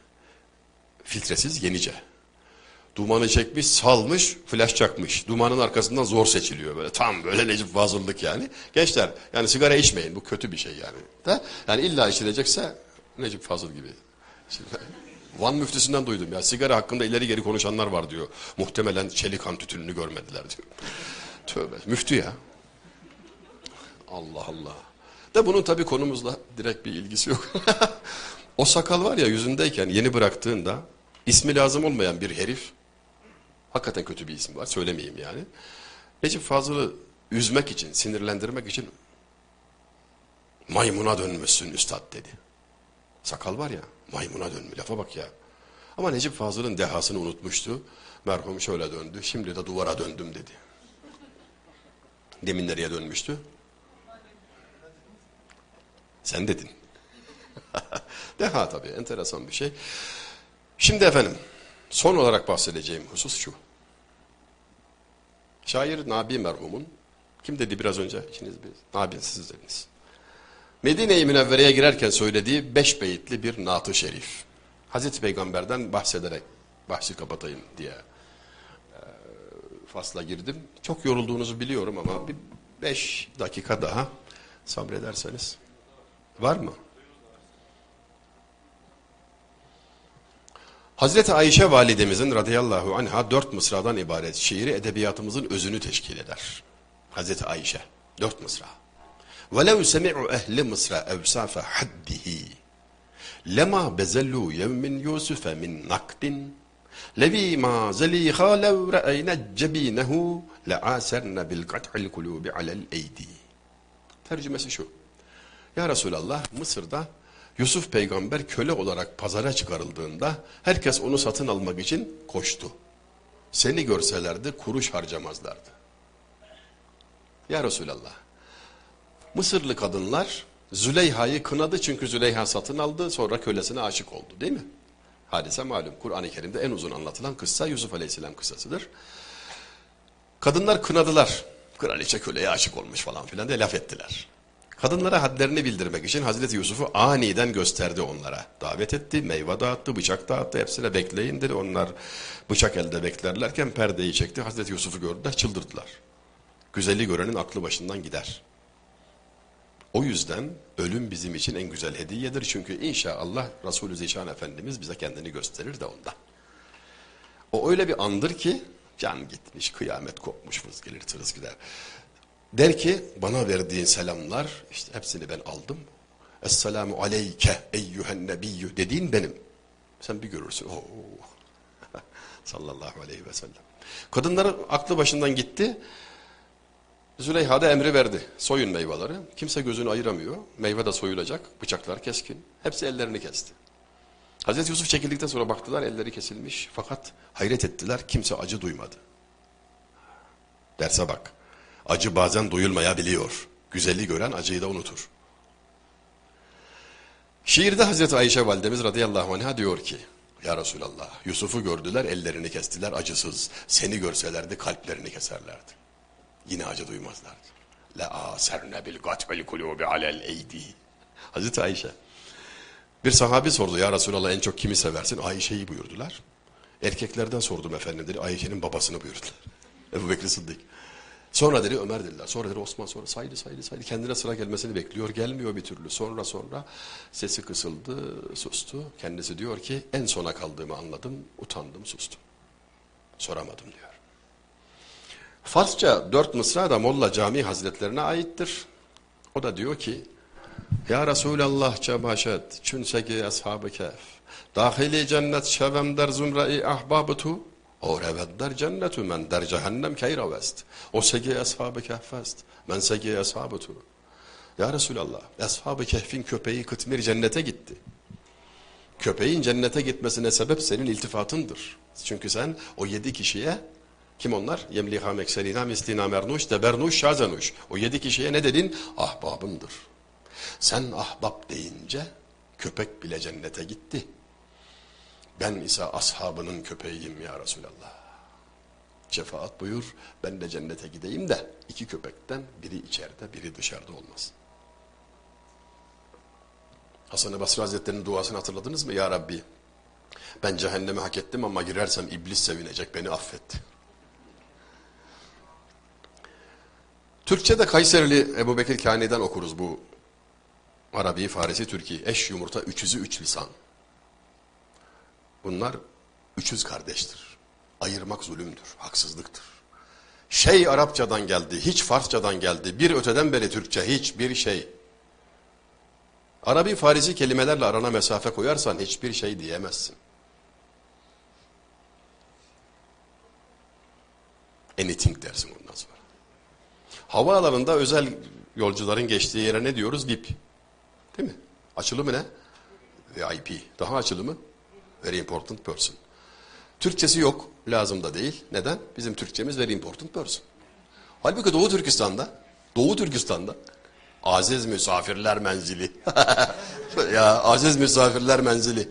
Filtresiz yenice. Dumanı çekmiş, salmış, flash çakmış. Dumanın arkasından zor seçiliyor böyle. Tam böyle Necip Fazıl'lık yani. Gençler yani sigara içmeyin bu kötü bir şey yani. Da, yani illa içilecekse Necip Fazıl gibi. Şimdi, Van müftüsünden duydum ya. Sigara hakkında ileri geri konuşanlar var diyor. Muhtemelen çelikan tütününü görmediler diyor. Tövbe. Müftü ya. Allah Allah. De bunun tabii konumuzla direkt bir ilgisi yok. o sakal var ya yüzündeyken yeni bıraktığında ismi lazım olmayan bir herif. Hakikaten kötü bir isim var söylemeyeyim yani. Necip Fazıl'ı üzmek için, sinirlendirmek için Maymuna dönmüşsün üstad dedi. Sakal var ya maymuna dönmüş lafa bak ya. Ama Necip Fazıl'ın dehasını unutmuştu. Merhum şöyle döndü. Şimdi de duvara döndüm dedi. Demin nereye dönmüştü? Sen dedin. Deha tabii enteresan bir şey. Şimdi efendim son olarak bahsedeceğim husus şu. Şair Nabi merhumun kim dedi biraz önce? İkiniz bir. Nabi siz dediniz. Medine-i Münevvere'ye girerken söylediği beş beyitli bir naat-ı şerif. Hazreti Peygamber'den bahsederek bahsi kapatayım diye e, fasla girdim. Çok yorulduğunuzu biliyorum ama bir beş dakika daha sabrederseniz. Var mı? Hazreti Ayşe validemizin radıyallahu anha dört mısradan ibaret şiiri edebiyatımızın özünü teşkil eder. Hazreti Ayşe dört mısra. وَلَوْ سَمِعُ اَهْلِ مِصْرَ اَوْسَافَ حَدِّهِ لَمَا بَزَلُّوا يَوْمٍ يُوسُفَ مِنْ نَقْدٍ لَوِي مَا زَلِيخَا لَوْ رَأَيْنَ جَب۪ينَهُ لَعَاسَرْنَ بِالْقَطْعِ الْقُلُوبِ عَلَى الْاَيْدِي Tercümesi şu. Ya Resulallah Mısır'da Yusuf peygamber köle olarak pazara çıkarıldığında herkes onu satın almak için koştu. Seni görselerdi kuruş harcamazlardı. Ya Resulallah Mısırlı kadınlar Züleyha'yı kınadı çünkü Züleyha satın aldı sonra kölesine aşık oldu değil mi? Hadise malum. Kur'an-ı Kerim'de en uzun anlatılan kıssa Yusuf Aleyhisselam kıssasıdır. Kadınlar kınadılar. Kraliçe köleye aşık olmuş falan filan diye laf ettiler. Kadınlara hadlerini bildirmek için Hazreti Yusuf'u aniden gösterdi onlara. Davet etti, meyve dağıttı, bıçak dağıttı. Hepsine bekleyin dedi. Onlar bıçak elde beklerlerken perdeyi çekti. Hazreti Yusuf'u gördüler, çıldırdılar. Güzeli görenin aklı başından gider. O yüzden ölüm bizim için en güzel hediyedir. Çünkü inşallah Resulü Zişan Efendimiz bize kendini gösterir de ondan. O öyle bir andır ki can gitmiş, kıyamet kopmuş, vız gelir tırıs gider. Der ki bana verdiğin selamlar işte hepsini ben aldım. Esselamu aleyke eyyühen nebiyyü dediğin benim. Sen bir görürsün. Oo. Sallallahu aleyhi ve sellem. Kadınların aklı başından gitti. Züleyha da emri verdi. Soyun meyveleri. Kimse gözünü ayıramıyor. Meyve de soyulacak. Bıçaklar keskin. Hepsi ellerini kesti. Hazreti Yusuf çekildikten sonra baktılar elleri kesilmiş. Fakat hayret ettiler. Kimse acı duymadı. Derse bak. Acı bazen duyulmayabiliyor. Güzelliği gören acıyı da unutur. Şiirde Hazreti Ayşe validemiz radıyallahu anh'a diyor ki Ya Resulallah Yusuf'u gördüler ellerini kestiler acısız. Seni görselerdi kalplerini keserlerdi. Yine acı duymazlardı. La aserne bil gat'il kulubi alel eydi. Hazreti Ayşe. Bir sahabi sordu ya Resulallah en çok kimi seversin? Ayşe'yi buyurdular. Erkeklerden sordum efendim dedi. Ayşe'nin babasını buyurdular. Ebu Bekir Sıddık. Sonra dedi Ömer dediler. Sonra dedi Osman sonra saydı saydı saydı. Kendine sıra gelmesini bekliyor. Gelmiyor bir türlü. Sonra sonra sesi kısıldı, sustu. Kendisi diyor ki en sona kaldığımı anladım, utandım, sustum. Soramadım diyor. Farsça dört mısra da Molla Cami Hazretlerine aittir. O da diyor ki Ya Resulallah cemaşet çünseki ashab-ı kehf dahili cennet şevem der zümre-i ahbab tu o revet der cennetu men der cehennem keyravest o segi ashab-ı kehfest men segi ashab tu Ya Resulallah ashab-ı kehfin köpeği Kıtmir cennete gitti. Köpeğin cennete gitmesine sebep senin iltifatındır. Çünkü sen o yedi kişiye kim onlar? Yemliha mekselina mislina mernuş tebernuş şazenuş. O yedi kişiye ne dedin? Ahbabımdır. Sen ahbap deyince köpek bile cennete gitti. Ben ise ashabının köpeğiyim ya Resulallah. Şefaat buyur ben de cennete gideyim de iki köpekten biri içeride biri dışarıda olmasın. Hasan-ı Basri Hazretleri'nin duasını hatırladınız mı? Ya Rabbi ben cehennemi hak ettim ama girersem iblis sevinecek beni affet. Türkçe'de Kayserili Ebu Bekir Kani'den okuruz bu Arabi, Farisi, Türki. Eş yumurta, üçüzü üç lisan. Bunlar üçüz kardeştir. Ayırmak zulümdür, haksızlıktır. Şey Arapçadan geldi, hiç Farsçadan geldi. Bir öteden beri Türkçe, hiçbir şey. Arabi, Farisi kelimelerle arana mesafe koyarsan hiçbir şey diyemezsin. Anything dersin ondan sonra. Havaalanında özel yolcuların geçtiği yere ne diyoruz? VIP. Değil mi? Açılımı ne? VIP. Daha açılımı? Very important person. Türkçesi yok. Lazım da değil. Neden? Bizim Türkçemiz very important person. Halbuki Doğu Türkistan'da, Doğu Türkistan'da aziz misafirler menzili. ya aziz misafirler menzili.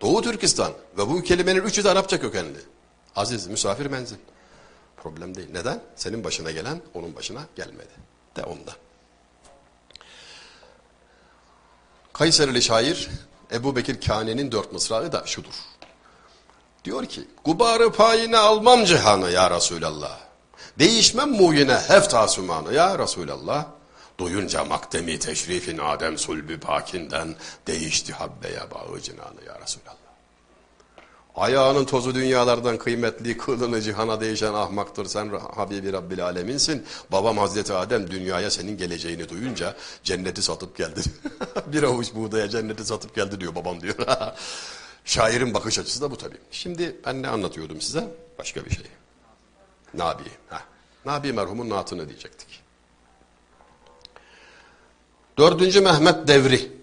Doğu Türkistan ve bu kelimenin üçü de Arapça kökenli. Aziz misafir menzil. Problem değil. Neden? Senin başına gelen onun başına gelmedi. De onda. Kayserili şair Ebu Bekir Kâne'nin dört mısrağı da şudur. Diyor ki, Gubarı payine almam cihanı ya Resulallah. Değişmem muyine hefta sümanı ya Resulallah. Duyunca makdemi teşrifin Adem sulbü pakinden değişti habbeye bağı cinanı ya Resulallah. Ayağının tozu dünyalardan kıymetli, kılını cihana değişen ahmaktır. Sen Habibi Rabbil Aleminsin. Babam Hazreti Adem dünyaya senin geleceğini duyunca cenneti satıp geldi. bir avuç buğdaya cenneti satıp geldi diyor babam diyor. Şairin bakış açısı da bu tabii. Şimdi ben ne anlatıyordum size? Başka bir şey. Nabi. Heh. Nabi merhumun naatını diyecektik. Dördüncü Mehmet Devri.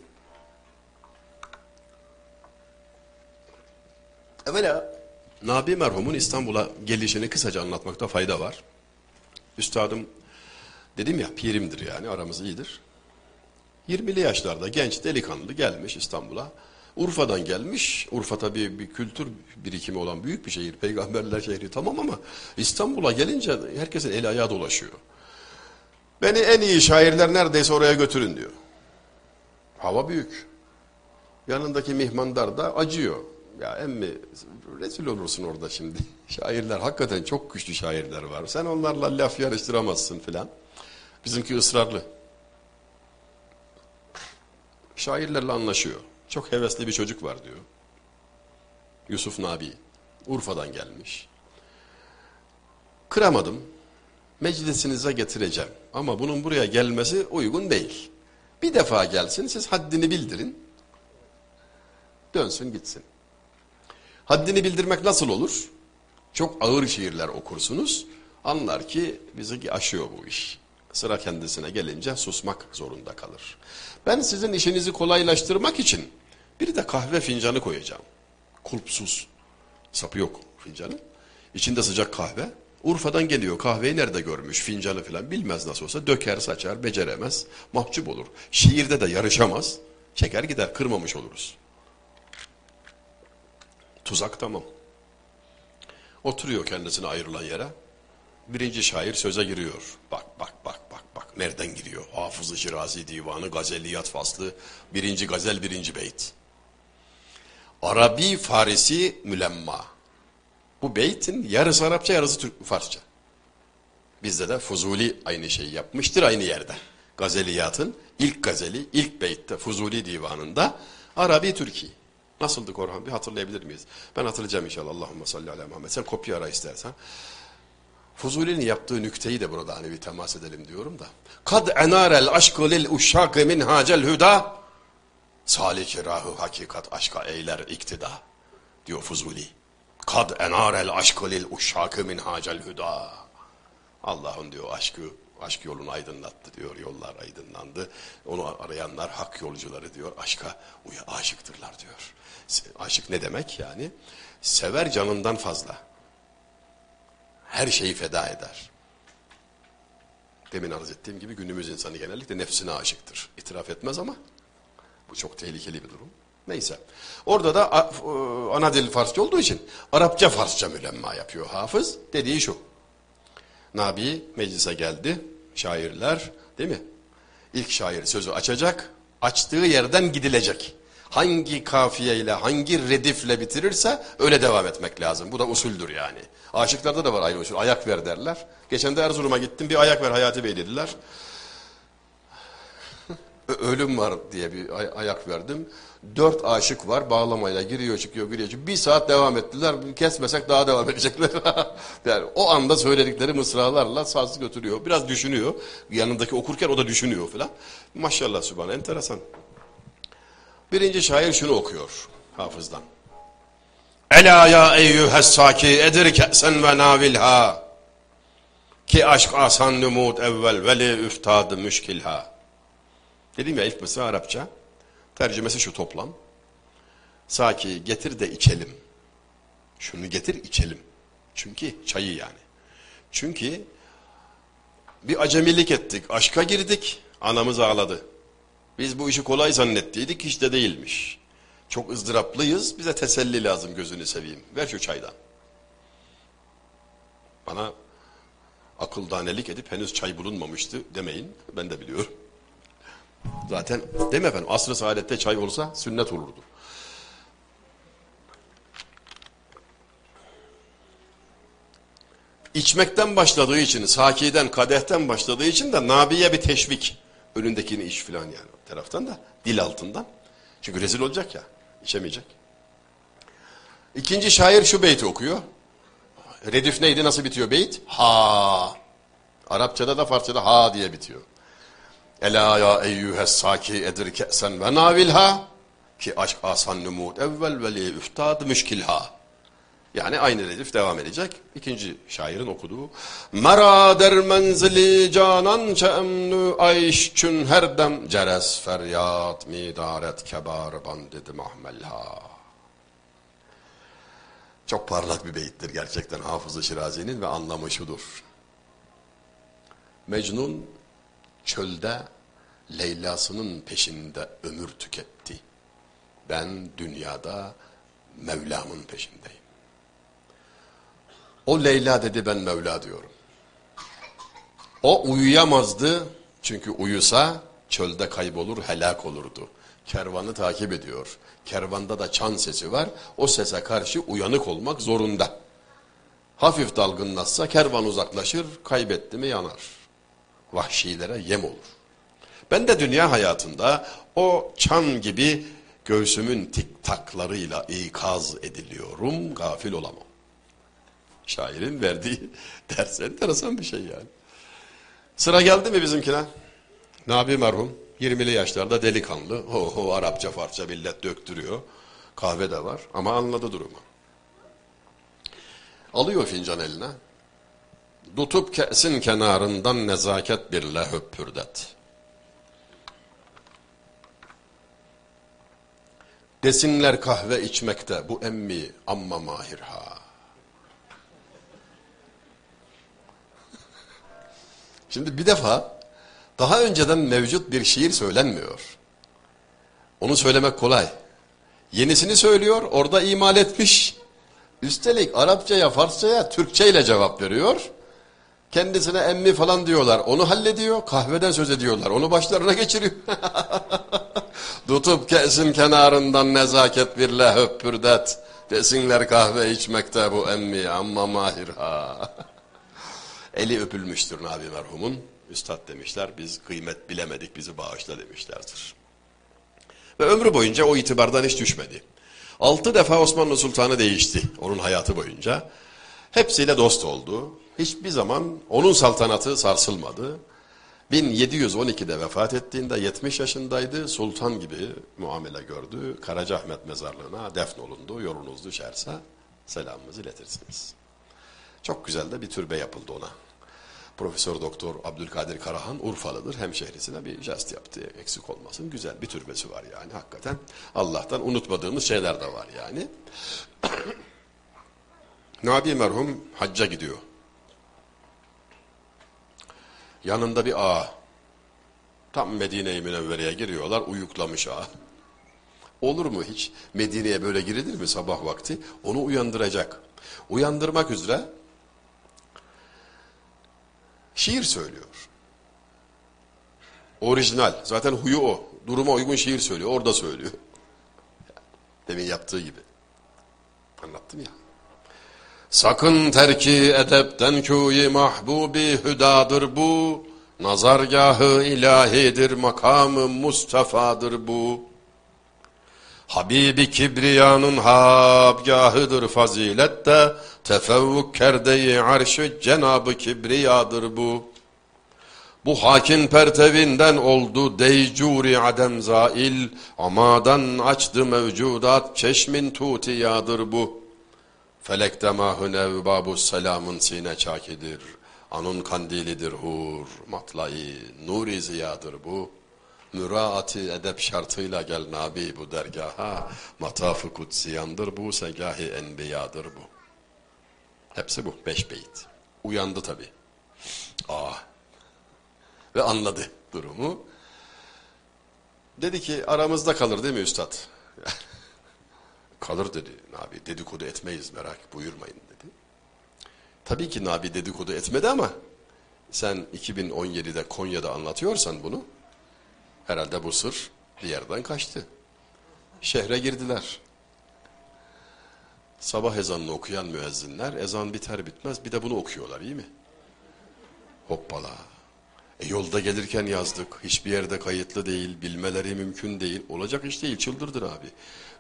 Evvela Nabi merhumun İstanbul'a gelişini kısaca anlatmakta fayda var. Üstadım dedim ya pirimdir yani aramız iyidir. 20'li yaşlarda genç delikanlı gelmiş İstanbul'a. Urfa'dan gelmiş. Urfa tabii bir kültür birikimi olan büyük bir şehir. Peygamberler şehri tamam ama İstanbul'a gelince herkesin eli ayağı dolaşıyor. Beni en iyi şairler neredeyse oraya götürün diyor. Hava büyük. Yanındaki mihmandar da acıyor. Ya emmi rezil olursun orada şimdi. Şairler hakikaten çok güçlü şairler var. Sen onlarla laf yarıştıramazsın filan. Bizimki ısrarlı. Şairlerle anlaşıyor. Çok hevesli bir çocuk var diyor. Yusuf Nabi. Urfa'dan gelmiş. Kıramadım. Meclisinize getireceğim. Ama bunun buraya gelmesi uygun değil. Bir defa gelsin siz haddini bildirin. Dönsün gitsin. Haddini bildirmek nasıl olur? Çok ağır şiirler okursunuz. Anlar ki bizi aşıyor bu iş. Sıra kendisine gelince susmak zorunda kalır. Ben sizin işinizi kolaylaştırmak için bir de kahve fincanı koyacağım. Kulpsuz. Sapı yok fincanın. İçinde sıcak kahve. Urfa'dan geliyor kahveyi nerede görmüş fincanı falan bilmez nasıl olsa döker saçar beceremez mahcup olur. Şiirde de yarışamaz çeker gider kırmamış oluruz. Tuzak tamam. Oturuyor kendisine ayrılan yere. Birinci şair söze giriyor. Bak bak bak bak bak. Nereden giriyor? Hafız-ı Şirazi Divanı Gazeliyat Faslı. Birinci gazel birinci beyt. Arabi Farisi mülemma. Bu beytin yarısı Arapça yarısı Türk Farsça. Bizde de Fuzuli aynı şeyi yapmıştır aynı yerde. Gazeliyatın ilk gazeli ilk beytte Fuzuli divanında Arabi Türki. Nasıldı Korhan bir hatırlayabilir miyiz? Ben hatırlayacağım inşallah. Allahümme salli ala Muhammed. Sen kopya ara istersen. Fuzuli'nin yaptığı nükteyi de burada hani bir temas edelim diyorum da. Kad enarel aşkı lil uşşâkı min hacel hüda. Salik rahı hakikat aşka eyler iktida. Diyor Fuzuli. Kad enarel aşkı lil uşşâkı min hacel hüda. Allah'ın diyor aşkı aşk yolunu aydınlattı diyor. Yollar aydınlandı. Onu arayanlar hak yolcuları diyor. Aşka uya aşıktırlar diyor. Aşık ne demek yani? Sever canından fazla. Her şeyi feda eder. Demin arz ettiğim gibi günümüz insanı genellikle nefsine aşıktır. İtiraf etmez ama bu çok tehlikeli bir durum. Neyse. Orada da ana dil Farsça olduğu için Arapça Farsça mülemma yapıyor hafız. Dediği şu. Nabi meclise geldi. Şairler değil mi? İlk şair sözü açacak. Açtığı yerden gidilecek. Hangi kafiyeyle, hangi redifle bitirirse öyle devam etmek lazım. Bu da usuldür yani. Aşıklarda da var aynı usul. Ayak ver derler. Geçen de Erzurum'a gittim. Bir ayak ver Hayati Bey dediler. Ölüm var diye bir ay ayak verdim. Dört aşık var bağlamayla giriyor çıkıyor giriyor çıkıyor. Bir saat devam ettiler. Kesmesek daha devam edecekler. yani o anda söyledikleri mısralarla sazı götürüyor. Biraz düşünüyor. Yanındaki okurken o da düşünüyor falan. Maşallah sübhane enteresan. Birinci şair şunu okuyor hafızdan. Ela ya eyyühes saki edir ke'sen ve navilha. Ki aşk asan numut evvel veli üftad müşkilha. Dedim ya ilk mısra Arapça. Tercümesi şu toplam. Saki getir de içelim. Şunu getir içelim. Çünkü çayı yani. Çünkü bir acemilik ettik, aşka girdik, anamız ağladı. Biz bu işi kolay zannettiydik, hiç de değilmiş. Çok ızdıraplıyız, bize teselli lazım gözünü seveyim. Ver şu çaydan. Bana akıldanelik edip henüz çay bulunmamıştı demeyin, ben de biliyorum. Zaten değil mi efendim, asr-ı saadette çay olsa sünnet olurdu. İçmekten başladığı için, sakiden, kadehten başladığı için de Nabi'ye bir teşvik. Önündekini iç filan yani taraftan da, dil altından. Çünkü rezil olacak ya, içemeyecek. İkinci şair şu beyti okuyor. Redif neydi, nasıl bitiyor beyt? Ha. Arapçada da Farsçada ha diye bitiyor. Ela ya eyyühes saki edir ke'sen ve navilha ki aşk asan numut evvel veli üftad müşkilha. Yani aynı redif devam edecek. İkinci şairin okuduğu. Mera der menzili canan çemnü ayş çün her ceres feryat midaret kebar bandid mahmelha. Çok parlak bir beyittir gerçekten Hafız-ı Şirazi'nin ve anlamı şudur. Mecnun çölde Leyla'sının peşinde ömür tüketti. Ben dünyada Mevlam'ın peşindeyim. O Leyla dedi ben Mevla diyorum. O uyuyamazdı çünkü uyusa çölde kaybolur helak olurdu. Kervanı takip ediyor. Kervanda da çan sesi var. O sese karşı uyanık olmak zorunda. Hafif dalgınlaşsa kervan uzaklaşır, kaybetti mi yanar. Vahşilere yem olur. Ben de dünya hayatında o çan gibi göğsümün tiktaklarıyla ikaz ediliyorum, gafil olamam. Şairin verdiği ders enteresan bir şey yani. Sıra geldi mi bizimkine? Nabi merhum 20'li yaşlarda delikanlı. Ho ho Arapça farça millet döktürüyor. Kahve de var ama anladı durumu. Alıyor fincan eline. Tutup kesin kenarından nezaket birle höppürdet. Desinler kahve içmekte bu emmi amma mahir ha. Şimdi bir defa daha önceden mevcut bir şiir söylenmiyor. Onu söylemek kolay. Yenisini söylüyor, orada imal etmiş. Üstelik Arapçaya, Farsçaya, Türkçe ile cevap veriyor. Kendisine emmi falan diyorlar. Onu hallediyor, kahveden söz ediyorlar. Onu başlarına geçiriyor. Tutup kesin kenarından nezaket birle höppürdet. Desinler kahve içmekte bu emmi amma mahir ha. Eli öpülmüştür Nabi merhumun. Üstad demişler biz kıymet bilemedik bizi bağışla demişlerdir. Ve ömrü boyunca o itibardan hiç düşmedi. Altı defa Osmanlı Sultanı değişti onun hayatı boyunca. Hepsiyle dost oldu. Hiçbir zaman onun saltanatı sarsılmadı. 1712'de vefat ettiğinde 70 yaşındaydı. Sultan gibi muamele gördü. Karacaahmet mezarlığına defnolundu. Yolunuz düşerse selamımızı iletirsiniz. Çok güzel de bir türbe yapıldı ona. Profesör Doktor Abdülkadir Karahan Urfalıdır. Hemşehrisine bir jest yaptı. Eksik olmasın. Güzel bir türbesi var yani hakikaten. Allah'tan unutmadığımız şeyler de var yani. Nabi merhum hacca gidiyor. Yanında bir ağa. Tam Medine-i Münevvere'ye giriyorlar. Uyuklamış ağa. Olur mu hiç? Medine'ye böyle girilir mi sabah vakti? Onu uyandıracak. Uyandırmak üzere şiir söylüyor. Orijinal. Zaten huyu o. Duruma uygun şiir söylüyor. Orada söylüyor. Demin yaptığı gibi. Anlattım ya. Sakın terki edepten kûyi mahbubi hüdadır bu. Nazargahı ilahidir makamı Mustafa'dır bu. Habibi Kibriya'nın habgahıdır fazilette, tefevvük kerdeyi arşı Cenabı Kibriya'dır bu. Bu hakin pertevinden oldu deycuri adem zail, amadan açtı mevcudat çeşmin tutiyadır bu. Felekte mahın evbabu selamın sine çakidir, anun kandilidir hur, matlayı nuri ziyadır bu. Müraati edep şartıyla gel Nabi bu dergaha. Matafı kutsiyandır bu, segahi enbiyadır bu. Hepsi bu, beş beyit. Uyandı tabi. Aa. Ve anladı durumu. Dedi ki aramızda kalır değil mi üstad? kalır dedi Nabi. Dedikodu etmeyiz merak buyurmayın dedi. Tabii ki Nabi dedikodu etmedi ama sen 2017'de Konya'da anlatıyorsan bunu herhalde bu sır bir yerden kaçtı. Şehre girdiler. Sabah ezanını okuyan müezzinler ezan biter bitmez bir de bunu okuyorlar iyi mi? Hoppala. E yolda gelirken yazdık. Hiçbir yerde kayıtlı değil. Bilmeleri mümkün değil. Olacak iş değil. Çıldırdır abi.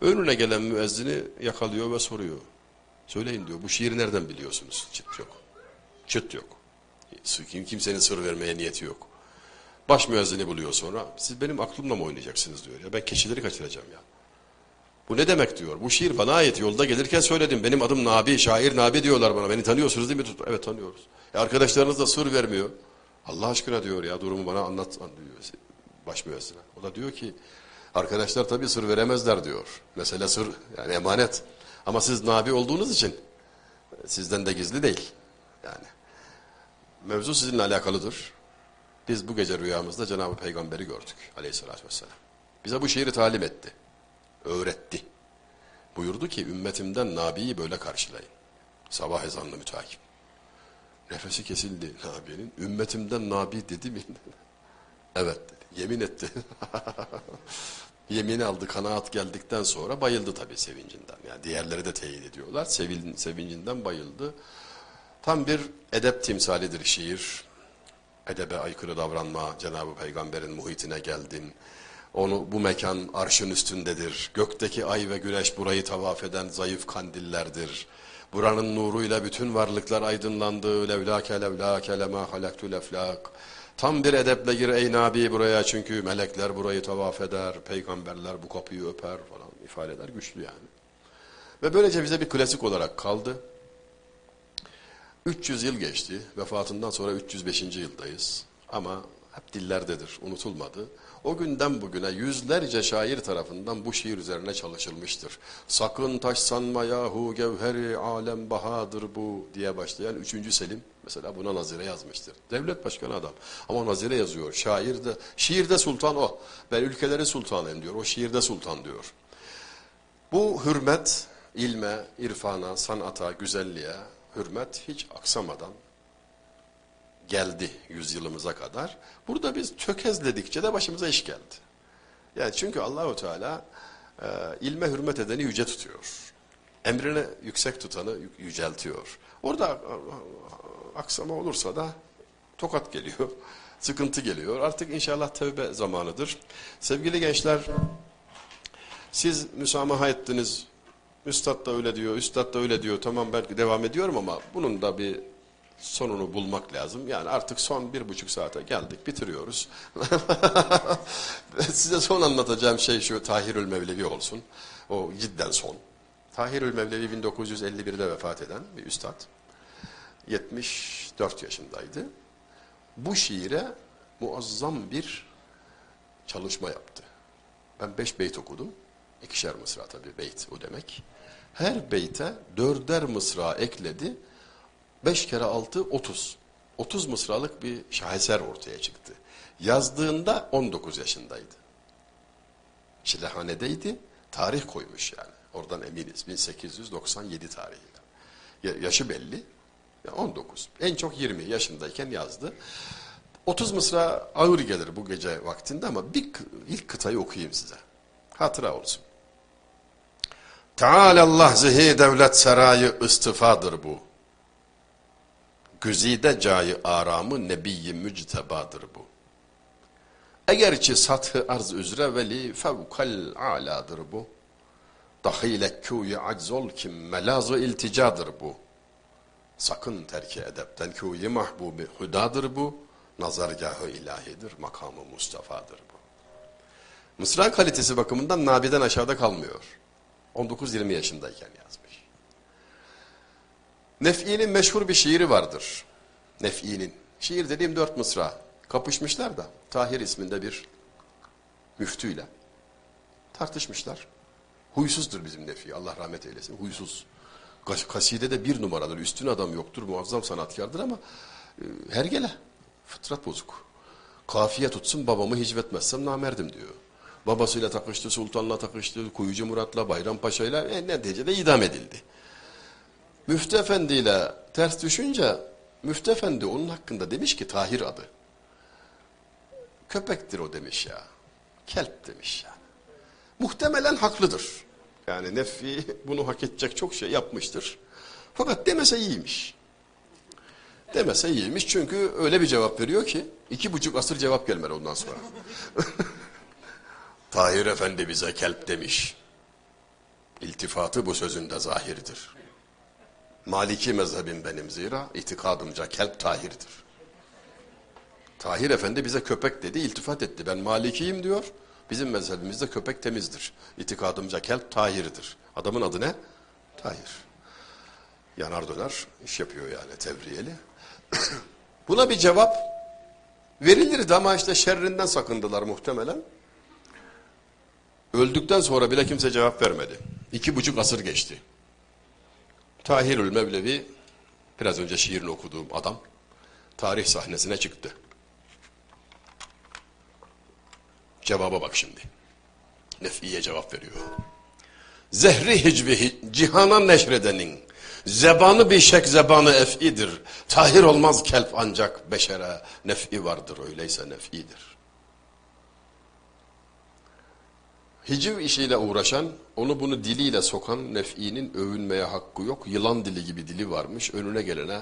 Önüne gelen müezzini yakalıyor ve soruyor. Söyleyin diyor. Bu şiiri nereden biliyorsunuz? Çıt yok. Çıt yok. Kim kimsenin sır vermeye niyeti yok. Baş müezzini buluyor sonra. Siz benim aklımla mı oynayacaksınız diyor. Ya ben keçileri kaçıracağım ya. Bu ne demek diyor. Bu şiir bana ait. Yolda gelirken söyledim. Benim adım Nabi, şair Nabi diyorlar bana. Beni tanıyorsunuz değil mi? Evet tanıyoruz. E arkadaşlarınız da sır vermiyor. Allah aşkına diyor ya durumu bana anlat diyor baş müezzine. O da diyor ki arkadaşlar tabii sır veremezler diyor. Mesele sır yani emanet. Ama siz Nabi olduğunuz için sizden de gizli değil. Yani mevzu sizinle alakalıdır. Biz bu gece rüyamızda Cenab-ı Peygamber'i gördük aleyhissalatü vesselam. Bize bu şiiri talim etti. Öğretti. Buyurdu ki ümmetimden Nabi'yi böyle karşılayın. Sabah ezanlı mütakip. Nefesi kesildi Nabi'nin. Ümmetimden Nabi dedi mi? evet dedi. Yemin etti. Yemin aldı kanaat geldikten sonra bayıldı tabii sevincinden. Yani diğerleri de teyit ediyorlar. Sevin, sevincinden bayıldı. Tam bir edep timsalidir şiir. Edebe aykırı davranma, Cenab-ı Peygamber'in muhitine geldin. Onu bu mekan arşın üstündedir. Gökteki ay ve güneş burayı tavaf eden zayıf kandillerdir. Buranın nuruyla bütün varlıklar aydınlandı. Levlake levlake lema halaktul eflak. Tam bir edeple gir ey Nabi buraya çünkü melekler burayı tavaf eder. Peygamberler bu kapıyı öper falan ifadeler güçlü yani. Ve böylece bize bir klasik olarak kaldı. 300 yıl geçti. Vefatından sonra 305. yıldayız. Ama hep dillerdedir, unutulmadı. O günden bugüne yüzlerce şair tarafından bu şiir üzerine çalışılmıştır. Sakın taş sanma yahu gevheri alem bahadır bu diye başlayan 3. Selim mesela buna nazire yazmıştır. Devlet başkanı adam ama nazire yazıyor. Şair de, şiirde sultan o. Ben ülkeleri sultanım diyor. O şiirde sultan diyor. Bu hürmet ilme, irfana, sanata, güzelliğe hürmet hiç aksamadan geldi yüzyılımıza kadar. Burada biz tökezledikçe de başımıza iş geldi. Yani çünkü Allahu Teala e, ilme hürmet edeni yüce tutuyor. Emrine yüksek tutanı yüceltiyor. Orada e, aksama olursa da tokat geliyor. Sıkıntı geliyor. Artık inşallah tevbe zamanıdır. Sevgili gençler siz müsamaha ettiniz. Üstad da öyle diyor, üstad da öyle diyor. Tamam ben devam ediyorum ama bunun da bir sonunu bulmak lazım. Yani artık son bir buçuk saate geldik, bitiriyoruz. Size son anlatacağım şey şu Tahirül Mevlevi olsun. O cidden son. Tahirül Mevlevi 1951'de vefat eden bir üstad. 74 yaşındaydı. Bu şiire muazzam bir çalışma yaptı. Ben beş beyt okudum. İkişer mısra tabii beyt o demek. Her beyte dörder mısra ekledi. 5 kere 6 30. 30 mısralık bir şaheser ortaya çıktı. Yazdığında 19 yaşındaydı. Çilehanedeydi. Tarih koymuş yani. Oradan eminiz. 1897 tarihiyle. Yaşı belli. 19. En çok 20 yaşındayken yazdı. 30 mısra ağır gelir bu gece vaktinde ama bir ilk kıtayı okuyayım size. Hatıra olsun. Teala zihi devlet sarayı istifadır bu. Güzide cayı aramı nebiyi müctebadır bu. Egerçi sathı arz üzere veli fevkal aladır bu. Dahile kûyi aczol kim melazı ilticadır bu. Sakın terki edepten kûyi mahbubi hudadır bu. Nazargahı ilahidir, makamı Mustafa'dır bu. Mısra kalitesi bakımından Nabi'den aşağıda kalmıyor. 19-20 yaşındayken yazmış. Nef'i'nin meşhur bir şiiri vardır. Nef'i'nin. Şiir dediğim dört mısra. Kapışmışlar da Tahir isminde bir müftüyle tartışmışlar. Huysuzdur bizim Nefi. Allah rahmet eylesin. Huysuz. Kas- Kasidede bir numaradır. Üstün adam yoktur. Muazzam sanatkardır ama e, hergele. Fıtrat bozuk. Kafiye tutsun babamı hicvetmezsem namerdim diyor. Babasıyla takıştı, sultanla takıştı, Kuyucu Murat'la, Bayrampaşa'yla e, neticede idam edildi. Müftü Efendi ile ters düşünce Müftü Efendi onun hakkında demiş ki Tahir adı. Köpektir o demiş ya. Kelp demiş yani. Muhtemelen haklıdır. Yani Nefi bunu hak edecek çok şey yapmıştır. Fakat demese iyiymiş. Demese iyiymiş çünkü öyle bir cevap veriyor ki iki buçuk asır cevap gelmedi ondan sonra. Tahir Efendi bize kelp demiş. İltifatı bu sözünde zahirdir. Maliki mezhebim benim zira itikadımca kelp tahirdir. Tahir Efendi bize köpek dedi, iltifat etti. Ben Malikiyim diyor. Bizim mezhebimizde köpek temizdir. İtikadımca kelp tahirdir. Adamın adı ne? Tahir. Yanar döner iş yapıyor yani tevriyeli. Buna bir cevap verilirdi ama işte şerrinden sakındılar muhtemelen. Öldükten sonra bile kimse cevap vermedi. İki buçuk asır geçti. Tahirül Mevlevi, biraz önce şiirini okuduğum adam, tarih sahnesine çıktı. Cevaba bak şimdi. Nefiye cevap veriyor. Zehri hicvi cihana neşredenin, zebanı bir şek zebanı ef'idir. Tahir olmaz kelp ancak beşere nef'i vardır, öyleyse nef'idir. Hiciv işiyle uğraşan, onu bunu diliyle sokan nef'inin övünmeye hakkı yok. Yılan dili gibi dili varmış, önüne gelene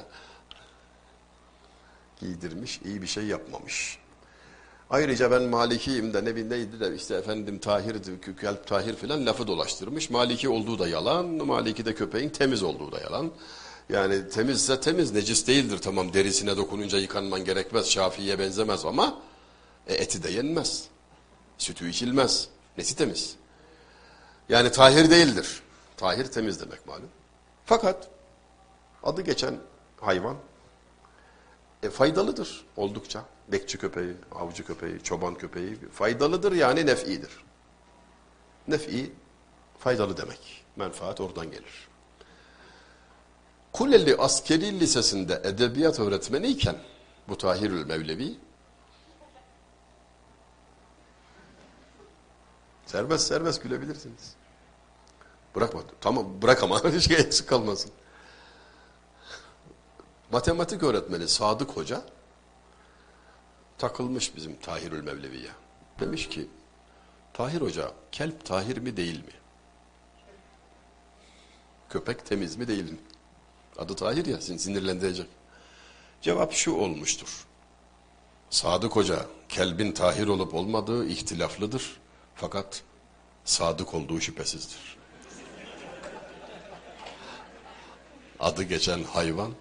giydirmiş, iyi bir şey yapmamış. Ayrıca ben Malikiyim de ne neydi de işte efendim Tahir'di, Kükelp Tahir filan lafı dolaştırmış. Maliki olduğu da yalan, Maliki de köpeğin temiz olduğu da yalan. Yani temizse temiz, necis değildir tamam derisine dokununca yıkanman gerekmez, Şafii'ye benzemez ama e, eti de yenmez. Sütü içilmez. Nesi temiz? Yani tahir değildir. Tahir temiz demek malum. Fakat adı geçen hayvan e, faydalıdır oldukça. Bekçi köpeği, avcı köpeği, çoban köpeği faydalıdır yani nef'idir. Nef'i faydalı demek. Menfaat oradan gelir. Kuleli Askeri Lisesi'nde edebiyat öğretmeniyken bu Tahirül Mevlevi Serbest serbest gülebilirsiniz. Bırakma. Tamam bırak ama hiç eksik kalmasın. Matematik öğretmeni Sadık Hoca takılmış bizim Tahirül Mevlevi'ye. Demiş ki Tahir Hoca kelp tahir mi değil mi? Köpek temiz mi değil mi? Adı Tahir ya seni sinirlendirecek. Cevap şu olmuştur. Sadık Hoca kelbin tahir olup olmadığı ihtilaflıdır. Fakat sadık olduğu şüphesizdir. Adı geçen hayvan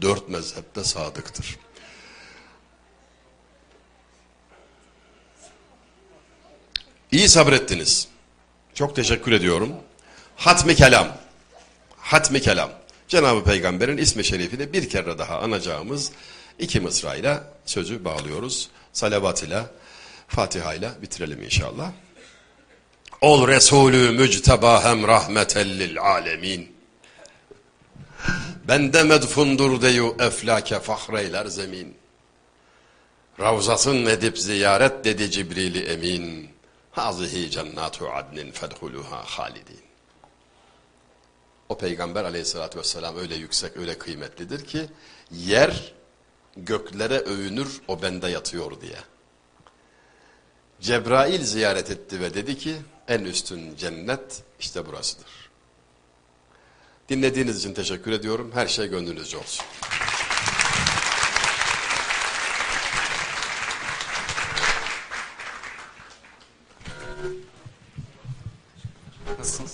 dört mezhepte sadıktır. İyi sabrettiniz. Çok teşekkür ediyorum. Hatmi kelam. Hatmi kelam. Cenab-ı Peygamber'in ismi şerifini bir kere daha anacağımız iki mısrayla sözü bağlıyoruz. Salavat ile, Fatiha ile bitirelim inşallah. Ol Resulü mücteba hem rahmetellil alemin. Bende medfundur deyu eflake fahreyler zemin. Ravzasın edip ziyaret dedi Cibril emin. Hazihi cennatu adnin fedhuluha halidin. O peygamber aleyhissalatü vesselam öyle yüksek, öyle kıymetlidir ki yer göklere övünür o bende yatıyor diye. Cebrail ziyaret etti ve dedi ki en üstün cennet işte burasıdır. Dinlediğiniz için teşekkür ediyorum. Her şey gönlünüzce olsun. Nasılsınız?